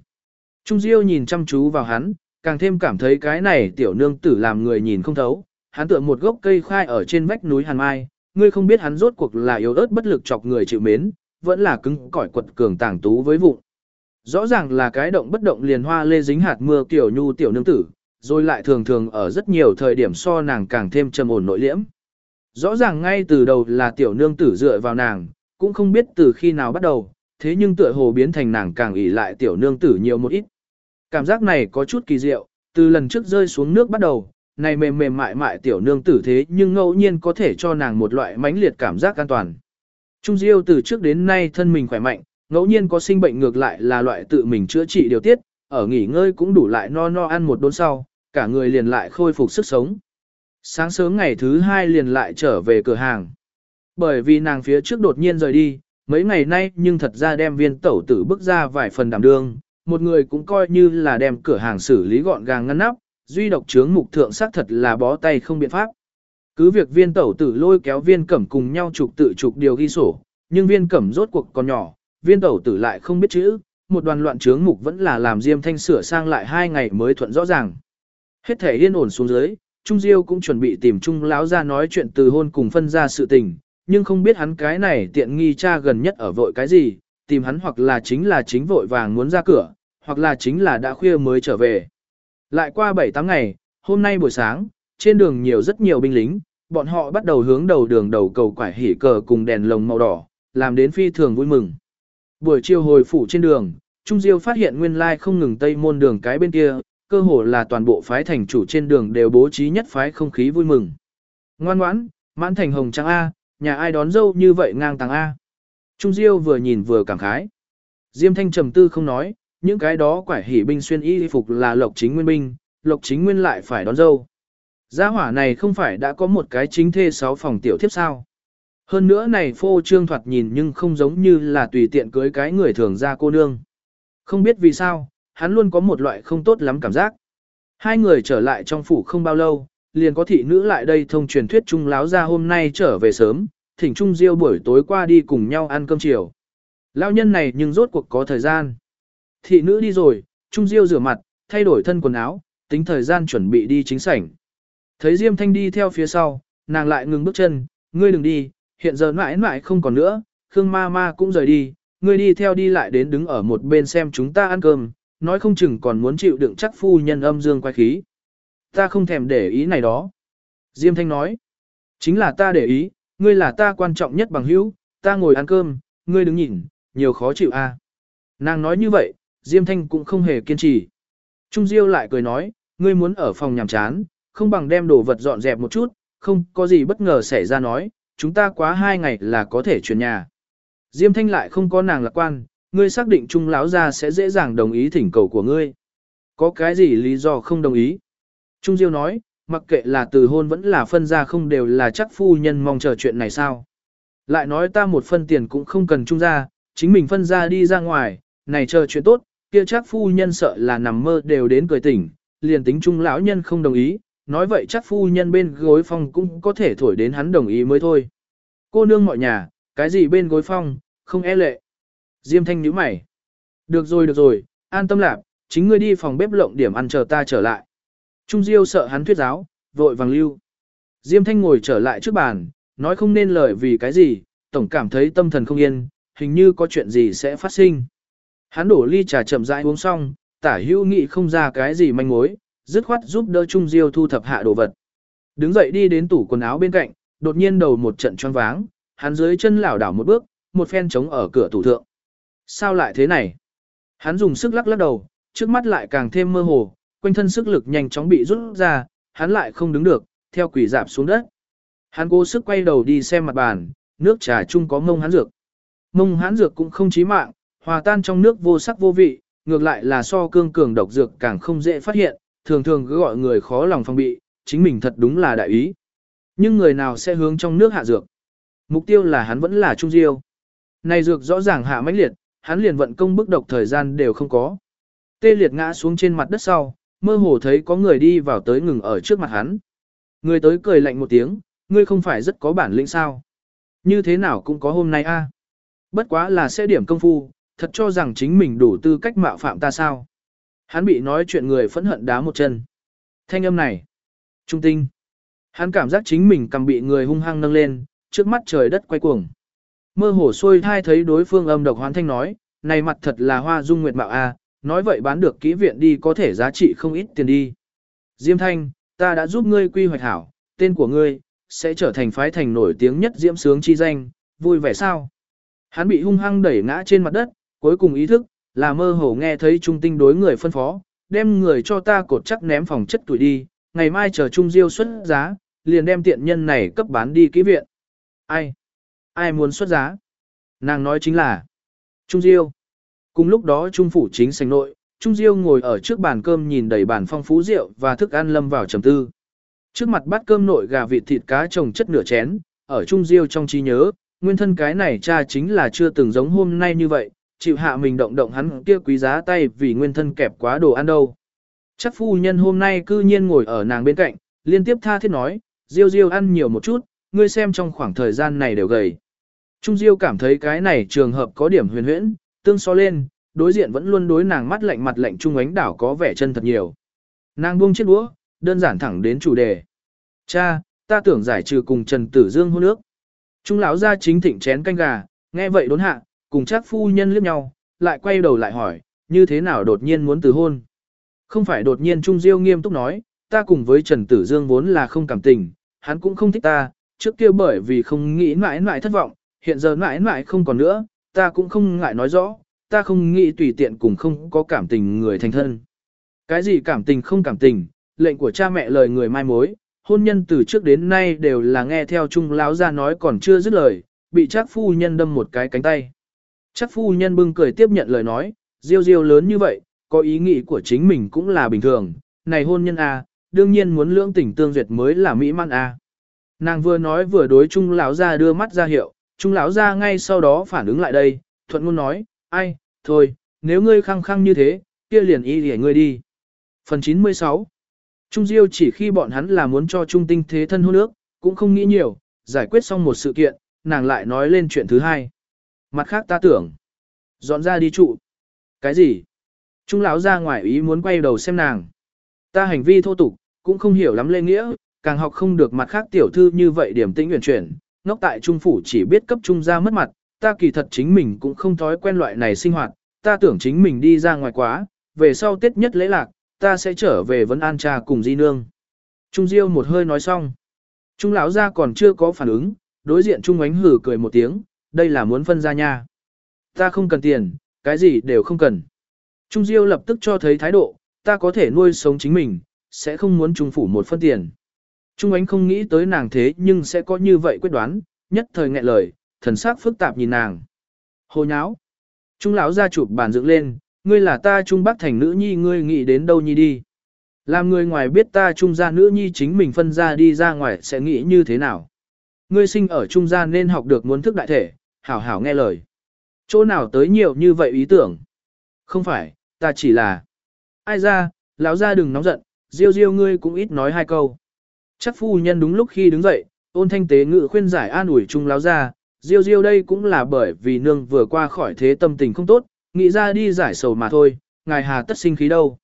Trung Diêu nhìn chăm chú vào hắn, càng thêm cảm thấy cái này tiểu nương tử làm người nhìn không thấu. Hắn tựa một gốc cây khai ở trên vách núi Hàn Mai, ngươi không biết hắn rốt cuộc là yếu ớt bất lực chọc người chịu mến, vẫn là cứng cỏi quật cường tàng tú với vụng. Rõ ràng là cái động bất động liền hoa lê dính hạt mưa kiểu nhu tiểu nương tử, rồi lại thường thường ở rất nhiều thời điểm so nàng càng thêm trầm ổn nội liễm. Rõ ràng ngay từ đầu là tiểu nương tử dựa vào nàng, cũng không biết từ khi nào bắt đầu, thế nhưng tựa hồ biến thành nàng càng ỷ lại tiểu nương tử nhiều một ít. Cảm giác này có chút kỳ diệu, từ lần trước rơi xuống nước bắt đầu, này mềm mềm mại mại tiểu nương tử thế nhưng ngẫu nhiên có thể cho nàng một loại mãnh liệt cảm giác an toàn. Trung Diêu từ trước đến nay thân mình khỏe mạnh, ngẫu nhiên có sinh bệnh ngược lại là loại tự mình chữa trị điều tiết, ở nghỉ ngơi cũng đủ lại no no ăn một đốn sau, cả người liền lại khôi phục sức sống. Sáng sớm ngày thứ hai liền lại trở về cửa hàng. Bởi vì nàng phía trước đột nhiên rời đi, mấy ngày nay nhưng thật ra đem viên tẩu tử bước ra vài phần đảm đương, một người cũng coi như là đem cửa hàng xử lý gọn gàng ngăn nắp, duy độc chướng mục thượng xác thật là bó tay không biện pháp. Cứ việc viên tẩu tử lôi kéo viên cẩm cùng nhau trục tự trục điều ghi sổ, nhưng viên cẩm rốt cuộc còn nhỏ, viên tẩu tử lại không biết chữ, một đoàn loạn chướng mục vẫn là làm Diêm Thanh sửa sang lại hai ngày mới thuận rõ ràng. Hết thể yên ổn xuống dưới, Trung Diêu cũng chuẩn bị tìm Trung lão ra nói chuyện từ hôn cùng phân ra sự tình, nhưng không biết hắn cái này tiện nghi cha gần nhất ở vội cái gì, tìm hắn hoặc là chính là chính vội vàng muốn ra cửa, hoặc là chính là đã khuya mới trở về. Lại qua 7-8 ngày, hôm nay buổi sáng, trên đường nhiều rất nhiều binh lính, bọn họ bắt đầu hướng đầu đường đầu cầu quải hỉ cờ cùng đèn lồng màu đỏ, làm đến phi thường vui mừng. Buổi chiều hồi phủ trên đường, Trung Diêu phát hiện nguyên lai không ngừng tây môn đường cái bên kia, cơ hồ là toàn bộ phái thành chủ trên đường đều bố trí nhất phái không khí vui mừng. Ngoan ngoãn, mãn thành hồng trắng A, nhà ai đón dâu như vậy ngang tàng A. Trung Diêu vừa nhìn vừa cảm khái. Diêm Thanh trầm tư không nói, những cái đó quải hỉ binh xuyên y phục là lộc chính nguyên binh, lộc chính nguyên lại phải đón dâu. Gia hỏa này không phải đã có một cái chính thê sáu phòng tiểu thiếp sao. Hơn nữa này phô trương thoạt nhìn nhưng không giống như là tùy tiện cưới cái người thường ra cô nương. Không biết vì sao, hắn luôn có một loại không tốt lắm cảm giác. Hai người trở lại trong phủ không bao lâu, liền có thị nữ lại đây thông truyền thuyết Trung láo ra hôm nay trở về sớm, thỉnh Trung Diêu buổi tối qua đi cùng nhau ăn cơm chiều. Lão nhân này nhưng rốt cuộc có thời gian. Thị nữ đi rồi, Trung Diêu rửa mặt, thay đổi thân quần áo, tính thời gian chuẩn bị đi chính sảnh. Thấy Diêm Thanh đi theo phía sau, nàng lại ngừng bước chân, ngươi đừng đi, hiện giờ mãi mãi không còn nữa, Khương ma ma cũng rời đi, ngươi đi theo đi lại đến đứng ở một bên xem chúng ta ăn cơm, nói không chừng còn muốn chịu đựng chắc phu nhân âm dương quay khí. Ta không thèm để ý này đó. Diêm Thanh nói. Chính là ta để ý, ngươi là ta quan trọng nhất bằng hữu, ta ngồi ăn cơm, ngươi đứng nhìn, nhiều khó chịu a. Nàng nói như vậy, Diêm Thanh cũng không hề kiên trì. Trung Diêu lại cười nói, ngươi muốn ở phòng nhàm chán, không bằng đem đồ vật dọn dẹp một chút, không có gì bất ngờ xảy ra nói, chúng ta quá hai ngày là có thể chuyển nhà. Diêm Thanh lại không có nàng lạc quan, ngươi xác định Trung lão gia sẽ dễ dàng đồng ý thỉnh cầu của ngươi. Có cái gì lý do không đồng ý? Trung Diêu nói, mặc kệ là từ hôn vẫn là phân ra không đều là chắc phu nhân mong chờ chuyện này sao. Lại nói ta một phân tiền cũng không cần trung ra, chính mình phân ra đi ra ngoài, này chờ chuyện tốt, kia chắc phu nhân sợ là nằm mơ đều đến cười tỉnh, liền tính trung lão nhân không đồng ý, nói vậy chắc phu nhân bên gối phong cũng có thể thổi đến hắn đồng ý mới thôi. Cô nương mọi nhà, cái gì bên gối phong, không e lệ. Diêm thanh nhíu mày. Được rồi được rồi, an tâm lạc, chính ngươi đi phòng bếp lộng điểm ăn chờ ta trở lại. Trung Diêu sợ hắn thuyết giáo, vội vàng lưu. Diêm thanh ngồi trở lại trước bàn, nói không nên lời vì cái gì, tổng cảm thấy tâm thần không yên, hình như có chuyện gì sẽ phát sinh. Hắn đổ ly trà chậm rãi uống xong, tả hữu nghị không ra cái gì manh mối, dứt khoát giúp đỡ Trung Diêu thu thập hạ đồ vật. Đứng dậy đi đến tủ quần áo bên cạnh, đột nhiên đầu một trận choáng váng, hắn dưới chân lảo đảo một bước, một phen chống ở cửa tủ thượng. Sao lại thế này? Hắn dùng sức lắc lắc đầu, trước mắt lại càng thêm mơ hồ, quanh thân sức lực nhanh chóng bị rút ra, hắn lại không đứng được, theo quỷ dạp xuống đất. Hắn cố sức quay đầu đi xem mặt bàn, nước trà chung có mông hắn dược. Mông hắn dược cũng không chí mạng, hòa tan trong nước vô sắc vô vị, ngược lại là so cương cường độc dược càng không dễ phát hiện, thường thường cứ gọi người khó lòng phòng bị, chính mình thật đúng là đại ý. Nhưng người nào sẽ hướng trong nước hạ dược? Mục tiêu là hắn vẫn là trung diêu. Này dược rõ ràng hạ mãnh liệt, hắn liền vận công bức độc thời gian đều không có. Tê liệt ngã xuống trên mặt đất sau, mơ hồ thấy có người đi vào tới ngừng ở trước mặt hắn. Người tới cười lạnh một tiếng, ngươi không phải rất có bản lĩnh sao. Như thế nào cũng có hôm nay a. Bất quá là sẽ điểm công phu, thật cho rằng chính mình đủ tư cách mạo phạm ta sao. Hắn bị nói chuyện người phẫn hận đá một chân. Thanh âm này. Trung tinh. Hắn cảm giác chính mình cầm bị người hung hăng nâng lên, trước mắt trời đất quay cuồng. Mơ hồ xôi thai thấy đối phương âm độc hoán thanh nói, này mặt thật là hoa dung nguyệt mạo a, nói vậy bán được kỹ viện đi có thể giá trị không ít tiền đi. Diêm thanh, ta đã giúp ngươi quy hoạch hảo, tên của ngươi, sẽ trở thành phái thành nổi tiếng nhất diễm sướng chi danh, vui vẻ sao? Hắn bị hung hăng đẩy ngã trên mặt đất, cuối cùng ý thức, là mơ hồ nghe thấy trung tinh đối người phân phó, đem người cho ta cột chắc ném phòng chất tuổi đi, ngày mai chờ trung diêu xuất giá, liền đem tiện nhân này cấp bán đi kỹ viện. Ai? Ai muốn xuất giá? Nàng nói chính là Trung Diêu. Cùng lúc đó Trung Phủ chính sành nội, Trung Diêu ngồi ở trước bàn cơm nhìn đầy bàn phong phú rượu và thức ăn lâm vào trầm tư. Trước mặt bát cơm nội gà vịt thịt cá trồng chất nửa chén, ở Trung Diêu trong trí nhớ, nguyên thân cái này cha chính là chưa từng giống hôm nay như vậy, chịu hạ mình động động hắn kia quý giá tay vì nguyên thân kẹp quá đồ ăn đâu. Chắc phu nhân hôm nay cư nhiên ngồi ở nàng bên cạnh, liên tiếp tha thiết nói, Diêu Diêu ăn nhiều một chút, ngươi xem trong khoảng thời gian này đều gầy. Trung Diêu cảm thấy cái này trường hợp có điểm huyền huyễn, tương so lên, đối diện vẫn luôn đối nàng mắt lạnh mặt lạnh trung ánh đảo có vẻ chân thật nhiều. Nàng buông chiếc đũa, đơn giản thẳng đến chủ đề. Cha, ta tưởng giải trừ cùng Trần Tử Dương hôn nước. Trung lão ra chính thịnh chén canh gà, nghe vậy đốn hạ, cùng chắc phu nhân liếc nhau, lại quay đầu lại hỏi, như thế nào đột nhiên muốn từ hôn. Không phải đột nhiên Trung Diêu nghiêm túc nói, ta cùng với Trần Tử Dương vốn là không cảm tình, hắn cũng không thích ta, trước kia bởi vì không nghĩ mãi mãi thất vọng, hiện giờ mãi mãi không còn nữa, ta cũng không ngại nói rõ, ta không nghĩ tùy tiện cùng không có cảm tình người thành thân. Cái gì cảm tình không cảm tình, lệnh của cha mẹ lời người mai mối, hôn nhân từ trước đến nay đều là nghe theo Trung lão ra nói còn chưa dứt lời, bị chắc phu nhân đâm một cái cánh tay. Chắc phu nhân bưng cười tiếp nhận lời nói, diêu diêu lớn như vậy, có ý nghĩ của chính mình cũng là bình thường, này hôn nhân A, đương nhiên muốn lưỡng tình tương duyệt mới là mỹ man A. À. Nàng vừa nói vừa đối chung lão gia đưa mắt ra hiệu, Trung lão gia ngay sau đó phản ứng lại đây, thuận ngôn nói, ai, thôi, nếu ngươi khăng khăng như thế, kia liền y để ngươi đi. Phần 96 Trung Diêu chỉ khi bọn hắn là muốn cho Trung Tinh thế thân hôn nước, cũng không nghĩ nhiều, giải quyết xong một sự kiện, nàng lại nói lên chuyện thứ hai. Mặt khác ta tưởng, dọn ra đi trụ. Cái gì? Trung lão ra ngoài ý muốn quay đầu xem nàng. Ta hành vi thô tục, cũng không hiểu lắm lê nghĩa, càng học không được mặt khác tiểu thư như vậy điểm tĩnh uyển chuyển, ngốc tại trung phủ chỉ biết cấp trung ra mất mặt, ta kỳ thật chính mình cũng không thói quen loại này sinh hoạt, ta tưởng chính mình đi ra ngoài quá, về sau tết nhất lễ lạc, ta sẽ trở về vấn an cha cùng di nương. Trung Diêu một hơi nói xong. Trung lão gia còn chưa có phản ứng, đối diện Trung ánh hử cười một tiếng, đây là muốn phân ra nha. Ta không cần tiền, cái gì đều không cần. Trung Diêu lập tức cho thấy thái độ, ta có thể nuôi sống chính mình, sẽ không muốn trung phủ một phân tiền. Trung ánh không nghĩ tới nàng thế nhưng sẽ có như vậy quyết đoán, nhất thời nghẹn lời, thần sắc phức tạp nhìn nàng. Hồ nháo. Trung lão ra chụp bàn dựng lên, ngươi là ta trung bắc thành nữ nhi ngươi nghĩ đến đâu nhi đi. Làm người ngoài biết ta trung gia nữ nhi chính mình phân ra đi ra ngoài sẽ nghĩ như thế nào. Ngươi sinh ở trung gia nên học được muốn thức đại thể, hảo hảo nghe lời. Chỗ nào tới nhiều như vậy ý tưởng? Không phải, ta chỉ là... Ai ra, lão ra đừng nóng giận, diêu diêu ngươi cũng ít nói hai câu. Chắc phu nhân đúng lúc khi đứng dậy, ôn thanh tế ngự khuyên giải an ủi trung lão ra, diêu diêu đây cũng là bởi vì nương vừa qua khỏi thế tâm tình không tốt, nghĩ ra đi giải sầu mà thôi, ngài hà tất sinh khí đâu.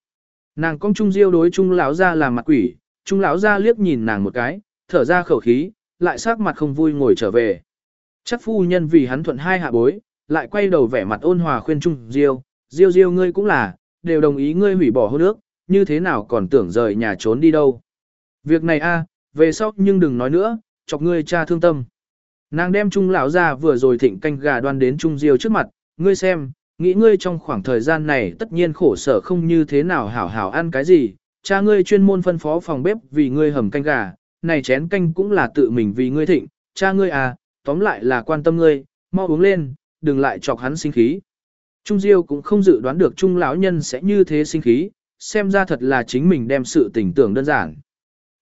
Nàng cong trung diêu đối trung lão ra làm mặt quỷ, trung lão ra liếc nhìn nàng một cái, thở ra khẩu khí, lại sắc mặt không vui ngồi trở về. Chắc phu nhân vì hắn thuận hai hạ bối, lại quay đầu vẻ mặt ôn hòa khuyên trung diêu, diêu diêu ngươi cũng là, đều đồng ý ngươi hủy bỏ hôn ước, như thế nào còn tưởng rời nhà trốn đi đâu. Việc này a, về sau nhưng đừng nói nữa, chọc ngươi cha thương tâm. Nàng đem trung lão ra vừa rồi thịnh canh gà đoan đến trung diêu trước mặt, ngươi xem, nghĩ ngươi trong khoảng thời gian này tất nhiên khổ sở không như thế nào hảo hảo ăn cái gì, cha ngươi chuyên môn phân phó phòng bếp vì ngươi hầm canh gà, này chén canh cũng là tự mình vì ngươi thịnh, cha ngươi à, tóm lại là quan tâm ngươi, mau uống lên, đừng lại chọc hắn sinh khí. Trung Diêu cũng không dự đoán được Trung lão nhân sẽ như thế sinh khí, xem ra thật là chính mình đem sự tình tưởng đơn giản.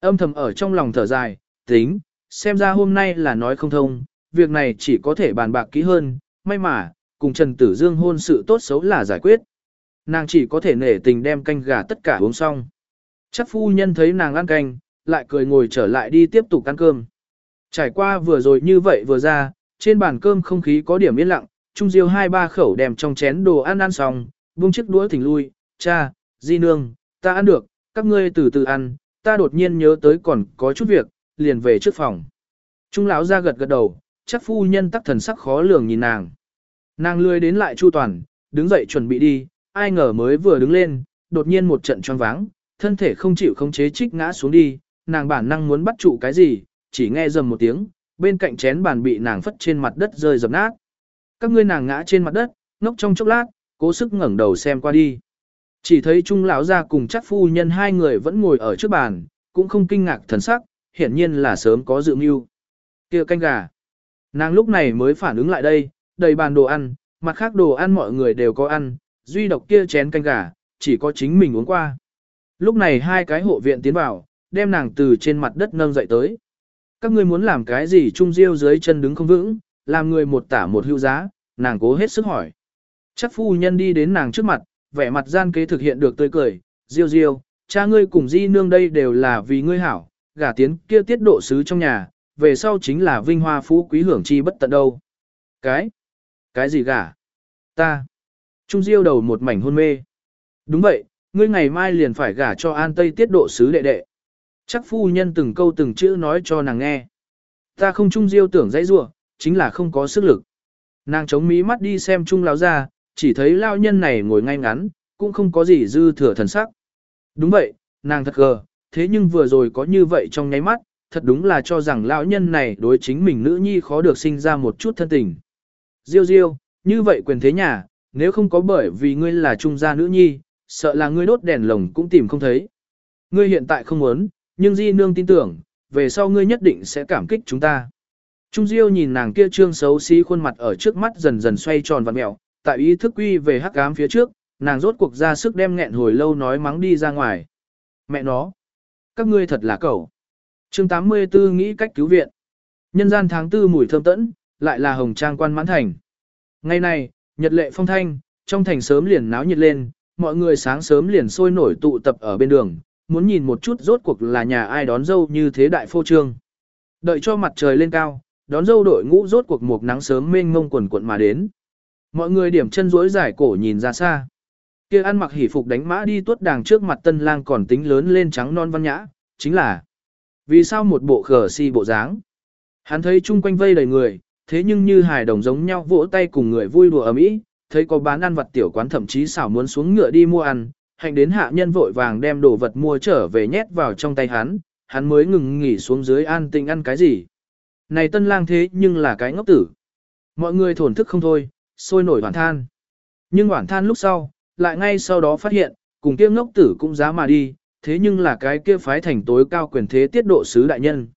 Âm thầm ở trong lòng thở dài, tính, xem ra hôm nay là nói không thông, việc này chỉ có thể bàn bạc kỹ hơn, may mà, cùng Trần Tử Dương hôn sự tốt xấu là giải quyết. Nàng chỉ có thể nể tình đem canh gà tất cả uống xong. Chắc phu nhân thấy nàng ăn canh, lại cười ngồi trở lại đi tiếp tục ăn cơm. Trải qua vừa rồi như vậy vừa ra, trên bàn cơm không khí có điểm yên lặng, Trung Diêu hai ba khẩu đem trong chén đồ ăn ăn xong, buông chiếc đũa thỉnh lui, cha, di nương, ta ăn được, các ngươi từ từ ăn, ta đột nhiên nhớ tới còn có chút việc, liền về trước phòng. Trung lão ra gật gật đầu, chắc phu nhân tắc thần sắc khó lường nhìn nàng. Nàng lười đến lại chu toàn, đứng dậy chuẩn bị đi, ai ngờ mới vừa đứng lên, đột nhiên một trận choáng váng, thân thể không chịu khống chế trích ngã xuống đi, nàng bản năng muốn bắt trụ cái gì, chỉ nghe rầm một tiếng, bên cạnh chén bàn bị nàng phất trên mặt đất rơi dập nát. Các ngươi nàng ngã trên mặt đất, ngốc trong chốc lát, cố sức ngẩng đầu xem qua đi. Chỉ thấy Trung lão gia cùng chắc phu nhân hai người vẫn ngồi ở trước bàn, cũng không kinh ngạc thần sắc, hiển nhiên là sớm có dự mưu. Kia canh gà. Nàng lúc này mới phản ứng lại đây, đầy bàn đồ ăn, mặt khác đồ ăn mọi người đều có ăn, duy độc kia chén canh gà, chỉ có chính mình uống qua. Lúc này hai cái hộ viện tiến vào, đem nàng từ trên mặt đất nâng dậy tới. Các ngươi muốn làm cái gì trung diêu dưới chân đứng không vững, làm người một tả một hữu giá, nàng cố hết sức hỏi. Chắc phu nhân đi đến nàng trước mặt, vẻ mặt gian kế thực hiện được tươi cười, diêu diêu, cha ngươi cùng di nương đây đều là vì ngươi hảo, gả tiến kia tiết độ sứ trong nhà, về sau chính là vinh hoa phú quý hưởng chi bất tận đâu. Cái? Cái gì gả? Ta. Trung diêu đầu một mảnh hôn mê. Đúng vậy, ngươi ngày mai liền phải gả cho an tây tiết độ sứ đệ đệ. Chắc phu nhân từng câu từng chữ nói cho nàng nghe. Ta không trung diêu tưởng dãy rủa chính là không có sức lực. Nàng chống mí mắt đi xem trung lão ra, chỉ thấy lao nhân này ngồi ngay ngắn, cũng không có gì dư thừa thần sắc. Đúng vậy, nàng thật gờ, thế nhưng vừa rồi có như vậy trong nháy mắt, thật đúng là cho rằng lão nhân này đối chính mình nữ nhi khó được sinh ra một chút thân tình. Diêu diêu, như vậy quyền thế nhà, nếu không có bởi vì ngươi là trung gia nữ nhi, sợ là ngươi đốt đèn lồng cũng tìm không thấy. Ngươi hiện tại không muốn, nhưng di nương tin tưởng, về sau ngươi nhất định sẽ cảm kích chúng ta. Trung Diêu nhìn nàng kia trương xấu xí khuôn mặt ở trước mắt dần dần xoay tròn vặn mẹo, tại ý thức quy về hắc ám phía trước, nàng rốt cuộc ra sức đem nghẹn hồi lâu nói mắng đi ra ngoài. Mẹ nó, các ngươi thật là cẩu. Chương 84 nghĩ cách cứu viện. Nhân gian tháng tư mùi thơm tẫn, lại là hồng trang quan mãn thành. Ngày này, nhật lệ phong thanh, trong thành sớm liền náo nhiệt lên, mọi người sáng sớm liền sôi nổi tụ tập ở bên đường, muốn nhìn một chút rốt cuộc là nhà ai đón dâu như thế đại phô trương. Đợi cho mặt trời lên cao, đón dâu đội ngũ rốt cuộc một nắng sớm mênh ngông quần quận mà đến. Mọi người điểm chân rối giải cổ nhìn ra xa. Kia ăn mặc hỉ phục đánh mã đi tuốt đàng trước mặt tân lang còn tính lớn lên trắng non văn nhã, chính là vì sao một bộ khở si bộ dáng. Hắn thấy chung quanh vây đầy người, thế nhưng như hài đồng giống nhau vỗ tay cùng người vui đùa ầm ĩ, thấy có bán ăn vặt tiểu quán thậm chí xảo muốn xuống ngựa đi mua ăn, hành đến hạ nhân vội vàng đem đồ vật mua trở về nhét vào trong tay hắn, hắn mới ngừng nghỉ xuống dưới an tinh ăn cái gì. Này tân lang thế nhưng là cái ngốc tử. Mọi người thổn thức không thôi, sôi nổi hoảng than. Nhưng hoảng than lúc sau, lại ngay sau đó phát hiện, cùng kia ngốc tử cũng dám mà đi, thế nhưng là cái kia phái thành tối cao quyền thế tiết độ sứ đại nhân.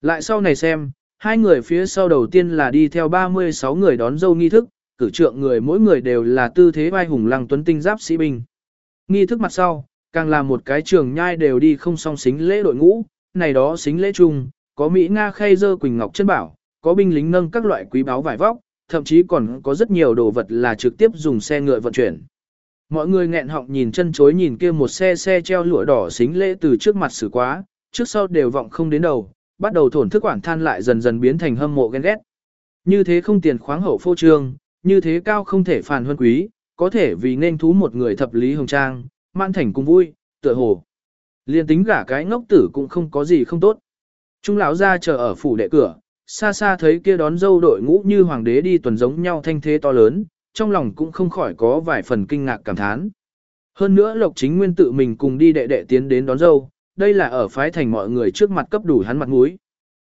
Lại sau này xem, hai người phía sau đầu tiên là đi theo 36 người đón dâu nghi thức, cử trượng người mỗi người đều là tư thế vai hùng lăng tuấn tinh giáp sĩ binh. Nghi thức mặt sau, càng là một cái trường nhai đều đi không song xính lễ đội ngũ, này đó xính lễ chung, có Mỹ Nga khay dơ quỳnh ngọc chân bảo, có binh lính nâng các loại quý báu vải vóc, thậm chí còn có rất nhiều đồ vật là trực tiếp dùng xe ngựa vận chuyển. Mọi người nghẹn họng nhìn chân chối nhìn kia một xe xe treo lụa đỏ xính lễ từ trước mặt xử quá, trước sau đều vọng không đến đầu, bắt đầu thổn thức quản than lại dần dần biến thành hâm mộ ghen ghét. Như thế không tiền khoáng hậu phô trương, như thế cao không thể phản huân quý, có thể vì nên thú một người thập lý hồng trang, man thành cùng vui, tựa hồ. Liên tính gả cái ngốc tử cũng không có gì không tốt. Trung lão ra chờ ở phủ đệ cửa, xa xa thấy kia đón dâu đội ngũ như hoàng đế đi tuần giống nhau thanh thế to lớn, trong lòng cũng không khỏi có vài phần kinh ngạc cảm thán. Hơn nữa Lộc Chính Nguyên tự mình cùng đi đệ đệ tiến đến đón dâu, đây là ở phái thành mọi người trước mặt cấp đủ hắn mặt mũi.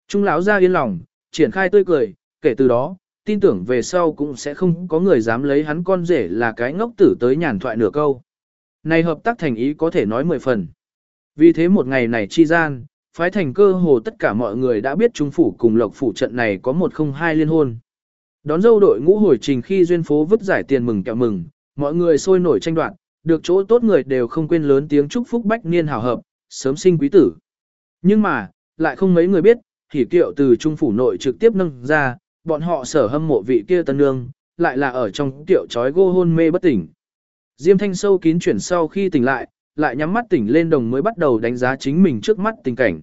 Trung lão ra yên lòng, triển khai tươi cười, kể từ đó, tin tưởng về sau cũng sẽ không có người dám lấy hắn con rể là cái ngốc tử tới nhàn thoại nửa câu. Này hợp tác thành ý có thể nói mười phần. Vì thế một ngày này chi gian, phái thành cơ hồ tất cả mọi người đã biết Trung Phủ cùng Lộc Phủ trận này có một không hai liên hôn. Đón dâu đội ngũ hồi trình khi duyên phố vứt giải tiền mừng kẹo mừng, mọi người sôi nổi tranh đoạt, được chỗ tốt người đều không quên lớn tiếng chúc phúc bách niên hảo hợp, sớm sinh quý tử. Nhưng mà, lại không mấy người biết, thì kiệu từ Trung Phủ nội trực tiếp nâng ra, bọn họ sở hâm mộ vị kia tân nương, lại là ở trong tiểu trói gô hôn mê bất tỉnh. Diêm thanh sâu kín chuyển sau khi tỉnh lại, lại nhắm mắt tỉnh lên đồng mới bắt đầu đánh giá chính mình trước mắt tình cảnh.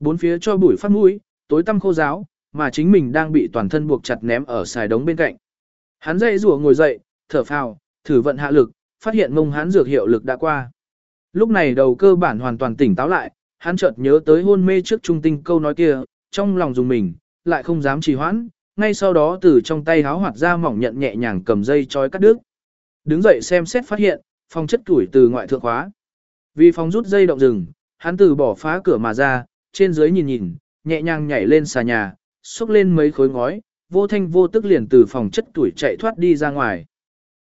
Bốn phía cho bụi phát mũi, tối tăm khô giáo, mà chính mình đang bị toàn thân buộc chặt ném ở xài đống bên cạnh. Hắn dậy rùa ngồi dậy, thở phào, thử vận hạ lực, phát hiện mông hắn dược hiệu lực đã qua. Lúc này đầu cơ bản hoàn toàn tỉnh táo lại, hắn chợt nhớ tới hôn mê trước trung tinh câu nói kia, trong lòng dùng mình, lại không dám trì hoãn, ngay sau đó từ trong tay háo hoạt ra mỏng nhận nhẹ nhàng cầm dây chói cắt đứt. Đứng dậy xem xét phát hiện, phòng chất tuổi từ ngoại thượng khóa. Vì phòng rút dây động rừng, hắn từ bỏ phá cửa mà ra, trên dưới nhìn nhìn, nhẹ nhàng nhảy lên xà nhà, xúc lên mấy khối ngói, vô thanh vô tức liền từ phòng chất tuổi chạy thoát đi ra ngoài.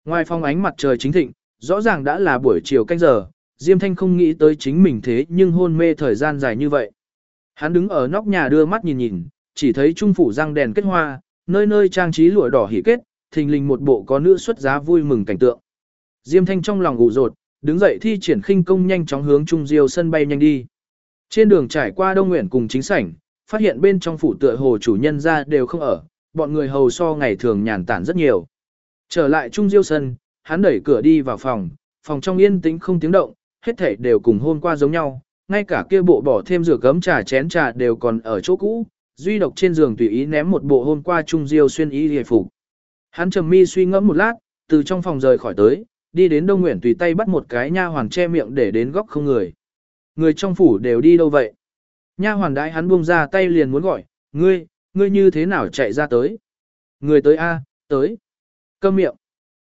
Ngoài phòng ánh mặt trời chính thịnh, rõ ràng đã là buổi chiều canh giờ, Diêm Thanh không nghĩ tới chính mình thế nhưng hôn mê thời gian dài như vậy. Hắn đứng ở nóc nhà đưa mắt nhìn nhìn, chỉ thấy trung phủ răng đèn kết hoa, nơi nơi trang trí lụa đỏ hỉ kết, thình lình một bộ có nữ xuất giá vui mừng cảnh tượng. Diêm Thanh trong lòng ngủ rột, đứng dậy thi triển khinh công nhanh chóng hướng Trung Diêu sân bay nhanh đi. Trên đường trải qua Đông Nguyện cùng chính sảnh, phát hiện bên trong phủ tựa hồ chủ nhân ra đều không ở, bọn người hầu so ngày thường nhàn tản rất nhiều. Trở lại Trung Diêu sân, hắn đẩy cửa đi vào phòng, phòng trong yên tĩnh không tiếng động, hết thảy đều cùng hôm qua giống nhau, ngay cả kia bộ bỏ thêm rửa gấm trà chén trà đều còn ở chỗ cũ, duy độc trên giường tùy ý ném một bộ hôm qua Trung Diêu xuyên y hề phục. Hắn trầm mi suy ngẫm một lát, từ trong phòng rời khỏi tới, đi đến Đông Nguyện tùy tay bắt một cái nha hoàn che miệng để đến góc không người. Người trong phủ đều đi đâu vậy? Nha hoàn đãi hắn buông ra tay liền muốn gọi, ngươi, ngươi như thế nào chạy ra tới? Người tới A, tới. Câm miệng.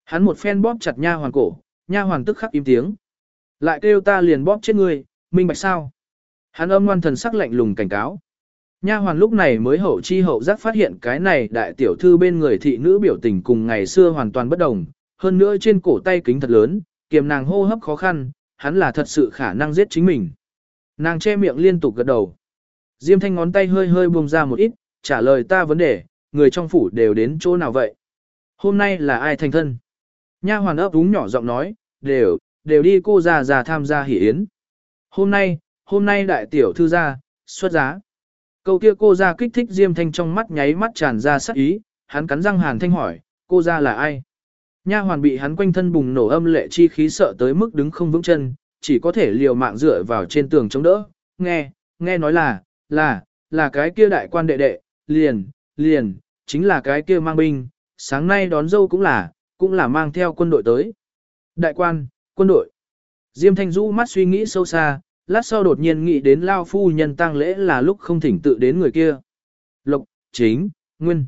Hắn một phen bóp chặt nha hoàn cổ, nha hoàn tức khắc im tiếng. Lại kêu ta liền bóp chết ngươi, minh bạch sao? Hắn âm ngoan thần sắc lạnh lùng cảnh cáo. Nha hoàn lúc này mới hậu chi hậu giác phát hiện cái này đại tiểu thư bên người thị nữ biểu tình cùng ngày xưa hoàn toàn bất đồng, hơn nữa trên cổ tay kính thật lớn, kiềm nàng hô hấp khó khăn, hắn là thật sự khả năng giết chính mình. Nàng che miệng liên tục gật đầu. Diêm thanh ngón tay hơi hơi buông ra một ít, trả lời ta vấn đề, người trong phủ đều đến chỗ nào vậy? Hôm nay là ai thành thân? Nha hoàn ấp úng nhỏ giọng nói, đều, đều đi cô già già tham gia hỷ yến. Hôm nay, hôm nay đại tiểu thư gia, xuất giá. Câu kia cô ra kích thích Diêm Thanh trong mắt nháy mắt tràn ra sắc ý, hắn cắn răng hàn thanh hỏi, cô ra là ai? Nha hoàn bị hắn quanh thân bùng nổ âm lệ chi khí sợ tới mức đứng không vững chân, chỉ có thể liều mạng dựa vào trên tường chống đỡ. Nghe, nghe nói là, là, là cái kia đại quan đệ đệ, liền, liền, chính là cái kia mang binh, sáng nay đón dâu cũng là, cũng là mang theo quân đội tới. Đại quan, quân đội. Diêm Thanh rũ mắt suy nghĩ sâu xa, lát sau đột nhiên nghĩ đến Lao phu nhân tang lễ là lúc không thỉnh tự đến người kia. Lộc, chính, nguyên.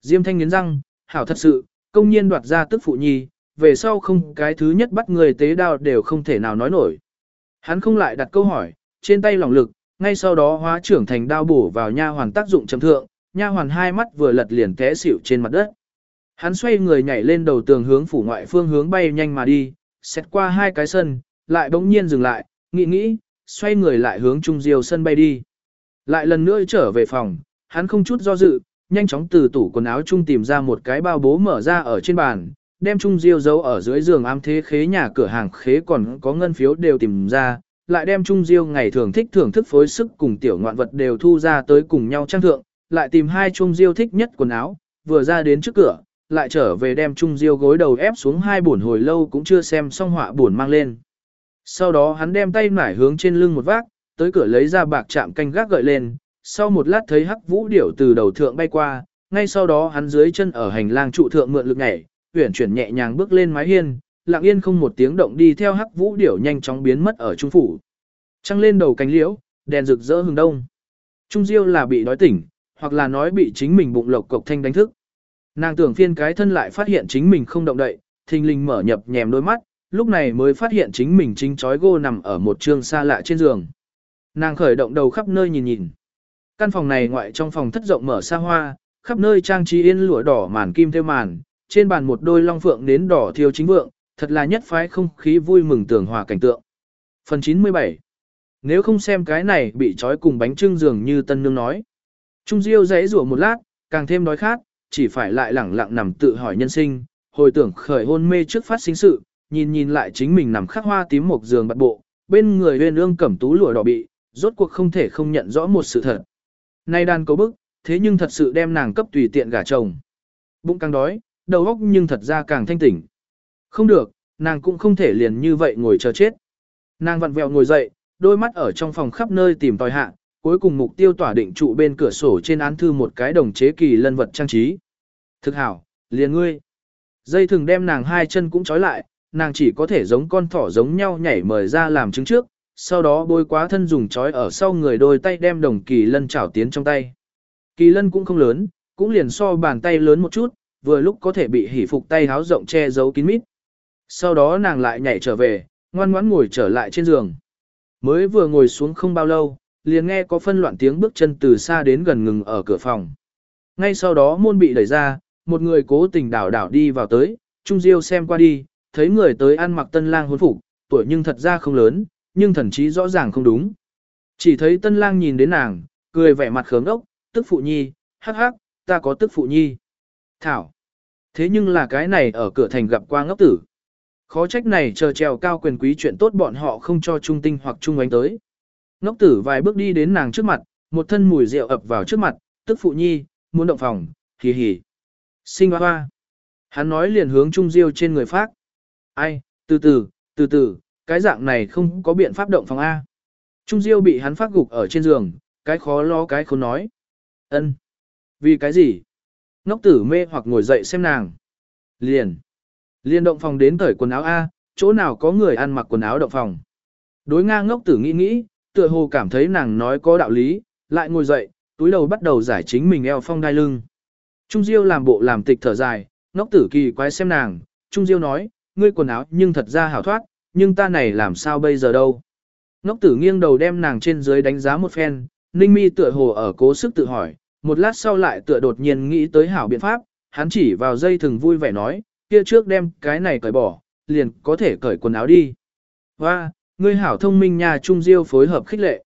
Diêm Thanh nghiến răng, hảo thật sự, công nhiên đoạt ra tức phụ nhi, về sau không cái thứ nhất bắt người tế đao đều không thể nào nói nổi. Hắn không lại đặt câu hỏi, trên tay lòng lực, ngay sau đó hóa trưởng thành đao bổ vào nha hoàn tác dụng chấm thượng, nha hoàn hai mắt vừa lật liền té xỉu trên mặt đất. Hắn xoay người nhảy lên đầu tường hướng phủ ngoại phương hướng bay nhanh mà đi, xét qua hai cái sân, lại bỗng nhiên dừng lại, nghĩ nghĩ, xoay người lại hướng Trung Diêu sân bay đi. Lại lần nữa trở về phòng, hắn không chút do dự, nhanh chóng từ tủ quần áo chung tìm ra một cái bao bố mở ra ở trên bàn, đem Trung Diêu giấu ở dưới giường ám thế khế nhà cửa hàng khế còn có ngân phiếu đều tìm ra, lại đem Trung Diêu ngày thường thích thưởng thức phối sức cùng tiểu ngoạn vật đều thu ra tới cùng nhau trang thượng, lại tìm hai Trung Diêu thích nhất quần áo, vừa ra đến trước cửa, lại trở về đem Trung Diêu gối đầu ép xuống hai buồn hồi lâu cũng chưa xem xong họa buồn mang lên. Sau đó hắn đem tay nải hướng trên lưng một vác, tới cửa lấy ra bạc chạm canh gác gợi lên, sau một lát thấy hắc vũ điểu từ đầu thượng bay qua, ngay sau đó hắn dưới chân ở hành lang trụ thượng mượn lực nhảy, uyển chuyển nhẹ nhàng bước lên mái hiên, lặng yên không một tiếng động đi theo hắc vũ điểu nhanh chóng biến mất ở trung phủ. Trăng lên đầu cánh liễu, đèn rực rỡ hừng đông. Trung Diêu là bị đói tỉnh, hoặc là nói bị chính mình bụng lộc cộc thanh đánh thức. Nàng tưởng phiên cái thân lại phát hiện chính mình không động đậy, thình lình mở nhập nhèm đôi mắt, lúc này mới phát hiện chính mình chính chói gô nằm ở một trường xa lạ trên giường. Nàng khởi động đầu khắp nơi nhìn nhìn. Căn phòng này ngoại trong phòng thất rộng mở xa hoa, khắp nơi trang trí yên lụa đỏ màn kim theo màn, trên bàn một đôi long phượng nến đỏ thiêu chính vượng, thật là nhất phái không khí vui mừng tưởng hòa cảnh tượng. Phần 97 Nếu không xem cái này bị trói cùng bánh trưng dường như tân nương nói. Trung Diêu dãy rủa một lát, càng thêm đói khát, chỉ phải lại lẳng lặng nằm tự hỏi nhân sinh, hồi tưởng khởi hôn mê trước phát sinh sự, nhìn nhìn lại chính mình nằm khắc hoa tím một giường bật bộ, bên người huyền ương cẩm tú lụa đỏ bị, rốt cuộc không thể không nhận rõ một sự thật. Nay đàn cầu bức, thế nhưng thật sự đem nàng cấp tùy tiện gả chồng. Bụng càng đói, đầu óc nhưng thật ra càng thanh tỉnh. Không được, nàng cũng không thể liền như vậy ngồi chờ chết. Nàng vặn vẹo ngồi dậy, đôi mắt ở trong phòng khắp nơi tìm tòi hạ, cuối cùng mục tiêu tỏa định trụ bên cửa sổ trên án thư một cái đồng chế kỳ lân vật trang trí. Thực hảo, liền ngươi. Dây thường đem nàng hai chân cũng trói lại, nàng chỉ có thể giống con thỏ giống nhau nhảy mời ra làm chứng trước, sau đó bôi quá thân dùng chói ở sau người đôi tay đem đồng kỳ lân chảo tiến trong tay. Kỳ lân cũng không lớn, cũng liền so bàn tay lớn một chút, vừa lúc có thể bị hỉ phục tay háo rộng che giấu kín mít. Sau đó nàng lại nhảy trở về, ngoan ngoãn ngồi trở lại trên giường. Mới vừa ngồi xuống không bao lâu, liền nghe có phân loạn tiếng bước chân từ xa đến gần ngừng ở cửa phòng. Ngay sau đó môn bị đẩy ra, một người cố tình đảo đảo đi vào tới, Trung Diêu xem qua đi, thấy người tới ăn mặc tân lang hôn phục, tuổi nhưng thật ra không lớn, nhưng thần trí rõ ràng không đúng. Chỉ thấy tân lang nhìn đến nàng, cười vẻ mặt khớm ốc, tức phụ nhi, hắc hắc, ta có tức phụ nhi. Thảo. Thế nhưng là cái này ở cửa thành gặp qua ngốc tử. Khó trách này chờ trèo cao quyền quý chuyện tốt bọn họ không cho trung tinh hoặc trung ánh tới. Ngốc tử vài bước đi đến nàng trước mặt, một thân mùi rượu ập vào trước mặt, tức phụ nhi, muốn động phòng, hì hì. Sinh hoa hoa. Hắn nói liền hướng trung diêu trên người phát. Ai, từ từ, từ từ, cái dạng này không có biện pháp động phòng A. Trung diêu bị hắn phát gục ở trên giường, cái khó lo cái khốn nói. ân Vì cái gì? Ngốc tử mê hoặc ngồi dậy xem nàng. Liền. Liền động phòng đến cởi quần áo A, chỗ nào có người ăn mặc quần áo động phòng. Đối ngang ngốc tử nghĩ nghĩ, tựa hồ cảm thấy nàng nói có đạo lý, lại ngồi dậy, túi đầu bắt đầu giải chính mình eo phong đai lưng. Trung Diêu làm bộ làm tịch thở dài, ngốc tử kỳ quái xem nàng, Trung Diêu nói, ngươi quần áo nhưng thật ra hảo thoát, nhưng ta này làm sao bây giờ đâu. Ngốc tử nghiêng đầu đem nàng trên dưới đánh giá một phen, ninh mi tựa hồ ở cố sức tự hỏi, một lát sau lại tựa đột nhiên nghĩ tới hảo biện pháp, hắn chỉ vào dây thừng vui vẻ nói, kia trước đem cái này cởi bỏ, liền có thể cởi quần áo đi. Và, ngươi hảo thông minh nhà Trung Diêu phối hợp khích lệ.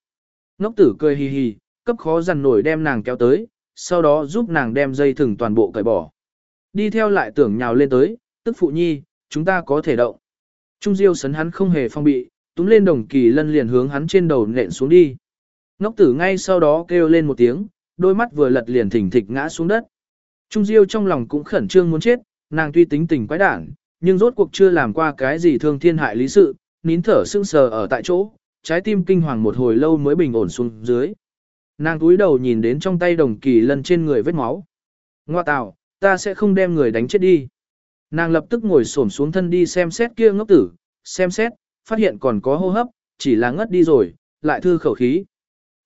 Ngốc tử cười hì hì, cấp khó dằn nổi đem nàng kéo tới, sau đó giúp nàng đem dây thừng toàn bộ cởi bỏ. Đi theo lại tưởng nhào lên tới, tức phụ nhi, chúng ta có thể động. Trung Diêu sấn hắn không hề phong bị, túm lên đồng kỳ lân liền hướng hắn trên đầu nện xuống đi. Ngốc tử ngay sau đó kêu lên một tiếng, đôi mắt vừa lật liền thỉnh thịch ngã xuống đất. Trung Diêu trong lòng cũng khẩn trương muốn chết, nàng tuy tính tình quái đản, nhưng rốt cuộc chưa làm qua cái gì thương thiên hại lý sự, nín thở sững sờ ở tại chỗ, trái tim kinh hoàng một hồi lâu mới bình ổn xuống dưới. Nàng túi đầu nhìn đến trong tay đồng kỳ lân trên người vết máu. Ngoa tạo, ta sẽ không đem người đánh chết đi. Nàng lập tức ngồi xổm xuống thân đi xem xét kia ngốc tử, xem xét, phát hiện còn có hô hấp, chỉ là ngất đi rồi, lại thư khẩu khí.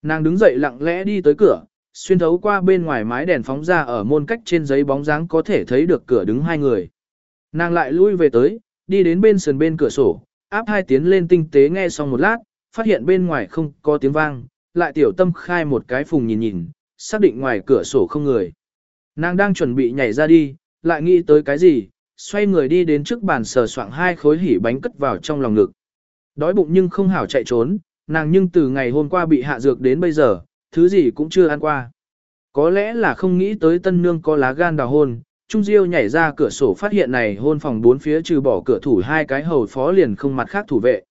Nàng đứng dậy lặng lẽ đi tới cửa, xuyên thấu qua bên ngoài mái đèn phóng ra ở môn cách trên giấy bóng dáng có thể thấy được cửa đứng hai người. Nàng lại lui về tới, đi đến bên sườn bên cửa sổ, áp hai tiến lên tinh tế nghe xong một lát, phát hiện bên ngoài không có tiếng vang, lại tiểu tâm khai một cái phùng nhìn nhìn, xác định ngoài cửa sổ không người. Nàng đang chuẩn bị nhảy ra đi, lại nghĩ tới cái gì, xoay người đi đến trước bàn sờ soạng hai khối hỉ bánh cất vào trong lòng ngực. Đói bụng nhưng không hảo chạy trốn, nàng nhưng từ ngày hôm qua bị hạ dược đến bây giờ, thứ gì cũng chưa ăn qua. Có lẽ là không nghĩ tới tân nương có lá gan đào hôn, Trung Diêu nhảy ra cửa sổ phát hiện này hôn phòng bốn phía trừ bỏ cửa thủ hai cái hầu phó liền không mặt khác thủ vệ.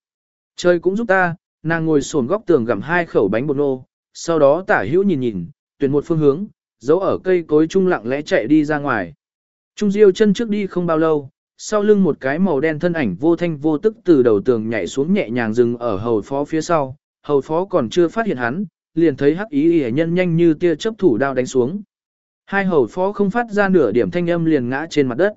Trời cũng giúp ta, nàng ngồi sồn góc tường gặm hai khẩu bánh bột nô, sau đó tả hữu nhìn nhìn, tuyển một phương hướng, giấu ở cây cối trung lặng lẽ chạy đi ra ngoài. Trung Diêu chân trước đi không bao lâu, sau lưng một cái màu đen thân ảnh vô thanh vô tức từ đầu tường nhảy xuống nhẹ nhàng dừng ở hầu phó phía sau, hầu phó còn chưa phát hiện hắn, liền thấy hắc ý y nhân nhanh như tia chớp thủ đao đánh xuống. Hai hầu phó không phát ra nửa điểm thanh âm liền ngã trên mặt đất.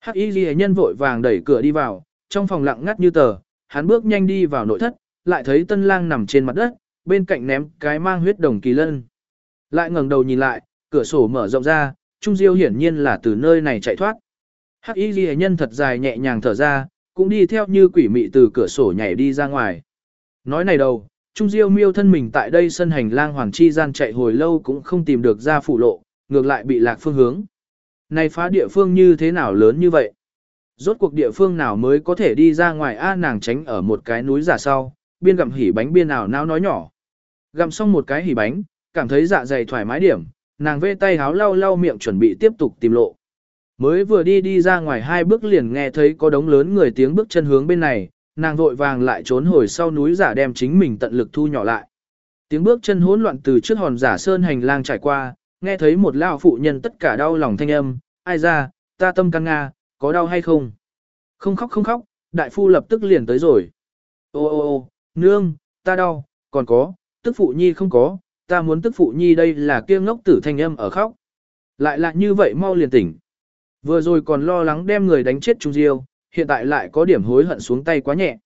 Hắc y ghi nhân vội vàng đẩy cửa đi vào, trong phòng lặng ngắt như tờ, hắn bước nhanh đi vào nội thất, lại thấy tân lang nằm trên mặt đất, bên cạnh ném cái mang huyết đồng kỳ lân. Lại ngẩng đầu nhìn lại, cửa sổ mở rộng ra, Trung Diêu hiển nhiên là từ nơi này chạy thoát. Hắc y ghi nhân thật dài nhẹ nhàng thở ra, cũng đi theo như quỷ mị từ cửa sổ nhảy đi ra ngoài. Nói này đâu, Trung Diêu miêu thân mình tại đây sân hành lang hoàng chi gian chạy hồi lâu cũng không tìm được ra phủ lộ, ngược lại bị lạc phương hướng. Này phá địa phương như thế nào lớn như vậy? Rốt cuộc địa phương nào mới có thể đi ra ngoài A nàng tránh ở một cái núi giả sau, biên gặm hỉ bánh biên nào nào nói nhỏ. Gặm xong một cái hỉ bánh, cảm thấy dạ dày thoải mái điểm, nàng vê tay háo lau lau miệng chuẩn bị tiếp tục tìm lộ. Mới vừa đi đi ra ngoài hai bước liền nghe thấy có đống lớn người tiếng bước chân hướng bên này, nàng vội vàng lại trốn hồi sau núi giả đem chính mình tận lực thu nhỏ lại. Tiếng bước chân hỗn loạn từ trước hòn giả sơn hành lang trải qua, nghe thấy một lão phụ nhân tất cả đau lòng thanh âm, ai ra, ta tâm căng nga, có đau hay không? Không khóc không khóc, đại phu lập tức liền tới rồi. Ô ô ô, nương, ta đau, còn có, tức phụ nhi không có, ta muốn tức phụ nhi đây là kia ngốc tử thanh âm ở khóc. Lại là như vậy mau liền tỉnh. Vừa rồi còn lo lắng đem người đánh chết Trung Diêu, hiện tại lại có điểm hối hận xuống tay quá nhẹ.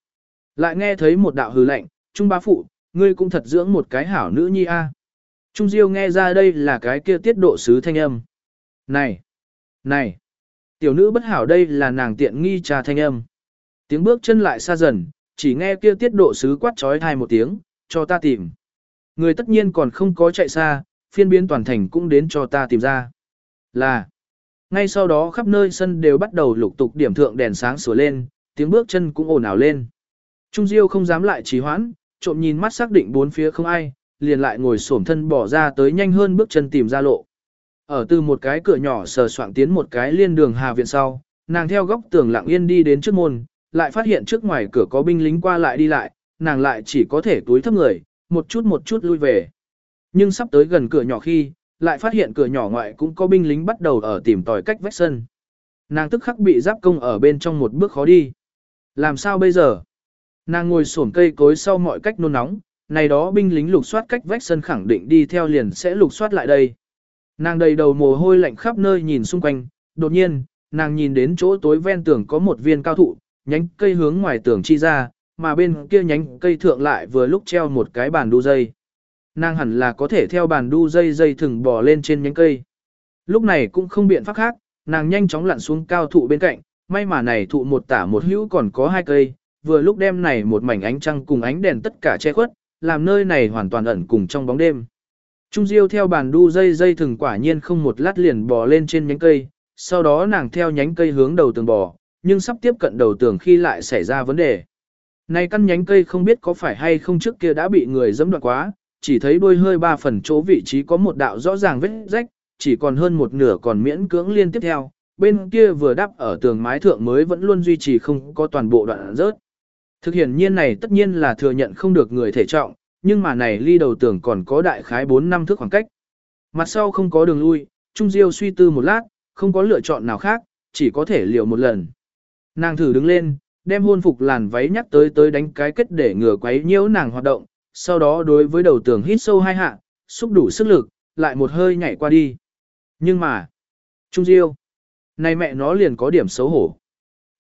Lại nghe thấy một đạo hừ lạnh, Trung bá phụ, ngươi cũng thật dưỡng một cái hảo nữ nhi a. Trung Diêu nghe ra đây là cái kia tiết độ sứ thanh âm. Này! Này! Tiểu nữ bất hảo đây là nàng tiện nghi trà thanh âm. Tiếng bước chân lại xa dần, chỉ nghe kia tiết độ sứ quát trói thai một tiếng, cho ta tìm. Người tất nhiên còn không có chạy xa, phiên biến toàn thành cũng đến cho ta tìm ra. Là! Ngay sau đó khắp nơi sân đều bắt đầu lục tục điểm thượng đèn sáng sửa lên, tiếng bước chân cũng ồn ào lên. Trung Diêu không dám lại trì hoãn, trộm nhìn mắt xác định bốn phía không ai, liền lại ngồi xổm thân bỏ ra tới nhanh hơn bước chân tìm ra lộ. Ở từ một cái cửa nhỏ sờ soạng tiến một cái liên đường hà viện sau, nàng theo góc tường lặng yên đi đến trước môn, lại phát hiện trước ngoài cửa có binh lính qua lại đi lại, nàng lại chỉ có thể túi thấp người, một chút một chút lui về. Nhưng sắp tới gần cửa nhỏ khi, lại phát hiện cửa nhỏ ngoại cũng có binh lính bắt đầu ở tìm tòi cách vách sân. Nàng tức khắc bị giáp công ở bên trong một bước khó đi. Làm sao bây giờ? Nàng ngồi xổm cây cối sau mọi cách nôn nóng, này đó binh lính lục soát cách vách sân khẳng định đi theo liền sẽ lục soát lại đây. Nàng đầy đầu mồ hôi lạnh khắp nơi nhìn xung quanh, đột nhiên, nàng nhìn đến chỗ tối ven tường có một viên cao thụ, nhánh cây hướng ngoài tường chi ra, mà bên kia nhánh cây thượng lại vừa lúc treo một cái bàn đu dây. Nàng hẳn là có thể theo bàn đu dây dây thừng bò lên trên nhánh cây. Lúc này cũng không biện pháp khác, nàng nhanh chóng lặn xuống cao thụ bên cạnh, may mà này thụ một tả một hữu còn có hai cây, vừa lúc đem này một mảnh ánh trăng cùng ánh đèn tất cả che khuất, làm nơi này hoàn toàn ẩn cùng trong bóng đêm. Trung Diêu theo bàn đu dây dây thừng quả nhiên không một lát liền bò lên trên nhánh cây, sau đó nàng theo nhánh cây hướng đầu tường bò, nhưng sắp tiếp cận đầu tường khi lại xảy ra vấn đề. Này căn nhánh cây không biết có phải hay không trước kia đã bị người dẫm đoạn quá, chỉ thấy đôi hơi ba phần chỗ vị trí có một đạo rõ ràng vết rách, chỉ còn hơn một nửa còn miễn cưỡng liên tiếp theo, bên kia vừa đắp ở tường mái thượng mới vẫn luôn duy trì không có toàn bộ đoạn rớt. Thực hiện nhiên này tất nhiên là thừa nhận không được người thể trọng, nhưng mà này ly đầu tường còn có đại khái 4 năm thước khoảng cách. Mặt sau không có đường lui, Trung Diêu suy tư một lát, không có lựa chọn nào khác, chỉ có thể liều một lần. Nàng thử đứng lên, đem hôn phục làn váy nhắc tới tới đánh cái kết để ngừa quấy nhiễu nàng hoạt động, sau đó đối với đầu tường hít sâu hai hạ, xúc đủ sức lực, lại một hơi nhảy qua đi. Nhưng mà, Trung Diêu, này mẹ nó liền có điểm xấu hổ.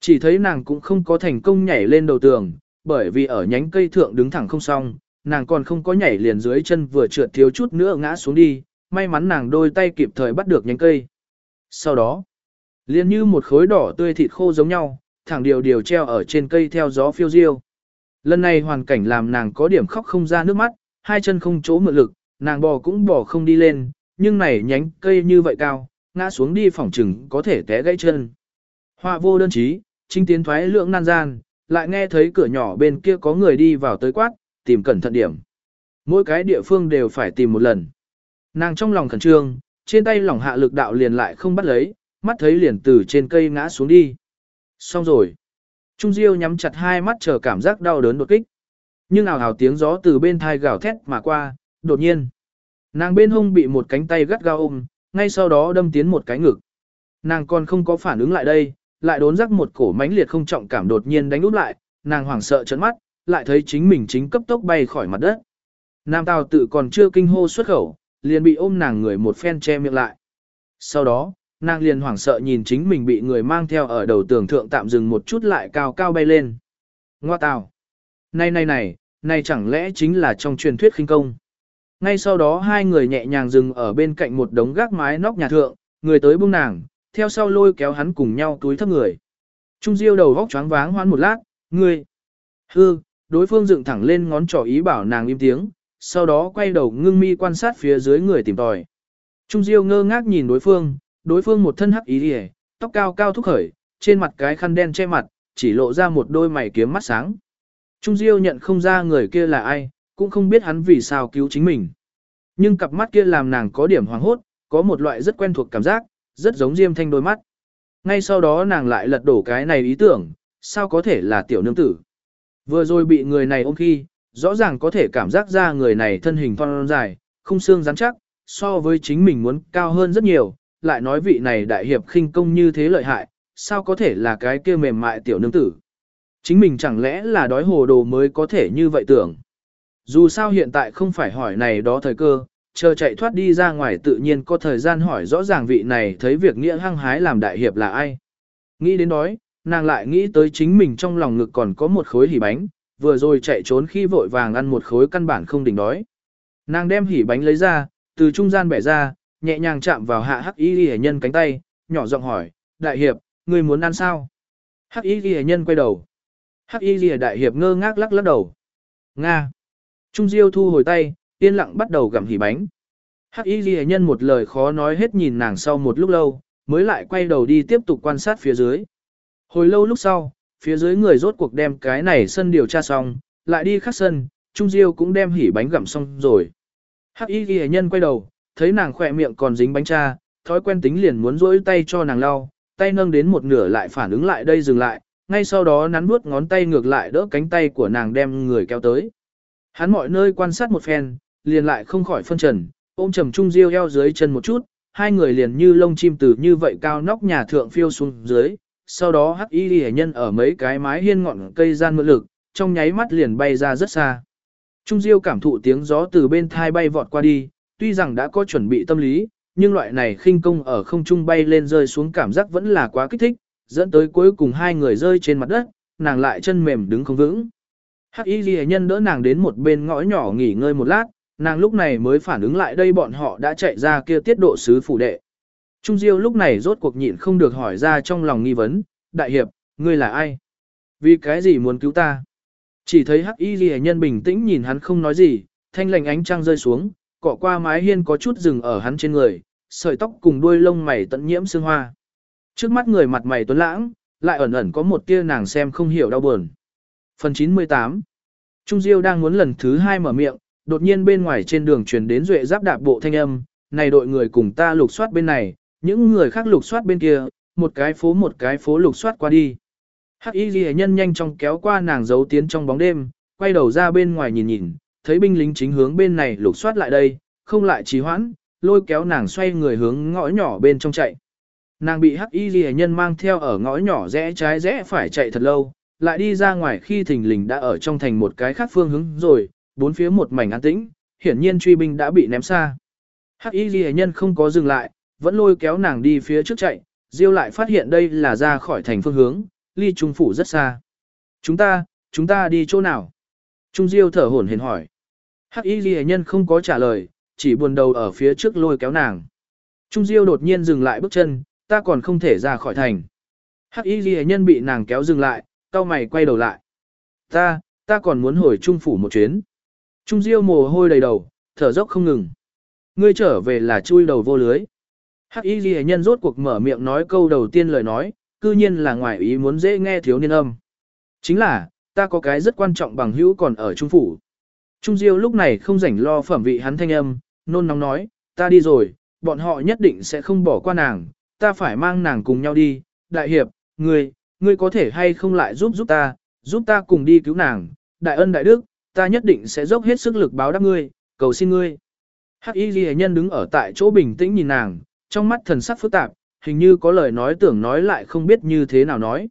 Chỉ thấy nàng cũng không có thành công nhảy lên đầu tường, bởi vì ở nhánh cây thượng đứng thẳng không xong, nàng còn không có nhảy liền dưới chân vừa trượt thiếu chút nữa ngã xuống đi, may mắn nàng đôi tay kịp thời bắt được nhánh cây. Sau đó, liền như một khối đỏ tươi thịt khô giống nhau, thẳng điều điều treo ở trên cây theo gió phiêu diêu. Lần này hoàn cảnh làm nàng có điểm khóc không ra nước mắt, hai chân không chỗ mượn lực, nàng bò cũng bò không đi lên, nhưng này nhánh cây như vậy cao, ngã xuống đi phòng chừng có thể té gãy chân. Họa vô đơn chí, chính tiến thoái lượng nan gian, lại nghe thấy cửa nhỏ bên kia có người đi vào tới quát, tìm cẩn thận điểm. Mỗi cái địa phương đều phải tìm một lần. Nàng trong lòng khẩn trương, trên tay lỏng hạ lực đạo liền lại không bắt lấy, mắt thấy liền từ trên cây ngã xuống đi. Xong rồi. Trung Diêu nhắm chặt hai mắt chờ cảm giác đau đớn đột kích. Nhưng ảo ảo tiếng gió từ bên thai gào thét mà qua, đột nhiên. Nàng bên hông bị một cánh tay gắt gao ôm, ngay sau đó đâm tiến một cái ngực. Nàng còn không có phản ứng lại đây, lại đốn rắc một cổ mãnh liệt không trọng cảm đột nhiên đánh úp lại, nàng hoảng sợ trấn mắt, lại thấy chính mình chính cấp tốc bay khỏi mặt đất. Nam Tào tự còn chưa kinh hô xuất khẩu, liền bị ôm nàng người một phen che miệng lại. Sau đó, nàng liền hoảng sợ nhìn chính mình bị người mang theo ở đầu tường thượng tạm dừng một chút lại cao cao bay lên. Ngoa tào! Này này này, này chẳng lẽ chính là trong truyền thuyết khinh công. Ngay sau đó hai người nhẹ nhàng dừng ở bên cạnh một đống gác mái nóc nhà thượng, người tới buông nàng, theo sau lôi kéo hắn cùng nhau túi thấp người. Trung Diêu đầu vóc choáng váng hoan một lát, ngươi. Hư, đối phương dựng thẳng lên ngón trỏ ý bảo nàng im tiếng, sau đó quay đầu ngưng mi quan sát phía dưới người tìm tòi. Trung Diêu ngơ ngác nhìn đối phương, đối phương một thân hắc ý đi tóc cao cao thúc khởi, trên mặt cái khăn đen che mặt, chỉ lộ ra một đôi mày kiếm mắt sáng. Trung Diêu nhận không ra người kia là ai, cũng không biết hắn vì sao cứu chính mình. Nhưng cặp mắt kia làm nàng có điểm hoàng hốt, có một loại rất quen thuộc cảm giác, rất giống Diêm Thanh đôi mắt. Ngay sau đó nàng lại lật đổ cái này ý tưởng, sao có thể là tiểu nương tử. Vừa rồi bị người này ôm khi, rõ ràng có thể cảm giác ra người này thân hình thon dài, không xương rắn chắc, so với chính mình muốn cao hơn rất nhiều, lại nói vị này đại hiệp khinh công như thế lợi hại, sao có thể là cái kia mềm mại tiểu nương tử. Chính mình chẳng lẽ là đói hồ đồ mới có thể như vậy tưởng. Dù sao hiện tại không phải hỏi này đó thời cơ, chờ chạy thoát đi ra ngoài tự nhiên có thời gian hỏi rõ ràng vị này thấy việc nghĩa hăng hái làm đại hiệp là ai. Nghĩ đến đói, nàng lại nghĩ tới chính mình trong lòng ngực còn có một khối hỉ bánh, vừa rồi chạy trốn khi vội vàng ăn một khối căn bản không đỉnh đói. Nàng đem hỉ bánh lấy ra, từ trung gian bẻ ra, nhẹ nhàng chạm vào hạ hắc y ghi nhân cánh tay, nhỏ giọng hỏi, đại hiệp, người muốn ăn sao? Hắc y ghi nhân quay đầu. Hắc y ghi đại hiệp ngơ ngác lắc lắc đầu. Nga. Trung diêu thu hồi tay, yên lặng bắt đầu gặm hỉ bánh. Hắc y ghi nhân một lời khó nói hết nhìn nàng sau một lúc lâu, mới lại quay đầu đi tiếp tục quan sát phía dưới. Hồi lâu lúc sau, phía dưới người rốt cuộc đem cái này sân điều tra xong, lại đi khắc sân, Trung Diêu cũng đem hỉ bánh gặm xong rồi. Hắc y ghi nhân quay đầu, thấy nàng khỏe miệng còn dính bánh cha, thói quen tính liền muốn rỗi tay cho nàng lau, tay nâng đến một nửa lại phản ứng lại đây dừng lại, ngay sau đó nắn bước ngón tay ngược lại đỡ cánh tay của nàng đem người kéo tới. Hắn mọi nơi quan sát một phen, liền lại không khỏi phân trần, ôm trầm Trung Diêu eo dưới chân một chút, hai người liền như lông chim từ như vậy cao nóc nhà thượng phiêu xuống dưới, sau đó hắc y ghi nhân ở mấy cái mái hiên ngọn cây gian mượn lực, trong nháy mắt liền bay ra rất xa. Trung Diêu cảm thụ tiếng gió từ bên thai bay vọt qua đi, tuy rằng đã có chuẩn bị tâm lý, nhưng loại này khinh công ở không trung bay lên rơi xuống cảm giác vẫn là quá kích thích, dẫn tới cuối cùng hai người rơi trên mặt đất, nàng lại chân mềm đứng không vững. Hắc Y Ghi nhân đỡ nàng đến một bên ngõ nhỏ nghỉ ngơi một lát, nàng lúc này mới phản ứng lại đây bọn họ đã chạy ra kia tiết độ sứ phủ đệ. Trung Diêu lúc này rốt cuộc nhịn không được hỏi ra trong lòng nghi vấn, đại hiệp, ngươi là ai? Vì cái gì muốn cứu ta? Chỉ thấy hắc y ghi nhân bình tĩnh nhìn hắn không nói gì, thanh lành ánh trăng rơi xuống, cọ qua mái hiên có chút rừng ở hắn trên người, sợi tóc cùng đuôi lông mày tận nhiễm sương hoa. Trước mắt người mặt mày tuấn lãng, lại ẩn ẩn có một tia nàng xem không hiểu đau buồn. Phần 98 Trung Diêu đang muốn lần thứ hai mở miệng, đột nhiên bên ngoài trên đường truyền đến duệ giáp đạp bộ thanh âm, này đội người cùng ta lục soát bên này, những người khác lục soát bên kia, một cái phố một cái phố lục soát qua đi. Hắc y ghi nhân nhanh chóng kéo qua nàng giấu tiến trong bóng đêm, quay đầu ra bên ngoài nhìn nhìn, thấy binh lính chính hướng bên này lục soát lại đây, không lại trì hoãn, lôi kéo nàng xoay người hướng ngõ nhỏ bên trong chạy. Nàng bị hắc y ghi nhân mang theo ở ngõ nhỏ rẽ trái rẽ phải chạy thật lâu, lại đi ra ngoài khi thình lình đã ở trong thành một cái khác phương hướng rồi, bốn phía một mảnh an tĩnh, hiển nhiên truy binh đã bị ném xa. Hắc y ghi nhân không có dừng lại, vẫn lôi kéo nàng đi phía trước chạy, Diêu lại phát hiện đây là ra khỏi thành phương hướng, ly trung phủ rất xa. Chúng ta, chúng ta đi chỗ nào? Trung Diêu thở hổn hển hỏi. Hắc y ghi nhân không có trả lời, chỉ buồn đầu ở phía trước lôi kéo nàng. Trung Diêu đột nhiên dừng lại bước chân, ta còn không thể ra khỏi thành. Hắc y ghi nhân bị nàng kéo dừng lại, cao mày quay đầu lại. Ta, ta còn muốn hồi trung phủ một chuyến. Trung Diêu mồ hôi đầy đầu, thở dốc không ngừng. Ngươi trở về là chui đầu vô lưới. Hắc Y Ghi nhân rốt cuộc mở miệng nói câu đầu tiên lời nói, cư nhiên là ngoài ý muốn dễ nghe thiếu niên âm. Chính là, ta có cái rất quan trọng bằng hữu còn ở Trung Phủ. Trung Diêu lúc này không rảnh lo phẩm vị hắn thanh âm, nôn nóng nói, ta đi rồi, bọn họ nhất định sẽ không bỏ qua nàng, ta phải mang nàng cùng nhau đi. Đại hiệp, ngươi, ngươi có thể hay không lại giúp giúp ta, giúp ta cùng đi cứu nàng, đại ân đại đức, ta nhất định sẽ dốc hết sức lực báo đáp ngươi, cầu xin ngươi. Hắc Y Ghi nhân đứng ở tại chỗ bình tĩnh nhìn nàng, trong mắt thần sắc phức tạp, hình như có lời nói tưởng nói lại không biết như thế nào nói.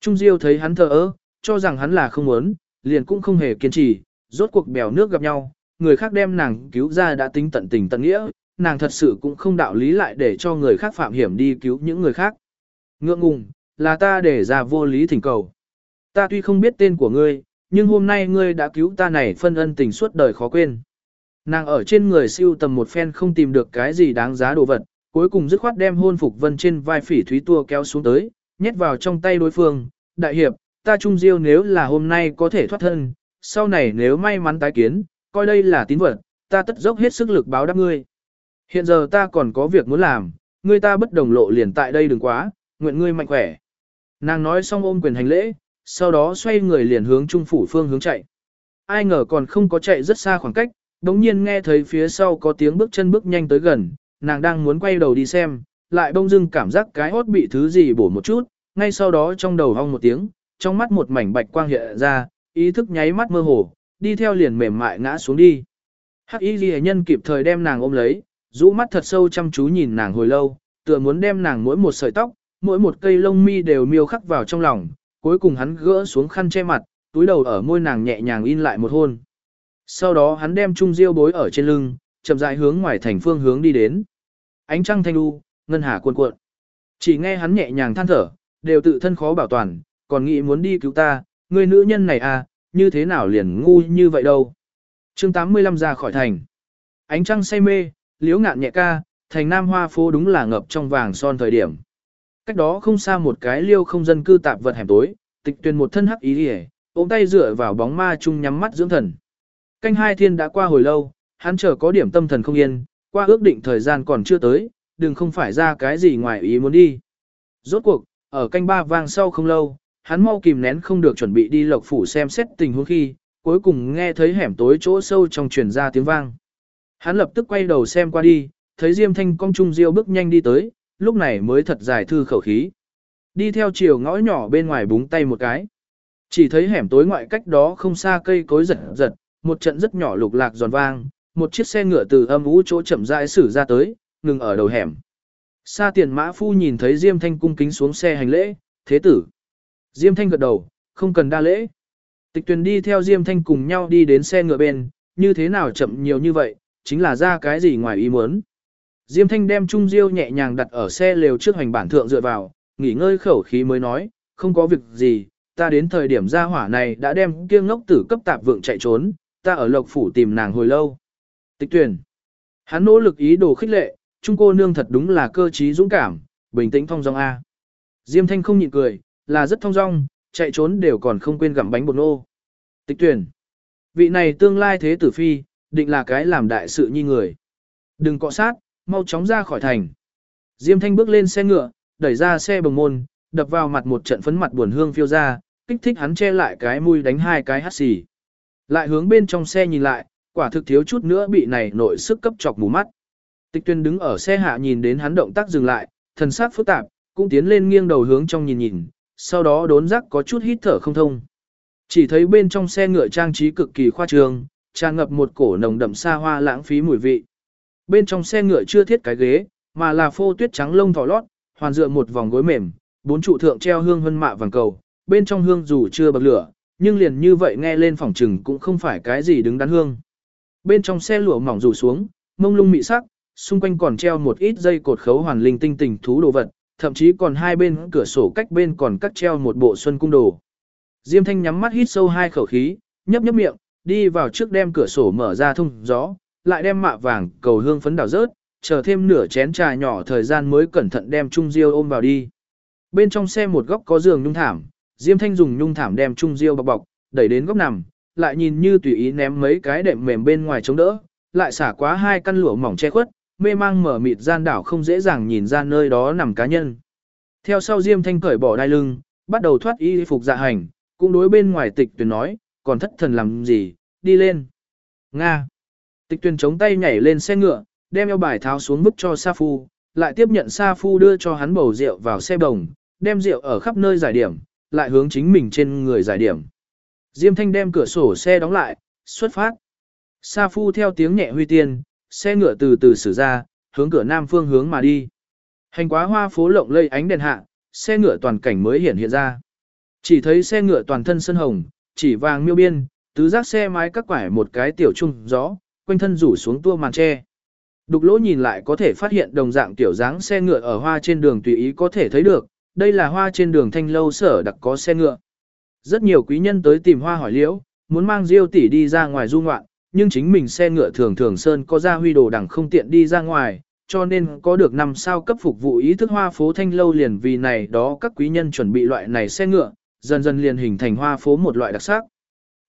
Trung Diêu thấy hắn thờ ơ, cho rằng hắn là không muốn, liền cũng không hề kiên trì, rốt cuộc bèo nước gặp nhau, người khác đem nàng cứu ra đã tính tận tình tận nghĩa, nàng thật sự cũng không đạo lý lại để cho người khác phạm hiểm đi cứu những người khác. Ngượng ngùng, là ta để ra vô lý thỉnh cầu. Ta tuy không biết tên của ngươi, nhưng hôm nay ngươi đã cứu ta này phân ân tình suốt đời khó quên. Nàng ở trên người siêu tầm một phen không tìm được cái gì đáng giá đồ vật, cuối cùng dứt khoát đem hôn phục vân trên vai phỉ thúy tua kéo xuống tới, nhét vào trong tay đối phương. Đại hiệp, ta trung diêu nếu là hôm nay có thể thoát thân, sau này nếu may mắn tái kiến, coi đây là tín vật, ta tất dốc hết sức lực báo đáp ngươi. Hiện giờ ta còn có việc muốn làm, ngươi ta bất đồng lộ liền tại đây đừng quá, nguyện ngươi mạnh khỏe. Nàng nói xong ôm quyền hành lễ, sau đó xoay người liền hướng trung phủ phương hướng chạy. Ai ngờ còn không có chạy rất xa khoảng cách, đống nhiên nghe thấy phía sau có tiếng bước chân bước nhanh tới gần, nàng đang muốn quay đầu đi xem, lại bông dưng cảm giác cái hốt bị thứ gì bổ một chút, ngay sau đó trong đầu hong một tiếng, trong mắt một mảnh bạch quang hiện ra, ý thức nháy mắt mơ hồ, đi theo liền mềm mại ngã xuống đi. Hắc y ghi nhân kịp thời đem nàng ôm lấy, rũ mắt thật sâu chăm chú nhìn nàng hồi lâu, tựa muốn đem nàng mỗi một sợi tóc, mỗi một cây lông mi đều miêu khắc vào trong lòng, cuối cùng hắn gỡ xuống khăn che mặt, túi đầu ở môi nàng nhẹ nhàng in lại một hôn. Sau đó hắn đem trung diêu bối ở trên lưng, chậm rãi hướng ngoài thành phương hướng đi đến. Ánh trăng thanh u ngân hà cuộn cuộn. Chỉ nghe hắn nhẹ nhàng than thở, đều tự thân khó bảo toàn, còn nghĩ muốn đi cứu ta, người nữ nhân này à, như thế nào liền ngu như vậy đâu. chương 85 ra khỏi thành. Ánh trăng say mê, liếu ngạn nhẹ ca, thành nam hoa phố đúng là ngập trong vàng son thời điểm. Cách đó không xa một cái liêu không dân cư tạp vật hẻm tối, tịch tuyên một thân hắc ý đi ôm tay dựa vào bóng ma chung nhắm mắt dưỡng thần. Canh hai thiên đã qua hồi lâu, hắn chờ có điểm tâm thần không yên, qua ước định thời gian còn chưa tới, đừng không phải ra cái gì ngoài ý muốn đi. Rốt cuộc, ở canh ba vang sau không lâu, hắn mau kìm nén không được chuẩn bị đi lộc phủ xem xét tình huống khi, cuối cùng nghe thấy hẻm tối chỗ sâu trong truyền ra tiếng vang. Hắn lập tức quay đầu xem qua đi, thấy Diêm Thanh cong trung diêu bước nhanh đi tới, lúc này mới thật dài thư khẩu khí. Đi theo chiều ngõ nhỏ bên ngoài búng tay một cái. Chỉ thấy hẻm tối ngoại cách đó không xa cây cối giật giật, một trận rất nhỏ lục lạc giòn vang, một chiếc xe ngựa từ âm ú chỗ chậm rãi xử ra tới, ngừng ở đầu hẻm. Sa tiền mã phu nhìn thấy Diêm Thanh cung kính xuống xe hành lễ, thế tử. Diêm Thanh gật đầu, không cần đa lễ. Tịch tuyển đi theo Diêm Thanh cùng nhau đi đến xe ngựa bên, như thế nào chậm nhiều như vậy, chính là ra cái gì ngoài ý muốn. Diêm Thanh đem Trung Diêu nhẹ nhàng đặt ở xe lều trước hành bản thượng dựa vào, nghỉ ngơi khẩu khí mới nói, không có việc gì, ta đến thời điểm ra hỏa này đã đem kiêng ngốc tử cấp tạp vượng chạy trốn, ta ở Lộc Phủ tìm nàng hồi lâu. Tịch tuyển. Hắn nỗ lực ý đồ khích lệ, Trung cô nương thật đúng là cơ trí dũng cảm, bình tĩnh phong dong A. Diêm Thanh không nhịn cười, là rất thong dong, chạy trốn đều còn không quên gặm bánh bột nô. Tịch tuyển. Vị này tương lai thế tử phi, định là cái làm đại sự như người. Đừng cọ sát, mau chóng ra khỏi thành. Diêm Thanh bước lên xe ngựa, đẩy ra xe bồng môn, đập vào mặt một trận phấn mặt buồn hương phiêu ra, kích thích hắn che lại cái mũi đánh hai cái hắt xì. Lại hướng bên trong xe nhìn lại, quả thực thiếu chút nữa bị này nội sức cấp chọc mù mắt. Tịch tuyên đứng ở xe hạ nhìn đến hắn động tác dừng lại, thần sắc phức tạp, cũng tiến lên nghiêng đầu hướng trong nhìn nhìn, sau đó đốn giác có chút hít thở không thông. Chỉ thấy bên trong xe ngựa trang trí cực kỳ khoa trương, tràn ngập một cổ nồng đậm xa hoa lãng phí mùi vị. Bên trong xe ngựa chưa thiết cái ghế, mà là phô tuyết trắng lông thỏ lót, hoàn dựa một vòng gối mềm, bốn trụ thượng treo hương hân mạ vàng cầu, bên trong hương dù chưa bậc lửa, nhưng liền như vậy nghe lên phòng trừng cũng không phải cái gì đứng đắn hương. Bên trong xe lụa mỏng rủ xuống, mông lung mị sắc, xung quanh còn treo một ít dây cột khấu hoàn linh tinh tình thú đồ vật, thậm chí còn hai bên cửa sổ cách bên còn cắt treo một bộ xuân cung đồ. Diêm Thanh nhắm mắt hít sâu hai khẩu khí, nhấp nhấp miệng, đi vào trước đem cửa sổ mở ra thông gió, lại đem mạ vàng cầu hương phấn đảo rớt, chờ thêm nửa chén trà nhỏ thời gian mới cẩn thận đem Trung Diêu ôm vào đi. Bên trong xe một góc có giường nhung thảm, Diêm Thanh dùng nhung thảm đem Trung Diêu bọc bọc, đẩy đến góc nằm, lại nhìn như tùy ý ném mấy cái đệm mềm bên ngoài chống đỡ, lại xả quá hai căn lụa mỏng che khuất, mê mang mở mịt gian đảo không dễ dàng nhìn ra nơi đó nằm cá nhân. Theo sau Diêm Thanh cởi bỏ đai lưng, bắt đầu thoát y phục dạ hành, cũng đối bên ngoài tịch tuyển nói, còn thất thần làm gì, đi lên. Nga. Tịch tuyển chống tay nhảy lên xe ngựa, đem eo bài tháo xuống bức cho Sa Phu, lại tiếp nhận Sa Phu đưa cho hắn bầu rượu vào xe bồng, đem rượu ở khắp nơi giải điểm, lại hướng chính mình trên người giải điểm. Diêm Thanh đem cửa sổ xe đóng lại, xuất phát. Sa Phu theo tiếng nhẹ huy tiên, xe ngựa từ từ xử ra, hướng cửa nam phương hướng mà đi. Hành quá hoa phố lộng lây ánh đèn hạ, xe ngựa toàn cảnh mới hiện hiện ra. Chỉ thấy xe ngựa toàn thân sân hồng, chỉ vàng miêu biên, tứ giác xe mái các quải một cái tiểu trung gió, quanh thân rủ xuống tua màn tre. Đục lỗ nhìn lại có thể phát hiện đồng dạng tiểu dáng xe ngựa ở hoa trên đường tùy ý có thể thấy được, đây là hoa trên đường thanh lâu sở đặc có xe ngựa. Rất nhiều quý nhân tới tìm hoa hỏi liễu, muốn mang diêu tỷ đi ra ngoài du ngoạn, nhưng chính mình xe ngựa thường thường sơn có ra huy đồ đẳng không tiện đi ra ngoài, cho nên có được năm sao cấp phục vụ ý thức hoa phố thanh lâu liền vì này đó các quý nhân chuẩn bị loại này xe ngựa, dần dần liền hình thành hoa phố một loại đặc sắc.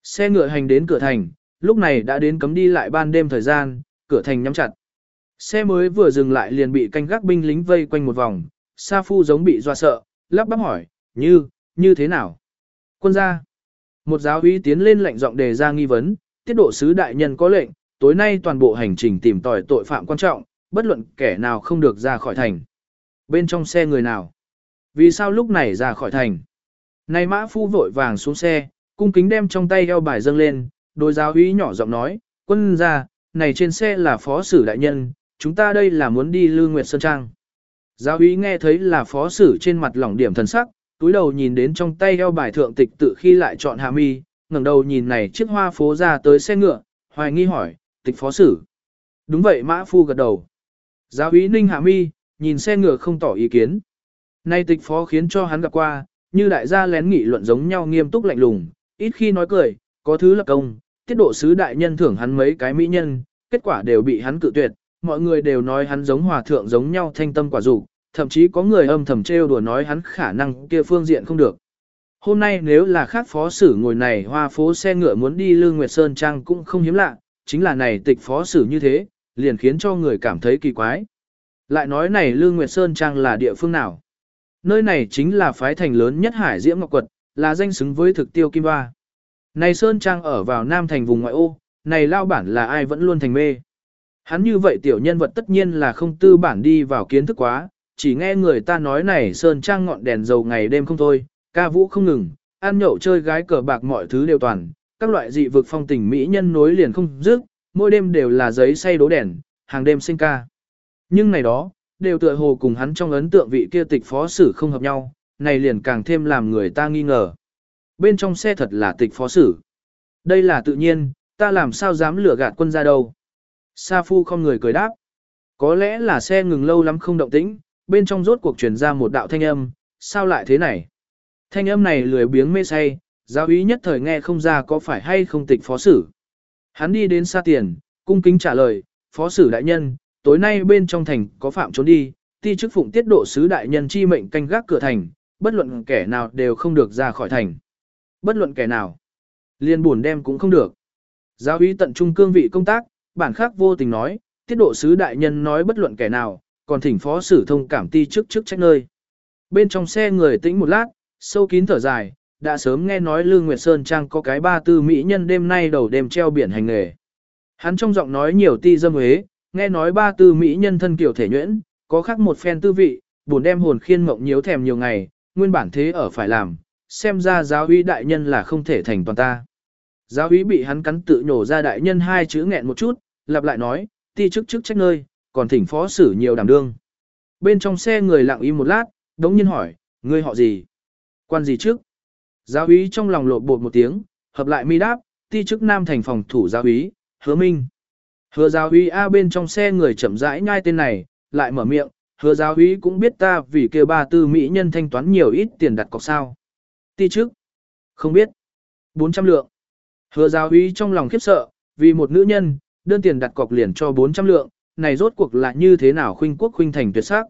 Xe ngựa hành đến cửa thành, lúc này đã đến cấm đi lại ban đêm thời gian, cửa thành nhắm chặt. Xe mới vừa dừng lại liền bị canh gác binh lính vây quanh một vòng, Sa Phu giống bị doa sợ, lắp bắp hỏi, như, như thế nào? Quân gia. Một giáo uy tiến lên lạnh giọng đề ra nghi vấn, tiết độ sứ đại nhân có lệnh, tối nay toàn bộ hành trình tìm tòi tội phạm quan trọng, bất luận kẻ nào không được ra khỏi thành. Bên trong xe người nào? Vì sao lúc này ra khỏi thành? Nay mã phu vội vàng xuống xe, cung kính đem trong tay eo bài dâng lên, đôi giáo úy nhỏ giọng nói, quân ra, này trên xe là phó sử đại nhân, chúng ta đây là muốn đi Lư Nguyệt Sơn Trang. Giáo úy nghe thấy là phó sử trên mặt lỏng điểm thần sắc, túi đầu nhìn đến trong tay eo bài thượng tịch tự khi lại chọn hạ mi, ngẩng đầu nhìn này chiếc hoa phố ra tới xe ngựa, hoài nghi hỏi, tịch phó sử. Đúng vậy mã phu gật đầu. Giáo úy ninh hạ mi, nhìn xe ngựa không tỏ ý kiến. Nay tịch phó khiến cho hắn gặp qua, như đại gia lén nghị luận giống nhau nghiêm túc lạnh lùng, ít khi nói cười, có thứ lập công, tiết độ sứ đại nhân thưởng hắn mấy cái mỹ nhân, kết quả đều bị hắn cự tuyệt, mọi người đều nói hắn giống hòa thượng giống nhau thanh tâm quả dục thậm chí có người âm thầm trêu đùa nói hắn khả năng kia phương diện không được. Hôm nay nếu là khác phó sử ngồi này hoa phố xe ngựa muốn đi Lương Nguyệt Sơn Trang cũng không hiếm lạ, chính là này tịch phó sử như thế, liền khiến cho người cảm thấy kỳ quái. Lại nói này Lương Nguyệt Sơn Trang là địa phương nào? Nơi này chính là phái thành lớn nhất Hải Diễm Ngọc Quật, là danh xứng với thực tiêu Kim Ba. Này Sơn Trang ở vào Nam thành vùng ngoại ô, này lao bản là ai vẫn luôn thành mê. Hắn như vậy tiểu nhân vật tất nhiên là không tư bản đi vào kiến thức quá, chỉ nghe người ta nói này Sơn Trang ngọn đèn dầu ngày đêm không thôi, ca vũ không ngừng, ăn nhậu chơi gái cờ bạc mọi thứ đều toàn, các loại dị vực phong tình mỹ nhân nối liền không dứt, mỗi đêm đều là giấy say đố đèn, hàng đêm sinh ca. Nhưng này đó, đều tựa hồ cùng hắn trong ấn tượng vị kia tịch phó sử không hợp nhau, này liền càng thêm làm người ta nghi ngờ. Bên trong xe thật là tịch phó sử. Đây là tự nhiên, ta làm sao dám lừa gạt quân ra đâu. Sa phu không người cười đáp. Có lẽ là xe ngừng lâu lắm không động tĩnh, bên trong rốt cuộc truyền ra một đạo thanh âm, sao lại thế này? Thanh âm này lười biếng mê say, giáo ý nhất thời nghe không ra có phải hay không tịch phó sử. Hắn đi đến xa tiền, cung kính trả lời, phó sử đại nhân, tối nay bên trong thành có phạm trốn đi, ti chức phụng tiết độ sứ đại nhân chi mệnh canh gác cửa thành, bất luận kẻ nào đều không được ra khỏi thành. Bất luận kẻ nào, liên buồn đem cũng không được. Giáo úy tận trung cương vị công tác, bản khác vô tình nói, tiết độ sứ đại nhân nói bất luận kẻ nào, còn thỉnh phó sử thông cảm ti chức chức trách nơi. Bên trong xe người tĩnh một lát, sâu kín thở dài, đã sớm nghe nói Lương Nguyệt Sơn Trang có cái ba tư mỹ nhân đêm nay đầu đêm treo biển hành nghề. Hắn trong giọng nói nhiều ti dâm huế, nghe nói ba tư mỹ nhân thân kiểu thể nhuyễn, có khác một phen tư vị, buồn đem hồn khiên mộng nhiễu thèm nhiều ngày, nguyên bản thế ở phải làm, xem ra giáo uy đại nhân là không thể thành toàn ta. Giáo uy bị hắn cắn tự nhổ ra đại nhân hai chữ nghẹn một chút, lặp lại nói, ti chức chức trách nơi, còn thỉnh phó xử nhiều đảm đương. Bên trong xe người lặng im một lát, đống nhiên hỏi, ngươi họ gì? Quan gì trước? Giáo úy trong lòng lột bột một tiếng, hợp lại mi đáp, ti chức nam thành phòng thủ giáo úy, hứa minh. Hứa giáo úy A bên trong xe người chậm rãi nhai tên này, lại mở miệng, hứa giáo úy cũng biết ta vì kêu ba tư mỹ nhân thanh toán nhiều ít tiền đặt cọc sao. Ti chức? Không biết. 400 lượng. Hứa giáo úy trong lòng khiếp sợ, vì một nữ nhân, đơn tiền đặt cọc liền cho 400 lượng, này rốt cuộc là như thế nào khuynh quốc khuynh thành tuyệt sắc.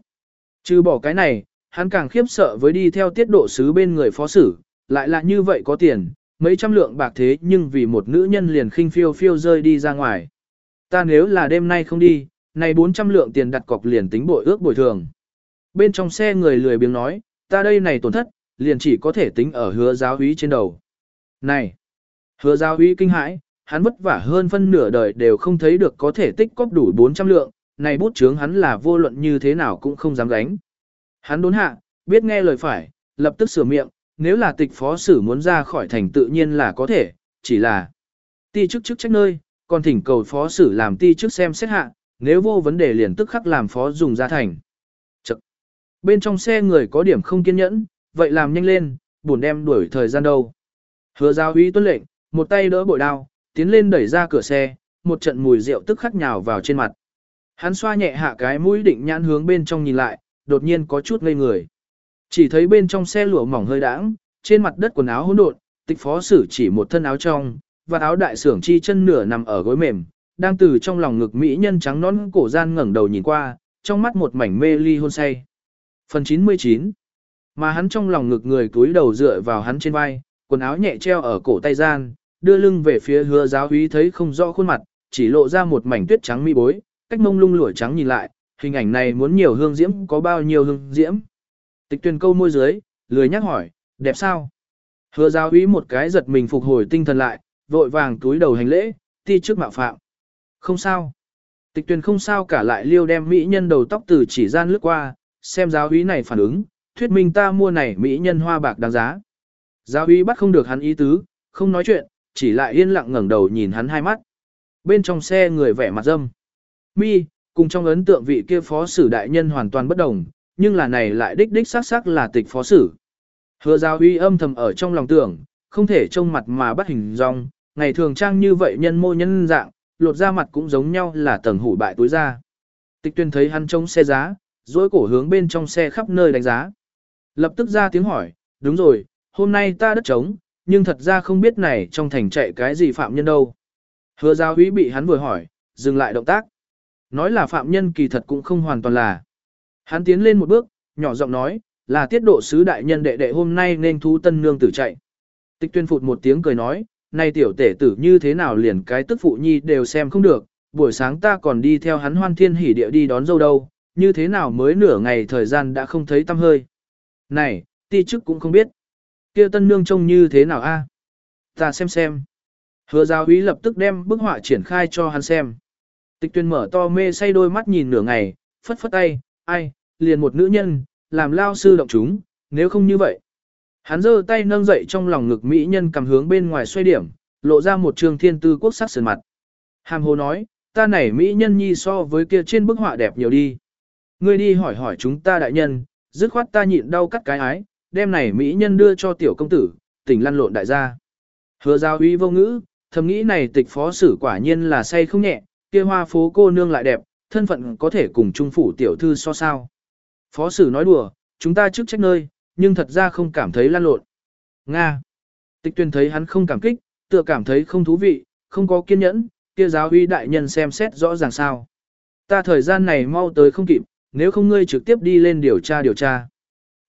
Trừ bỏ cái này, hắn càng khiếp sợ với đi theo tiết độ sứ bên người phó sử, lại là như vậy có tiền, mấy trăm lượng bạc thế nhưng vì một nữ nhân liền khinh phiêu phiêu rơi đi ra ngoài. Ta nếu là đêm nay không đi, này 400 lượng tiền đặt cọc liền tính bội ước bồi thường. Bên trong xe người lười biếng nói, ta đây này tổn thất, liền chỉ có thể tính ở hứa giáo úy trên đầu. Này! Hứa giáo úy kinh hãi, hắn vất vả hơn phân nửa đời đều không thấy được có thể tích cóp đủ 400 lượng, này bút chướng hắn là vô luận như thế nào cũng không dám gánh. Hắn đốn hạ, biết nghe lời phải, lập tức sửa miệng, nếu là tịch phó sử muốn ra khỏi thành tự nhiên là có thể, chỉ là ti chức chức trách nơi, còn thỉnh cầu phó sử làm ti chức xem xét hạ, nếu vô vấn đề liền tức khắc làm phó dùng ra thành. Chậc. Bên trong xe người có điểm không kiên nhẫn, vậy làm nhanh lên, buồn đem đuổi thời gian đâu. Hứa giao uy tuân lệnh, một tay đỡ bội đao, tiến lên đẩy ra cửa xe, một trận mùi rượu tức khắc nhào vào trên mặt. Hắn xoa nhẹ hạ cái mũi định nhãn hướng bên trong nhìn lại, đột nhiên có chút ngây người. Chỉ thấy bên trong xe lụa mỏng hơi đãng, trên mặt đất quần áo hỗn độn, tịch phó sử chỉ một thân áo trong, và áo đại sưởng chi chân nửa nằm ở gối mềm, đang từ trong lòng ngực mỹ nhân trắng nón cổ gian ngẩng đầu nhìn qua, trong mắt một mảnh mê ly hôn say. Phần 99 Mà hắn trong lòng ngực người túi đầu dựa vào hắn trên vai, quần áo nhẹ treo ở cổ tay gian, đưa lưng về phía hứa giáo úy thấy không rõ khuôn mặt, chỉ lộ ra một mảnh tuyết trắng mi bối, cách mông lung lụa trắng nhìn lại, hình ảnh này muốn nhiều hương diễm có bao nhiêu hương diễm. Tịch tuyên câu môi dưới, lười nhắc hỏi, đẹp sao? Hứa giáo úy một cái giật mình phục hồi tinh thần lại, vội vàng túi đầu hành lễ, ti trước mạo phạm. Không sao. Tịch tuyên không sao cả lại liêu đem mỹ nhân đầu tóc từ chỉ gian lướt qua, xem giáo úy này phản ứng, thuyết minh ta mua này mỹ nhân hoa bạc đáng giá. Giáo úy bắt không được hắn ý tứ, không nói chuyện, chỉ lại yên lặng ngẩng đầu nhìn hắn hai mắt. Bên trong xe người vẻ mặt dâm. Mi, cùng trong ấn tượng vị kia phó sử đại nhân hoàn toàn bất đồng, nhưng là này lại đích đích xác xác là tịch phó sử. Hứa giao uy âm thầm ở trong lòng tưởng, không thể trông mặt mà bắt hình dong, ngày thường trang như vậy nhân mô nhân dạng, lột ra mặt cũng giống nhau là tầng hủ bại túi ra. Tịch tuyên thấy hắn trông xe giá, dối cổ hướng bên trong xe khắp nơi đánh giá. Lập tức ra tiếng hỏi, đúng rồi, hôm nay ta đất trống, nhưng thật ra không biết này trong thành chạy cái gì phạm nhân đâu. Hứa giao uy bị hắn vừa hỏi, dừng lại động tác. Nói là phạm nhân kỳ thật cũng không hoàn toàn là. Hắn tiến lên một bước, nhỏ giọng nói, là tiết độ sứ đại nhân đệ đệ hôm nay nên thú tân nương tử chạy. Tịch tuyên phụt một tiếng cười nói, nay tiểu tể tử như thế nào liền cái tức phụ nhi đều xem không được, buổi sáng ta còn đi theo hắn hoan thiên hỉ địa đi đón dâu đâu, như thế nào mới nửa ngày thời gian đã không thấy tâm hơi. Này, ti chức cũng không biết. kia tân nương trông như thế nào a? Ta xem xem. Hứa giáo úy lập tức đem bức họa triển khai cho hắn xem. Tịch tuyên mở to mê say đôi mắt nhìn nửa ngày, phất phất tay, ai, liền một nữ nhân, làm lao sư động chúng, nếu không như vậy. Hắn giơ tay nâng dậy trong lòng ngực mỹ nhân cầm hướng bên ngoài xoay điểm, lộ ra một trường thiên tư quốc sắc sườn mặt. Hàm hồ nói, ta này mỹ nhân nhi so với kia trên bức họa đẹp nhiều đi. Ngươi đi hỏi hỏi chúng ta đại nhân, dứt khoát ta nhịn đau cắt cái ái, đem này mỹ nhân đưa cho tiểu công tử, tỉnh lăn lộn đại gia. Hứa giao uy vô ngữ, thầm nghĩ này tịch phó sử quả nhiên là say không nhẹ, kia hoa phố cô nương lại đẹp, thân phận có thể cùng trung phủ tiểu thư so sao. Phó sử nói đùa, chúng ta trước trách nơi, nhưng thật ra không cảm thấy lan lộn. Nga. Tịch tuyên thấy hắn không cảm kích, tựa cảm thấy không thú vị, không có kiên nhẫn, kia giáo uy đại nhân xem xét rõ ràng sao. Ta thời gian này mau tới không kịp, nếu không ngươi trực tiếp đi lên điều tra điều tra.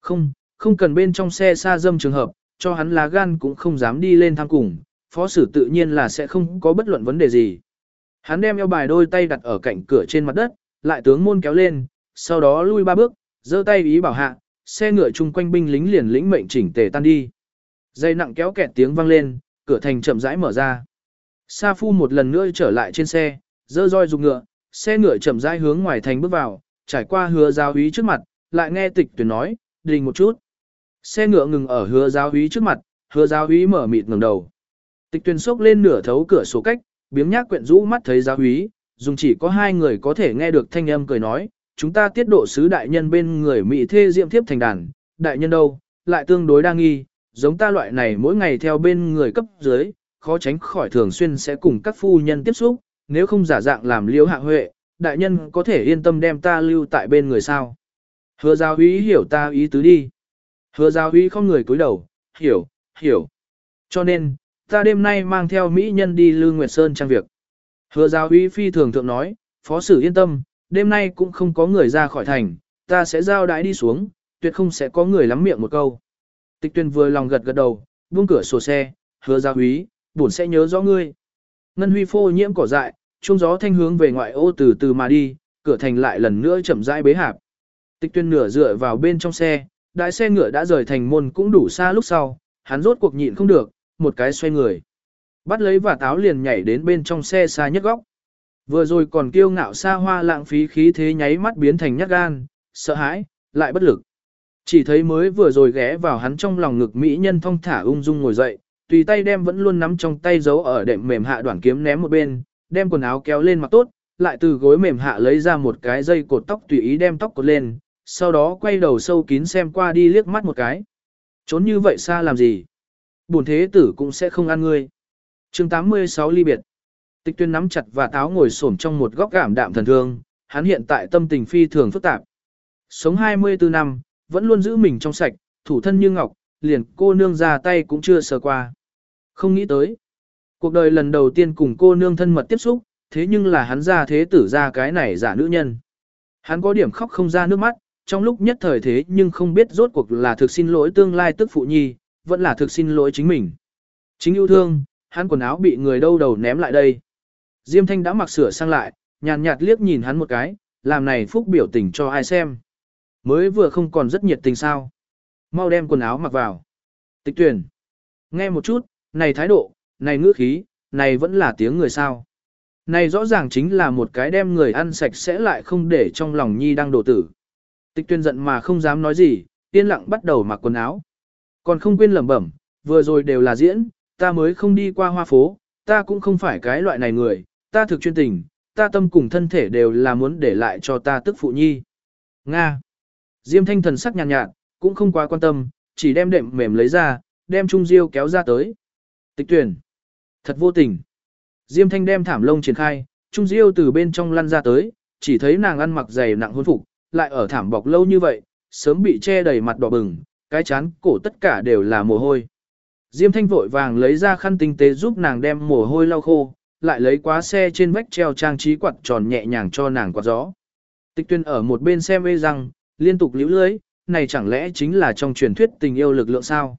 Không, không cần bên trong xe xa dâm trường hợp, cho hắn lá gan cũng không dám đi lên tham cùng, phó sử tự nhiên là sẽ không có bất luận vấn đề gì. Hắn đem eo bài đôi tay đặt ở cạnh cửa trên mặt đất, lại tướng môn kéo lên, sau đó lui ba bước, giơ tay ý bảo hạ, xe ngựa chung quanh binh lính liền lĩnh mệnh chỉnh tề tan đi. Dây nặng kéo kẹt tiếng vang lên, cửa thành chậm rãi mở ra. Sa Phu một lần nữa trở lại trên xe, dơ roi dùng ngựa, xe ngựa chậm rãi hướng ngoài thành bước vào, trải qua hứa giáo úy trước mặt, lại nghe tịch tuyển nói, đình một chút. Xe ngựa ngừng ở hứa giáo úy trước mặt, hứa giáo úy mở mịt ngẩng đầu. Tịch tuyển sốc lên nửa thấu cửa sổ cách, biếng nhác quyện rũ mắt thấy giáo úy, dùng chỉ có hai người có thể nghe được thanh âm cười nói, chúng ta tiết độ sứ đại nhân bên người mỹ thê diệm thiếp thành đàn, đại nhân đâu, lại tương đối đa nghi, giống ta loại này mỗi ngày theo bên người cấp dưới, khó tránh khỏi thường xuyên sẽ cùng các phu nhân tiếp xúc, nếu không giả dạng làm liễu hạ huệ, đại nhân có thể yên tâm đem ta lưu tại bên người sao. Hứa giáo úy hiểu ta ý tứ đi. Hứa giáo úy không người cúi đầu, hiểu, hiểu. Cho nên, ta đêm nay mang theo mỹ nhân đi Lư Nguyệt Sơn trang việc. Hứa giáo úy phi thường thượng nói, phó sử yên tâm, đêm nay cũng không có người ra khỏi thành, ta sẽ giao đái đi xuống, tuyệt không sẽ có người lắm miệng một câu. Tịch tuyên vừa lòng gật gật đầu, buông cửa sổ xe, hứa giáo uy bổn sẽ nhớ rõ ngươi. Ngân huy phô nhiễm cỏ dại, trung gió thanh hướng về ngoại ô từ từ mà đi, cửa thành lại lần nữa chậm rãi bế hạp. Tịch tuyên nửa dựa vào bên trong xe, đại xe ngựa đã rời thành môn cũng đủ xa lúc sau, hắn rốt cuộc nhịn không được, một cái xoay người. Bắt lấy và táo liền nhảy đến bên trong xe xa nhất góc. Vừa rồi còn kiêu ngạo xa hoa lãng phí khí thế nháy mắt biến thành nhát gan, sợ hãi, lại bất lực. Chỉ thấy mới vừa rồi ghé vào hắn trong lòng ngực mỹ nhân thong thả ung dung ngồi dậy, tùy tay đem vẫn luôn nắm trong tay giấu ở đệm mềm hạ đoạn kiếm ném một bên, đem quần áo kéo lên mặc tốt, lại từ gối mềm hạ lấy ra một cái dây cột tóc tùy ý đem tóc cột lên, sau đó quay đầu sâu kín xem qua đi liếc mắt một cái. Trốn như vậy xa làm gì? Bổn thế tử cũng sẽ không ăn ngươi. chương 86 ly biệt. Tịch tuyên nắm chặt và táo ngồi xổm trong một góc cảm đạm thần thương, hắn hiện tại tâm tình phi thường phức tạp. Sống 24 năm, vẫn luôn giữ mình trong sạch, thủ thân như ngọc, liền cô nương ra tay cũng chưa sờ qua. Không nghĩ tới. Cuộc đời lần đầu tiên cùng cô nương thân mật tiếp xúc, thế nhưng là hắn ra thế tử ra cái này giả nữ nhân. Hắn có điểm khóc không ra nước mắt, trong lúc nhất thời thế nhưng không biết rốt cuộc là thực xin lỗi tương lai tức phụ nhi, vẫn là thực xin lỗi chính mình. Chính yêu thương, hắn quần áo bị người đâu đầu ném lại đây. Diêm Thanh đã mặc sửa sang lại, nhàn nhạt liếc nhìn hắn một cái, làm này phúc biểu tình cho ai xem. Mới vừa không còn rất nhiệt tình sao. Mau đem quần áo mặc vào. Tịch tuyển. Nghe một chút, này thái độ, này ngữ khí, này vẫn là tiếng người sao. Này rõ ràng chính là một cái đem người ăn sạch sẽ lại không để trong lòng nhi đang đổ tử. Tịch tuyên giận mà không dám nói gì, yên lặng bắt đầu mặc quần áo. Còn không quên lẩm bẩm, vừa rồi đều là diễn, ta mới không đi qua hoa phố, ta cũng không phải cái loại này người, ta thực chuyên tình, ta tâm cùng thân thể đều là muốn để lại cho ta tức phụ nhi. Nga. Diêm thanh thần sắc nhàn nhạt, nhạt, cũng không quá quan tâm, chỉ đem đệm mềm lấy ra, đem Trung Diêu kéo ra tới. Tịch tuyển. Thật vô tình. Diêm thanh đem thảm lông triển khai, Trung Diêu từ bên trong lăn ra tới, chỉ thấy nàng ăn mặc dày nặng hôn phục, lại ở thảm bọc lâu như vậy, sớm bị che đầy mặt đỏ bừng, cái chán cổ tất cả đều là mồ hôi. Diêm thanh vội vàng lấy ra khăn tinh tế giúp nàng đem mồ hôi lau khô, lại lấy quá xe trên vách treo trang trí quạt tròn nhẹ nhàng cho nàng quạt gió. Tịch tuyên ở một bên xem ê rằng, liên tục liễu lưới, này chẳng lẽ chính là trong truyền thuyết tình yêu lực lượng sao?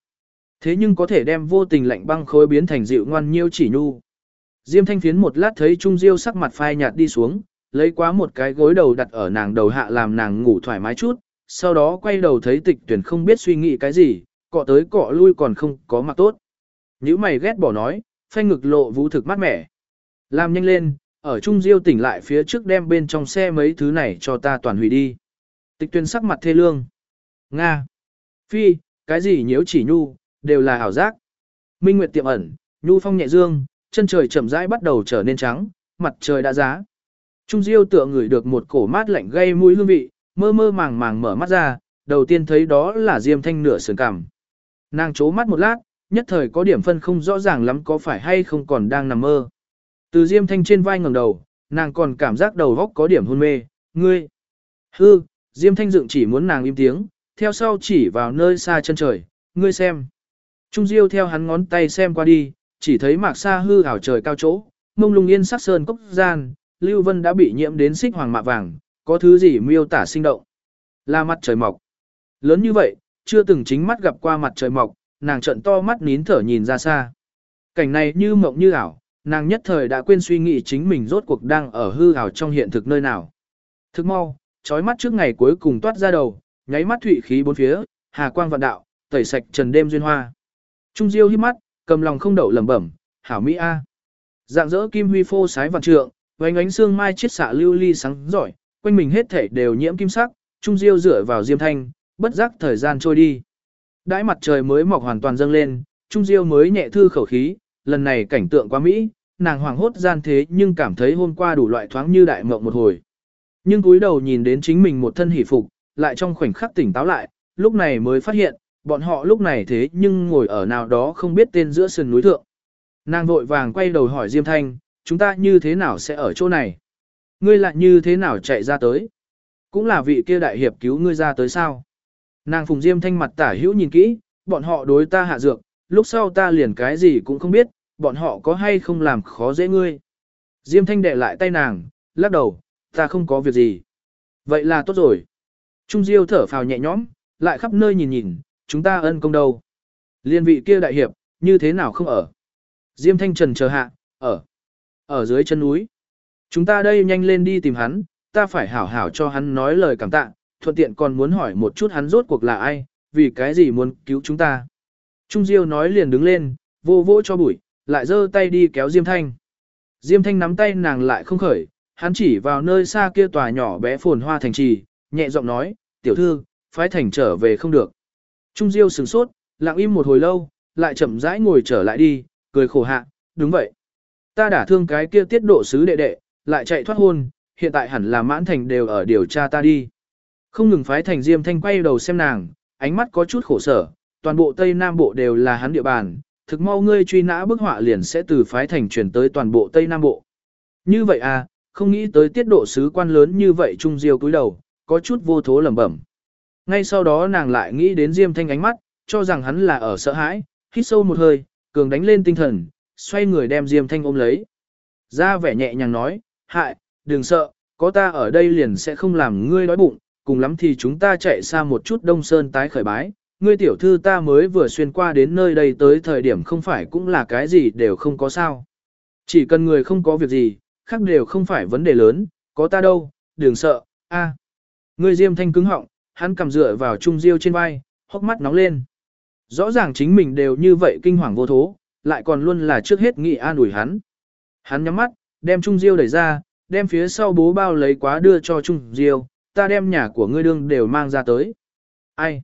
Thế nhưng có thể đem vô tình lạnh băng khối biến thành dịu ngoan nhiêu chỉ nhu. Diêm thanh phiến một lát thấy Trung Diêu sắc mặt phai nhạt đi xuống, lấy quá một cái gối đầu đặt ở nàng đầu hạ làm nàng ngủ thoải mái chút, sau đó quay đầu thấy tịch tuyển không biết suy nghĩ cái gì, cọ tới cọ lui còn không có mặt tốt. Nếu mày ghét bỏ nói, phanh ngực lộ vũ thực mát mẻ. Làm nhanh lên, ở Trung Diêu tỉnh lại phía trước đem bên trong xe mấy thứ này cho ta toàn hủy đi. Tịch tuyển sắc mặt thê lương. Nga. Phi, cái gì nhiễu chỉ nhu, đều là ảo giác. Minh Nguyệt tiệm ẩn, nhu phong nhẹ dương, chân trời chậm rãi bắt đầu trở nên trắng, mặt trời đã giá. Trung Diêu tựa ngửi được một cổ mát lạnh gây mũi hương vị, mơ mơ màng màng mở mắt ra, đầu tiên thấy đó là Diêm Thanh nửa sườn cằm. Nàng chố mắt một lát, nhất thời có điểm phân không rõ ràng lắm có phải hay không còn đang nằm mơ. Từ Diêm Thanh trên vai ngẩng đầu, nàng còn cảm giác đầu góc có điểm hôn mê, ngươi. Hư, Diêm Thanh dựng chỉ muốn nàng im tiếng, theo sau chỉ vào nơi xa chân trời, ngươi xem. Trung Diêu theo hắn ngón tay xem qua đi, chỉ thấy mạc xa hư ảo trời cao chỗ, mông lung yên sắc sơn cốc gian, Lưu Vân đã bị nhiễm đến xích hoàng mạ vàng, có thứ gì miêu tả sinh động. Là mặt trời mọc. Lớn như vậy, chưa từng chính mắt gặp qua mặt trời mọc, nàng trận to mắt nín thở nhìn ra xa. Cảnh này như mộng như ảo, nàng nhất thời đã quên suy nghĩ chính mình rốt cuộc đang ở hư ảo trong hiện thực nơi nào. Thức mau, trói mắt trước ngày cuối cùng toát ra đầu, nháy mắt thủy khí bốn phía, hà quang vạn đạo, tẩy sạch trần đêm duyên hoa. Trung Diêu hít mắt, cầm lòng không đậu lẩm bẩm, hảo mỹ a. Dạng dỡ kim huy phô sái vạn trượng, vánh ánh xương mai chiết xạ lưu ly sáng giỏi, quanh mình hết thể đều nhiễm kim sắc, trung diêu dựa vào diêm thanh, bất giác thời gian trôi đi. Đãi mặt trời mới mọc hoàn toàn dâng lên, trung diêu mới nhẹ thư khẩu khí, lần này cảnh tượng quá mỹ, nàng hoàng hốt gian thế nhưng cảm thấy hôm qua đủ loại thoáng như đại mộng một hồi. Nhưng cúi đầu nhìn đến chính mình một thân hỷ phục, lại trong khoảnh khắc tỉnh táo lại, lúc này mới phát hiện, bọn họ lúc này thế nhưng ngồi ở nào đó không biết tên giữa sườn núi thượng. Nàng vội vàng quay đầu hỏi Diêm Thanh, chúng ta như thế nào sẽ ở chỗ này? Ngươi lại như thế nào chạy ra tới? Cũng là vị kia đại hiệp cứu ngươi ra tới sao? Nàng Phùng Diêm thanh mặt tả hữu nhìn kỹ, bọn họ đối ta hạ dược, lúc sau ta liền cái gì cũng không biết, bọn họ có hay không làm khó dễ ngươi. Diêm thanh đệ lại tay nàng, lắc đầu, ta không có việc gì. Vậy là tốt rồi. Trung Diêu thở phào nhẹ nhõm, lại khắp nơi nhìn nhìn, chúng ta ân công đâu. Liên vị kia đại hiệp, như thế nào không ở. Diêm Thanh Trần chờ hạ, ở, ở dưới chân núi. Chúng ta đây nhanh lên đi tìm hắn, ta phải hảo hảo cho hắn nói lời cảm tạ, thuận tiện còn muốn hỏi một chút hắn rốt cuộc là ai, vì cái gì muốn cứu chúng ta. Trung Diêu nói liền đứng lên, vô vỗ cho bụi, lại giơ tay đi kéo Diêm Thanh. Diêm Thanh nắm tay nàng lại không khởi, hắn chỉ vào nơi xa kia tòa nhỏ bé phồn hoa thành trì, nhẹ giọng nói, tiểu thư, phái thành trở về không được. Trung Diêu sửng sốt, lặng im một hồi lâu, lại chậm rãi ngồi trở lại đi, cười khổ hạ, đúng vậy. Ta đã thương cái kia tiết độ sứ đệ đệ, lại chạy thoát hôn, hiện tại hẳn là mãn thành đều ở điều tra ta đi. Không ngừng phái thành Diêm Thanh quay đầu xem nàng, ánh mắt có chút khổ sở, toàn bộ Tây Nam Bộ đều là hắn địa bàn, thực mau ngươi truy nã bức họa liền sẽ từ phái thành chuyển tới toàn bộ Tây Nam Bộ. Như vậy à, không nghĩ tới tiết độ sứ quan lớn như vậy Trung Diêu cúi đầu, có chút vô thố lẩm bẩm. Ngay sau đó nàng lại nghĩ đến Diêm Thanh ánh mắt, cho rằng hắn là ở sợ hãi, hít sâu một hơi, cường đánh lên tinh thần, xoay người đem Diêm Thanh ôm lấy. Ra vẻ nhẹ nhàng nói, hại, đừng sợ, có ta ở đây liền sẽ không làm ngươi đói bụng, cùng lắm thì chúng ta chạy xa một chút đông sơn tái khởi bái. Ngươi tiểu thư ta mới vừa xuyên qua đến nơi đây tới thời điểm không phải cũng là cái gì đều không có sao. Chỉ cần người không có việc gì, khác đều không phải vấn đề lớn, có ta đâu, đừng sợ, a. Ngươi diêm thanh cứng họng, hắn cầm dựa vào trung diêu trên vai, hốc mắt nóng lên. Rõ ràng chính mình đều như vậy kinh hoàng vô thố, lại còn luôn là trước hết nghị an ủi hắn. Hắn nhắm mắt, đem trung diêu đẩy ra, đem phía sau bố bao lấy quá đưa cho Trung Diêu, ta đem nhà của ngươi đương đều mang ra tới. Ai?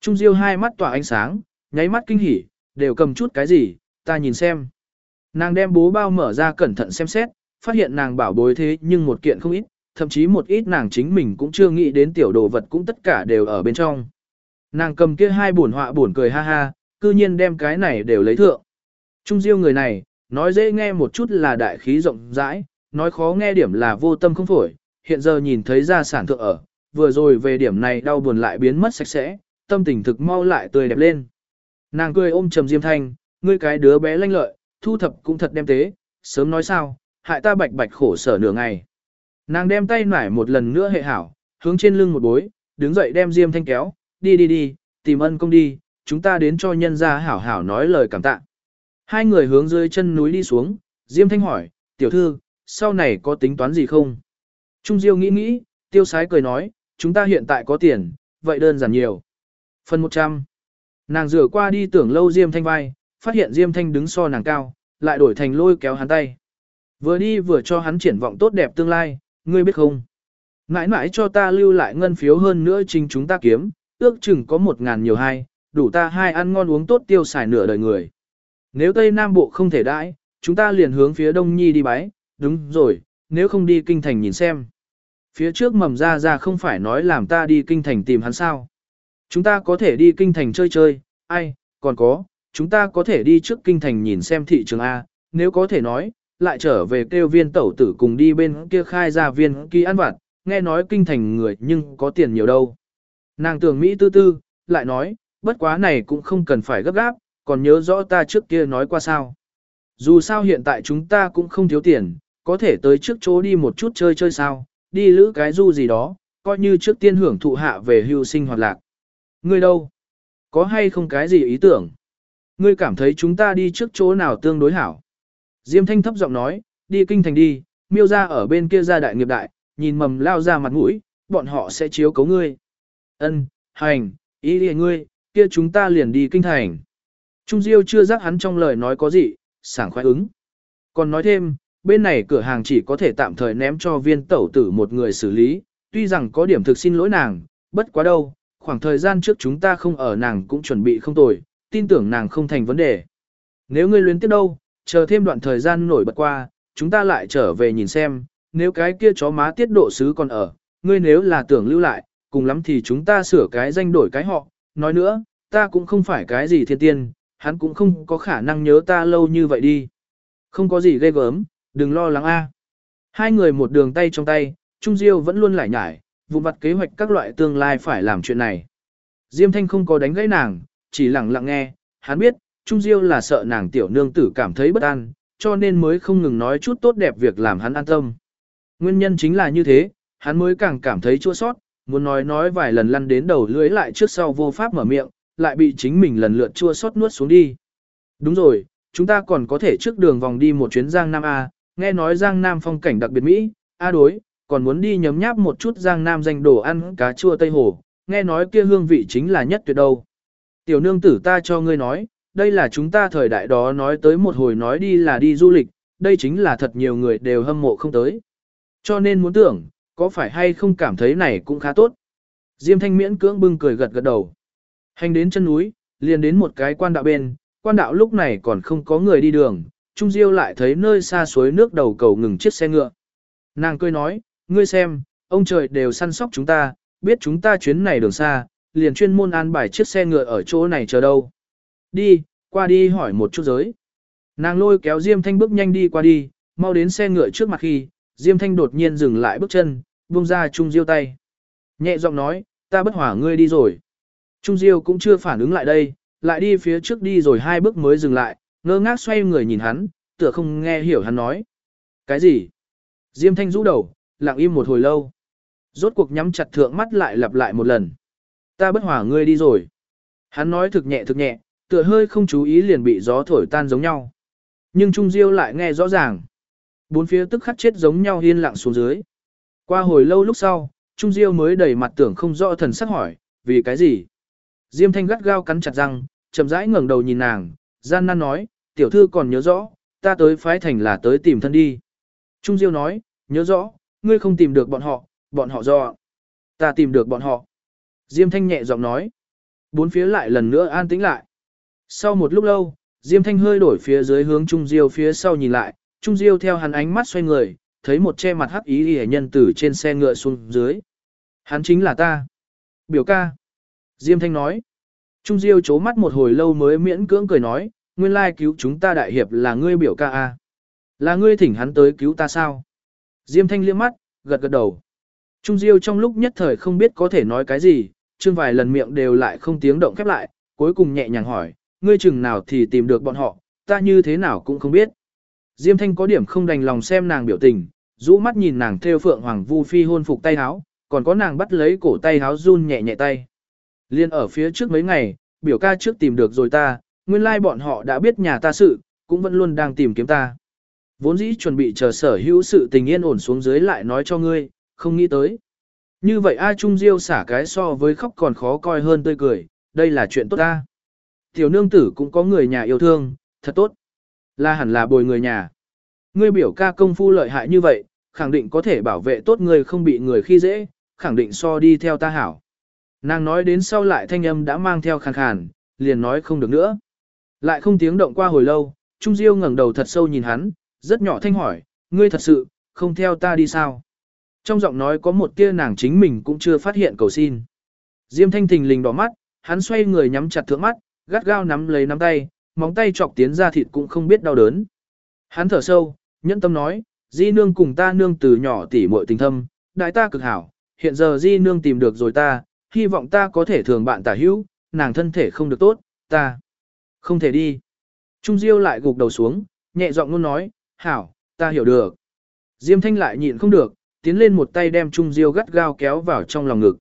Trung Diêu hai mắt tỏa ánh sáng, nháy mắt kinh hỉ, đều cầm chút cái gì, ta nhìn xem. Nàng đem bố bao mở ra cẩn thận xem xét, phát hiện nàng bảo bối thế nhưng một kiện không ít, thậm chí một ít nàng chính mình cũng chưa nghĩ đến tiểu đồ vật cũng tất cả đều ở bên trong. Nàng cầm kia hai buồn họa buồn cười ha ha, cư nhiên đem cái này đều lấy thượng. Trung Diêu người này, nói dễ nghe một chút là đại khí rộng rãi, nói khó nghe điểm là vô tâm không phổi, hiện giờ nhìn thấy gia sản thượng ở, vừa rồi về điểm này đau buồn lại biến mất sạch sẽ, tâm tình thực mau lại tươi đẹp lên. Nàng cười ôm trầm Diêm Thanh, ngươi cái đứa bé lanh lợi, thu thập cũng thật đem tế, sớm nói sao, hại ta bạch bạch khổ sở nửa ngày. Nàng đem tay nải một lần nữa hệ hảo, hướng trên lưng một bối, đứng dậy đem Diêm Thanh kéo, đi đi đi, tìm ân công đi, chúng ta đến cho nhân gia hảo hảo nói lời cảm tạ. Hai người hướng dưới chân núi đi xuống, Diêm Thanh hỏi, tiểu thư, sau này có tính toán gì không? Trung Diêu nghĩ nghĩ, tiêu sái cười nói, chúng ta hiện tại có tiền, vậy đơn giản nhiều. Phần 100. Nàng rửa qua đi tưởng lâu Diêm Thanh vai, phát hiện Diêm Thanh đứng so nàng cao, lại đổi thành lôi kéo hắn tay. Vừa đi vừa cho hắn triển vọng tốt đẹp tương lai, ngươi biết không? Mãi mãi cho ta lưu lại ngân phiếu hơn nữa chính chúng ta kiếm, ước chừng có một ngàn nhiều hai, đủ ta hai ăn ngon uống tốt tiêu xài nửa đời người. Nếu Tây Nam Bộ không thể đãi, chúng ta liền hướng phía Đông Nhi đi bái, đúng rồi, nếu không đi kinh thành nhìn xem. Phía trước mầm ra ra không phải nói làm ta đi kinh thành tìm hắn sao. Chúng ta có thể đi kinh thành chơi chơi, ai, còn có, chúng ta có thể đi trước kinh thành nhìn xem thị trường A, nếu có thể nói, lại trở về kêu viên tẩu tử cùng đi bên kia khai ra viên kia ăn vặt, nghe nói kinh thành người nhưng có tiền nhiều đâu. Nàng tưởng Mỹ tư tư, lại nói, bất quá này cũng không cần phải gấp gáp, còn nhớ rõ ta trước kia nói qua sao. Dù sao hiện tại chúng ta cũng không thiếu tiền, có thể tới trước chỗ đi một chút chơi chơi sao, đi lữ cái du gì đó, coi như trước tiên hưởng thụ hạ về hưu sinh hoạt lạc. Ngươi đâu? Có hay không cái gì ý tưởng? Ngươi cảm thấy chúng ta đi trước chỗ nào tương đối hảo? Diêm Thanh thấp giọng nói, đi kinh thành đi, miêu ra ở bên kia ra đại nghiệp đại, nhìn mầm lao ra mặt mũi, bọn họ sẽ chiếu cấu ngươi. Ân, hành, ý đi ngươi, kia chúng ta liền đi kinh thành. Trung Diêu chưa giác hắn trong lời nói có gì, sảng khoái ứng. Còn nói thêm, bên này cửa hàng chỉ có thể tạm thời ném cho viên tẩu tử một người xử lý, tuy rằng có điểm thực xin lỗi nàng, bất quá đâu, khoảng thời gian trước chúng ta không ở nàng cũng chuẩn bị không tồi, tin tưởng nàng không thành vấn đề. Nếu ngươi luyến tiếp đâu, chờ thêm đoạn thời gian nổi bật qua, chúng ta lại trở về nhìn xem, nếu cái kia chó má tiết độ sứ còn ở, ngươi nếu là tưởng lưu lại, cùng lắm thì chúng ta sửa cái danh đổi cái họ, nói nữa, ta cũng không phải cái gì thiên tiên, hắn cũng không có khả năng nhớ ta lâu như vậy đi. Không có gì ghê gớm, đừng lo lắng a. Hai người một đường tay trong tay, Trung Diêu vẫn luôn lải nhải, vụ vặt kế hoạch các loại tương lai phải làm chuyện này. Diêm Thanh không có đánh gãy nàng, chỉ lặng lặng nghe, hắn biết, Trung Diêu là sợ nàng tiểu nương tử cảm thấy bất an, cho nên mới không ngừng nói chút tốt đẹp việc làm hắn an tâm. Nguyên nhân chính là như thế, hắn mới càng cảm thấy chua sót, muốn nói nói vài lần lăn đến đầu lưới lại trước sau vô pháp mở miệng, lại bị chính mình lần lượt chua xót nuốt xuống đi. Đúng rồi, chúng ta còn có thể trước đường vòng đi một chuyến Giang Nam A, nghe nói Giang Nam phong cảnh đặc biệt Mỹ, A đối, còn muốn đi nhấm nháp một chút Giang Nam danh đồ ăn cá chua Tây Hồ, nghe nói kia hương vị chính là nhất tuyệt đâu. Tiểu nương tử ta cho ngươi nói, đây là chúng ta thời đại đó nói tới một hồi nói đi là đi du lịch, đây chính là thật nhiều người đều hâm mộ không tới. Cho nên muốn tưởng, có phải hay không cảm thấy này cũng khá tốt. Diêm thanh miễn cưỡng bưng cười gật gật đầu. Hành đến chân núi, liền đến một cái quan đạo bên, quan đạo lúc này còn không có người đi đường, Trung Diêu lại thấy nơi xa suối nước đầu cầu ngừng chiếc xe ngựa. Nàng cười nói, ngươi xem, ông trời đều săn sóc chúng ta, biết chúng ta chuyến này đường xa, liền chuyên môn an bài chiếc xe ngựa ở chỗ này chờ đâu. Đi, qua đi hỏi một chút giới. Nàng lôi kéo Diêm Thanh bước nhanh đi qua đi, mau đến xe ngựa trước mặt khi, Diêm Thanh đột nhiên dừng lại bước chân, buông ra Trung Diêu tay. Nhẹ giọng nói, ta bất hỏa ngươi đi rồi. Trung Diêu cũng chưa phản ứng lại đây, lại đi phía trước đi rồi hai bước mới dừng lại, ngơ ngác xoay người nhìn hắn, tựa không nghe hiểu hắn nói. Cái gì? Diêm Thanh rũ đầu, lặng im một hồi lâu. Rốt cuộc nhắm chặt thượng mắt lại lặp lại một lần. Ta bất hỏa ngươi đi rồi. Hắn nói thực nhẹ thực nhẹ, tựa hơi không chú ý liền bị gió thổi tan giống nhau. Nhưng Trung Diêu lại nghe rõ ràng. Bốn phía tức khắc chết giống nhau yên lặng xuống dưới. Qua hồi lâu lúc sau, Trung Diêu mới đầy mặt tưởng không rõ thần sắc hỏi, vì cái gì? Diêm Thanh gắt gao cắn chặt răng, chậm rãi ngẩng đầu nhìn nàng, gian nan nói, tiểu thư còn nhớ rõ, ta tới phái thành là tới tìm thân đi. Trung Diêu nói, nhớ rõ, ngươi không tìm được bọn họ, bọn họ do. Ta tìm được bọn họ. Diêm Thanh nhẹ giọng nói. Bốn phía lại lần nữa an tĩnh lại. Sau một lúc lâu, Diêm Thanh hơi đổi phía dưới hướng Trung Diêu phía sau nhìn lại, Trung Diêu theo hắn ánh mắt xoay người, thấy một che mặt hắc ý hề nhân tử trên xe ngựa xuống dưới. Hắn chính là ta. Biểu ca. Diêm Thanh nói. Trung Diêu chố mắt một hồi lâu mới miễn cưỡng cười nói, nguyên lai cứu chúng ta đại hiệp là ngươi biểu ca a. Là ngươi thỉnh hắn tới cứu ta sao? Diêm Thanh liếc mắt, gật gật đầu. Trung Diêu trong lúc nhất thời không biết có thể nói cái gì, chương vài lần miệng đều lại không tiếng động khép lại, cuối cùng nhẹ nhàng hỏi, ngươi chừng nào thì tìm được bọn họ, ta như thế nào cũng không biết. Diêm Thanh có điểm không đành lòng xem nàng biểu tình, rũ mắt nhìn nàng theo phượng hoàng vu phi hôn phục tay háo, còn có nàng bắt lấy cổ tay háo run nhẹ nhẹ tay. Liên ở phía trước mấy ngày, biểu ca trước tìm được rồi ta, nguyên lai bọn họ đã biết nhà ta sự, cũng vẫn luôn đang tìm kiếm ta. Vốn dĩ chuẩn bị chờ sở hữu sự tình yên ổn xuống dưới lại nói cho ngươi, không nghĩ tới. Như vậy A Trung Diêu xả cái so với khóc còn khó coi hơn tươi cười, đây là chuyện tốt ta. Tiểu nương tử cũng có người nhà yêu thương, thật tốt. Là hẳn là bồi người nhà. Ngươi biểu ca công phu lợi hại như vậy, khẳng định có thể bảo vệ tốt người không bị người khi dễ, khẳng định so đi theo ta hảo. Nàng nói đến sau lại thanh âm đã mang theo khàn khàn, liền nói không được nữa. Lại không tiếng động qua hồi lâu, Trung Diêu ngẩng đầu thật sâu nhìn hắn, rất nhỏ thanh hỏi, ngươi thật sự, không theo ta đi sao? Trong giọng nói có một tia nàng chính mình cũng chưa phát hiện cầu xin. Diêm thanh thình lình đỏ mắt, hắn xoay người nhắm chặt thượng mắt, gắt gao nắm lấy nắm tay, móng tay chọc tiến ra thịt cũng không biết đau đớn. Hắn thở sâu, nhẫn tâm nói, di nương cùng ta nương từ nhỏ tỉ muội tình thâm, đại ta cực hảo, hiện giờ di nương tìm được rồi ta, hy vọng ta có thể thường bạn tả hữu, nàng thân thể không được tốt, ta không thể đi. Trung Diêu lại gục đầu xuống, nhẹ giọng luôn nói, hảo, ta hiểu được. Diêm thanh lại nhịn không được, tiến lên một tay đem Trung Diêu gắt gao kéo vào trong lòng ngực.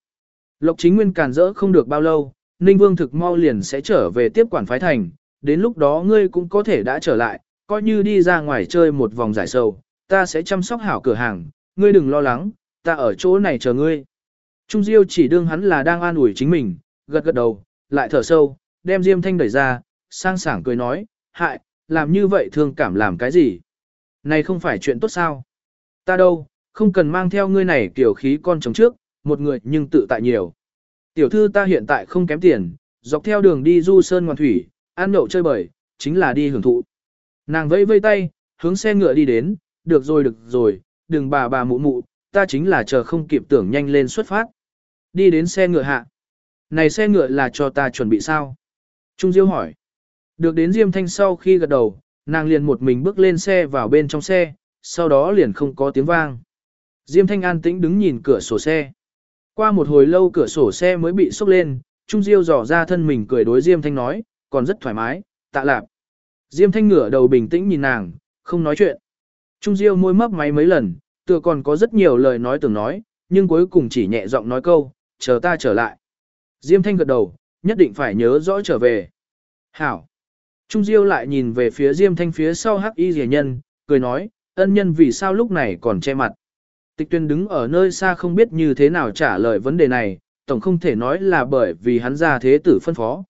Lộc chính nguyên càn rỡ không được bao lâu, Ninh Vương thực mau liền sẽ trở về tiếp quản phái thành, đến lúc đó ngươi cũng có thể đã trở lại, coi như đi ra ngoài chơi một vòng giải sầu, ta sẽ chăm sóc hảo cửa hàng, ngươi đừng lo lắng, ta ở chỗ này chờ ngươi. Trung Diêu chỉ đương hắn là đang an ủi chính mình, gật gật đầu, lại thở sâu, đem Diêm Thanh đẩy ra, sang sảng cười nói, hại, làm như vậy thương cảm làm cái gì? Này không phải chuyện tốt sao? Ta đâu, không cần mang theo ngươi này kiểu khí con chồng trước, một người nhưng tự tại nhiều. Tiểu thư ta hiện tại không kém tiền, dọc theo đường đi du sơn ngoan thủy, ăn nhậu chơi bời, chính là đi hưởng thụ. Nàng vẫy vây tay, hướng xe ngựa đi đến, được rồi được rồi, đừng bà bà mụ mụ, ta chính là chờ không kịp tưởng nhanh lên xuất phát. Đi đến xe ngựa hạ. Này xe ngựa là cho ta chuẩn bị sao? Trung Diêu hỏi. Được đến Diêm Thanh sau khi gật đầu, nàng liền một mình bước lên xe vào bên trong xe, sau đó liền không có tiếng vang. Diêm Thanh an tĩnh đứng nhìn cửa sổ xe. Qua một hồi lâu cửa sổ xe mới bị sốc lên, Trung Diêu dò ra thân mình cười đối Diêm Thanh nói, còn rất thoải mái, tạ lạp. Diêm Thanh ngửa đầu bình tĩnh nhìn nàng, không nói chuyện. Trung Diêu môi mấp máy mấy lần, tựa còn có rất nhiều lời nói tưởng nói, nhưng cuối cùng chỉ nhẹ giọng nói câu, chờ ta trở lại. Diêm Thanh gật đầu, nhất định phải nhớ rõ trở về. Hảo. Trung Diêu lại nhìn về phía Diêm Thanh phía sau hắc y rẻ nhân, cười nói, ân nhân vì sao lúc này còn che mặt. Tịch tuyên đứng ở nơi xa không biết như thế nào trả lời vấn đề này, tổng không thể nói là bởi vì hắn ra thế tử phân phó.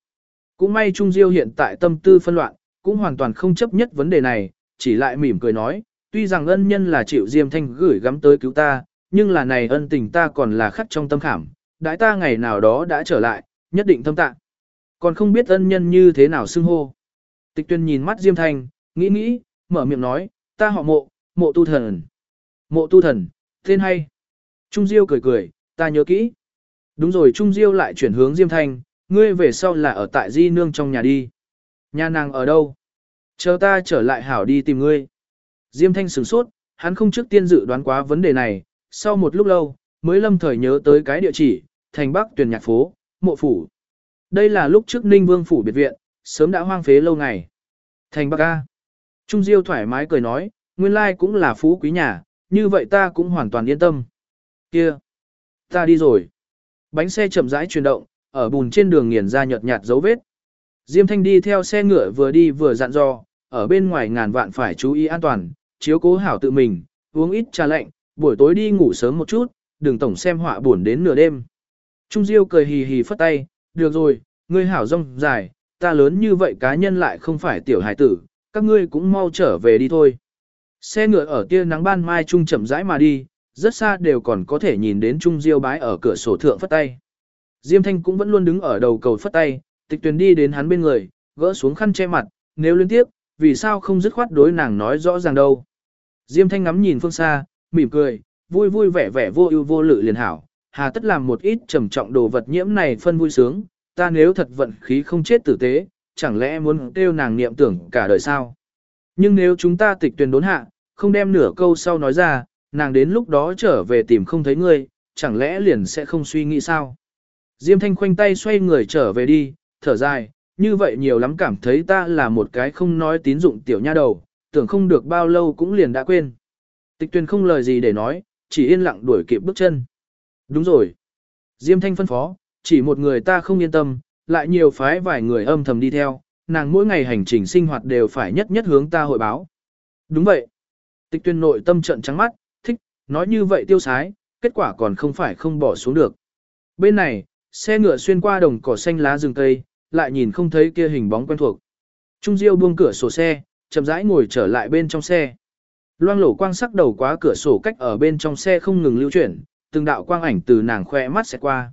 Cũng may Trung Diêu hiện tại tâm tư phân loạn, cũng hoàn toàn không chấp nhất vấn đề này, chỉ lại mỉm cười nói, tuy rằng ân nhân là chịu Diêm Thanh gửi gắm tới cứu ta, nhưng là này ân tình ta còn là khắc trong tâm khảm, đãi ta ngày nào đó đã trở lại, nhất định thâm tạ. Còn không biết ân nhân như thế nào xưng hô. Tịch tuyên nhìn mắt Diêm Thanh, nghĩ nghĩ, mở miệng nói, ta họ mộ, mộ tu thần. Mộ tu thần, tên hay. Trung Diêu cười cười, ta nhớ kỹ. Đúng rồi Trung Diêu lại chuyển hướng Diêm Thanh, ngươi về sau là ở tại Di Nương trong nhà đi. Nhà nàng ở đâu? Chờ ta trở lại hảo đi tìm ngươi. Diêm Thanh sửng sốt, hắn không trước tiên dự đoán quá vấn đề này, sau một lúc lâu, mới lâm thời nhớ tới cái địa chỉ, thành Bắc tuyển nhạc phố, mộ phủ. Đây là lúc trước Ninh Vương phủ biệt viện, sớm đã hoang phế lâu ngày. Thành Bắc A. Trung Diêu thoải mái cười nói, nguyên lai cũng là phú quý nhà, như vậy ta cũng hoàn toàn yên tâm. Kia, ta đi rồi. Bánh xe chậm rãi chuyển động, ở bùn trên đường nghiền ra nhợt nhạt dấu vết. Diêm Thanh đi theo xe ngựa vừa đi vừa dặn dò, ở bên ngoài ngàn vạn phải chú ý an toàn, chiếu cố hảo tự mình, uống ít trà lạnh, buổi tối đi ngủ sớm một chút, đừng tổng xem họa buồn đến nửa đêm. Trung Diêu cười hì hì phất tay, được rồi, ngươi hảo rong dài, ta lớn như vậy cá nhân lại không phải tiểu hải tử, các ngươi cũng mau trở về đi thôi. Xe ngựa ở tia nắng ban mai trung chậm rãi mà đi, rất xa đều còn có thể nhìn đến Trung Diêu bái ở cửa sổ thượng phất tay. Diêm Thanh cũng vẫn luôn đứng ở đầu cầu phất tay, tịch tuyển đi đến hắn bên người, gỡ xuống khăn che mặt, nếu liên tiếp, vì sao không dứt khoát đối nàng nói rõ ràng đâu. Diêm Thanh ngắm nhìn phương xa, mỉm cười, vui vui vẻ vẻ vô ưu vô lự liền hảo, hà tất làm một ít trầm trọng đồ vật nhiễm này phân vui sướng, ta nếu thật vận khí không chết tử tế, chẳng lẽ muốn kêu nàng niệm tưởng cả đời sao? Nhưng nếu chúng ta tịch tuyển đốn hạ, không đem nửa câu sau nói ra, nàng đến lúc đó trở về tìm không thấy ngươi, chẳng lẽ liền sẽ không suy nghĩ sao? Diêm Thanh khoanh tay xoay người trở về đi, thở dài, như vậy nhiều lắm cảm thấy ta là một cái không nói tín dụng tiểu nha đầu, tưởng không được bao lâu cũng liền đã quên. Tịch tuyển không lời gì để nói, chỉ yên lặng đuổi kịp bước chân. Đúng rồi. Diêm Thanh phân phó, chỉ một người ta không yên tâm, lại nhiều phái vài người âm thầm đi theo, nàng mỗi ngày hành trình sinh hoạt đều phải nhất nhất hướng ta hội báo. Đúng vậy. Tịch tuyên nội tâm trận trắng mắt, thích, nói như vậy tiêu sái, kết quả còn không phải không bỏ xuống được. Bên này, xe ngựa xuyên qua đồng cỏ xanh lá rừng cây, lại nhìn không thấy kia hình bóng quen thuộc. Trung Diêu buông cửa sổ xe, chậm rãi ngồi trở lại bên trong xe. Loang lổ quang sắc đầu quá cửa sổ cách ở bên trong xe không ngừng lưu chuyển, từng đạo quang ảnh từ nàng khoe mắt sẽ qua.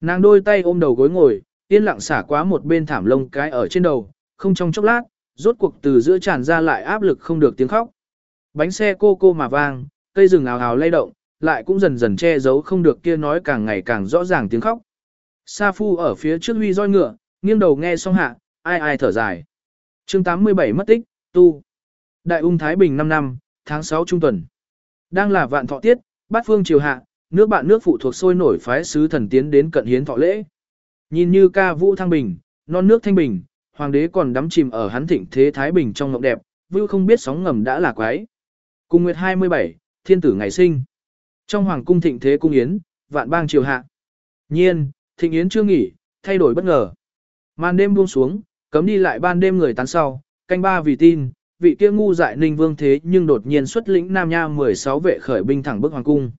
Nàng đôi tay ôm đầu gối ngồi, yên lặng xả quá một bên thảm lông cái ở trên đầu, không trong chốc lát, rốt cuộc từ giữa tràn ra lại áp lực không được tiếng khóc. Bánh xe cô cô mà vang, cây rừng ào ào lay động, lại cũng dần dần che giấu không được kia nói càng ngày càng rõ ràng tiếng khóc. Sa Phu ở phía trước huy roi ngựa, nghiêng đầu nghe xong hạ, ai ai thở dài. chương 87 mất tích, tu. Đại ung Thái Bình 5 năm, tháng 6 trung tuần. Đang là vạn thọ tiết, bát phương triều hạ, nước bạn nước phụ thuộc sôi nổi phái sứ thần tiến đến cận hiến thọ lễ. Nhìn như ca vũ thăng bình, non nước thanh bình, hoàng đế còn đắm chìm ở hắn thịnh thế Thái Bình trong ngọc đẹp, vưu không biết sóng ngầm đã là quái. Cung nguyệt 27, thiên tử ngày sinh. Trong hoàng cung thịnh thế cung yến, vạn bang triều hạ. Nhiên, thịnh yến chưa nghỉ, thay đổi bất ngờ. Màn đêm buông xuống, cấm đi lại ban đêm người tán sau, canh ba vì tin, vị kia ngu dại ninh vương thế nhưng đột nhiên xuất lĩnh Nam Nha 16 vệ khởi binh thẳng bức hoàng cung.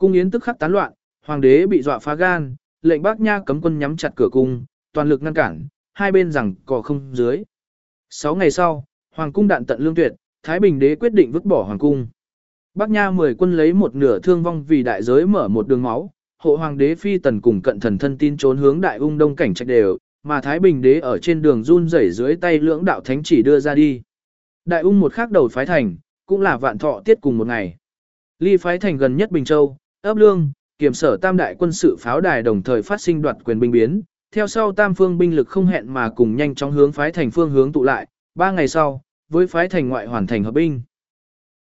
Cung yến tức khắc tán loạn, hoàng đế bị dọa phá gan, lệnh bác nha cấm quân nhắm chặt cửa cung, toàn lực ngăn cản, hai bên rằng cò không dưới. Sáu ngày sau, hoàng cung đạn tận lương tuyệt, Thái Bình đế quyết định vứt bỏ hoàng cung. Bác nha 10 quân lấy một nửa thương vong vì đại giới mở một đường máu, hộ hoàng đế phi tần cùng cận thần thân tin trốn hướng đại ung đông cảnh trạch đều, mà Thái Bình đế ở trên đường run rẩy dưới tay lưỡng đạo thánh chỉ đưa ra đi. Đại ung một khắc đầu phái thành, cũng là vạn thọ tiết cùng một ngày. Ly phái thành gần nhất Bình Châu, ấp lương, kiểm sở tam đại quân sự pháo đài đồng thời phát sinh đoạt quyền binh biến, theo sau tam phương binh lực không hẹn mà cùng nhanh chóng hướng phái thành phương hướng tụ lại, ba ngày sau, với phái thành ngoại hoàn thành hợp binh.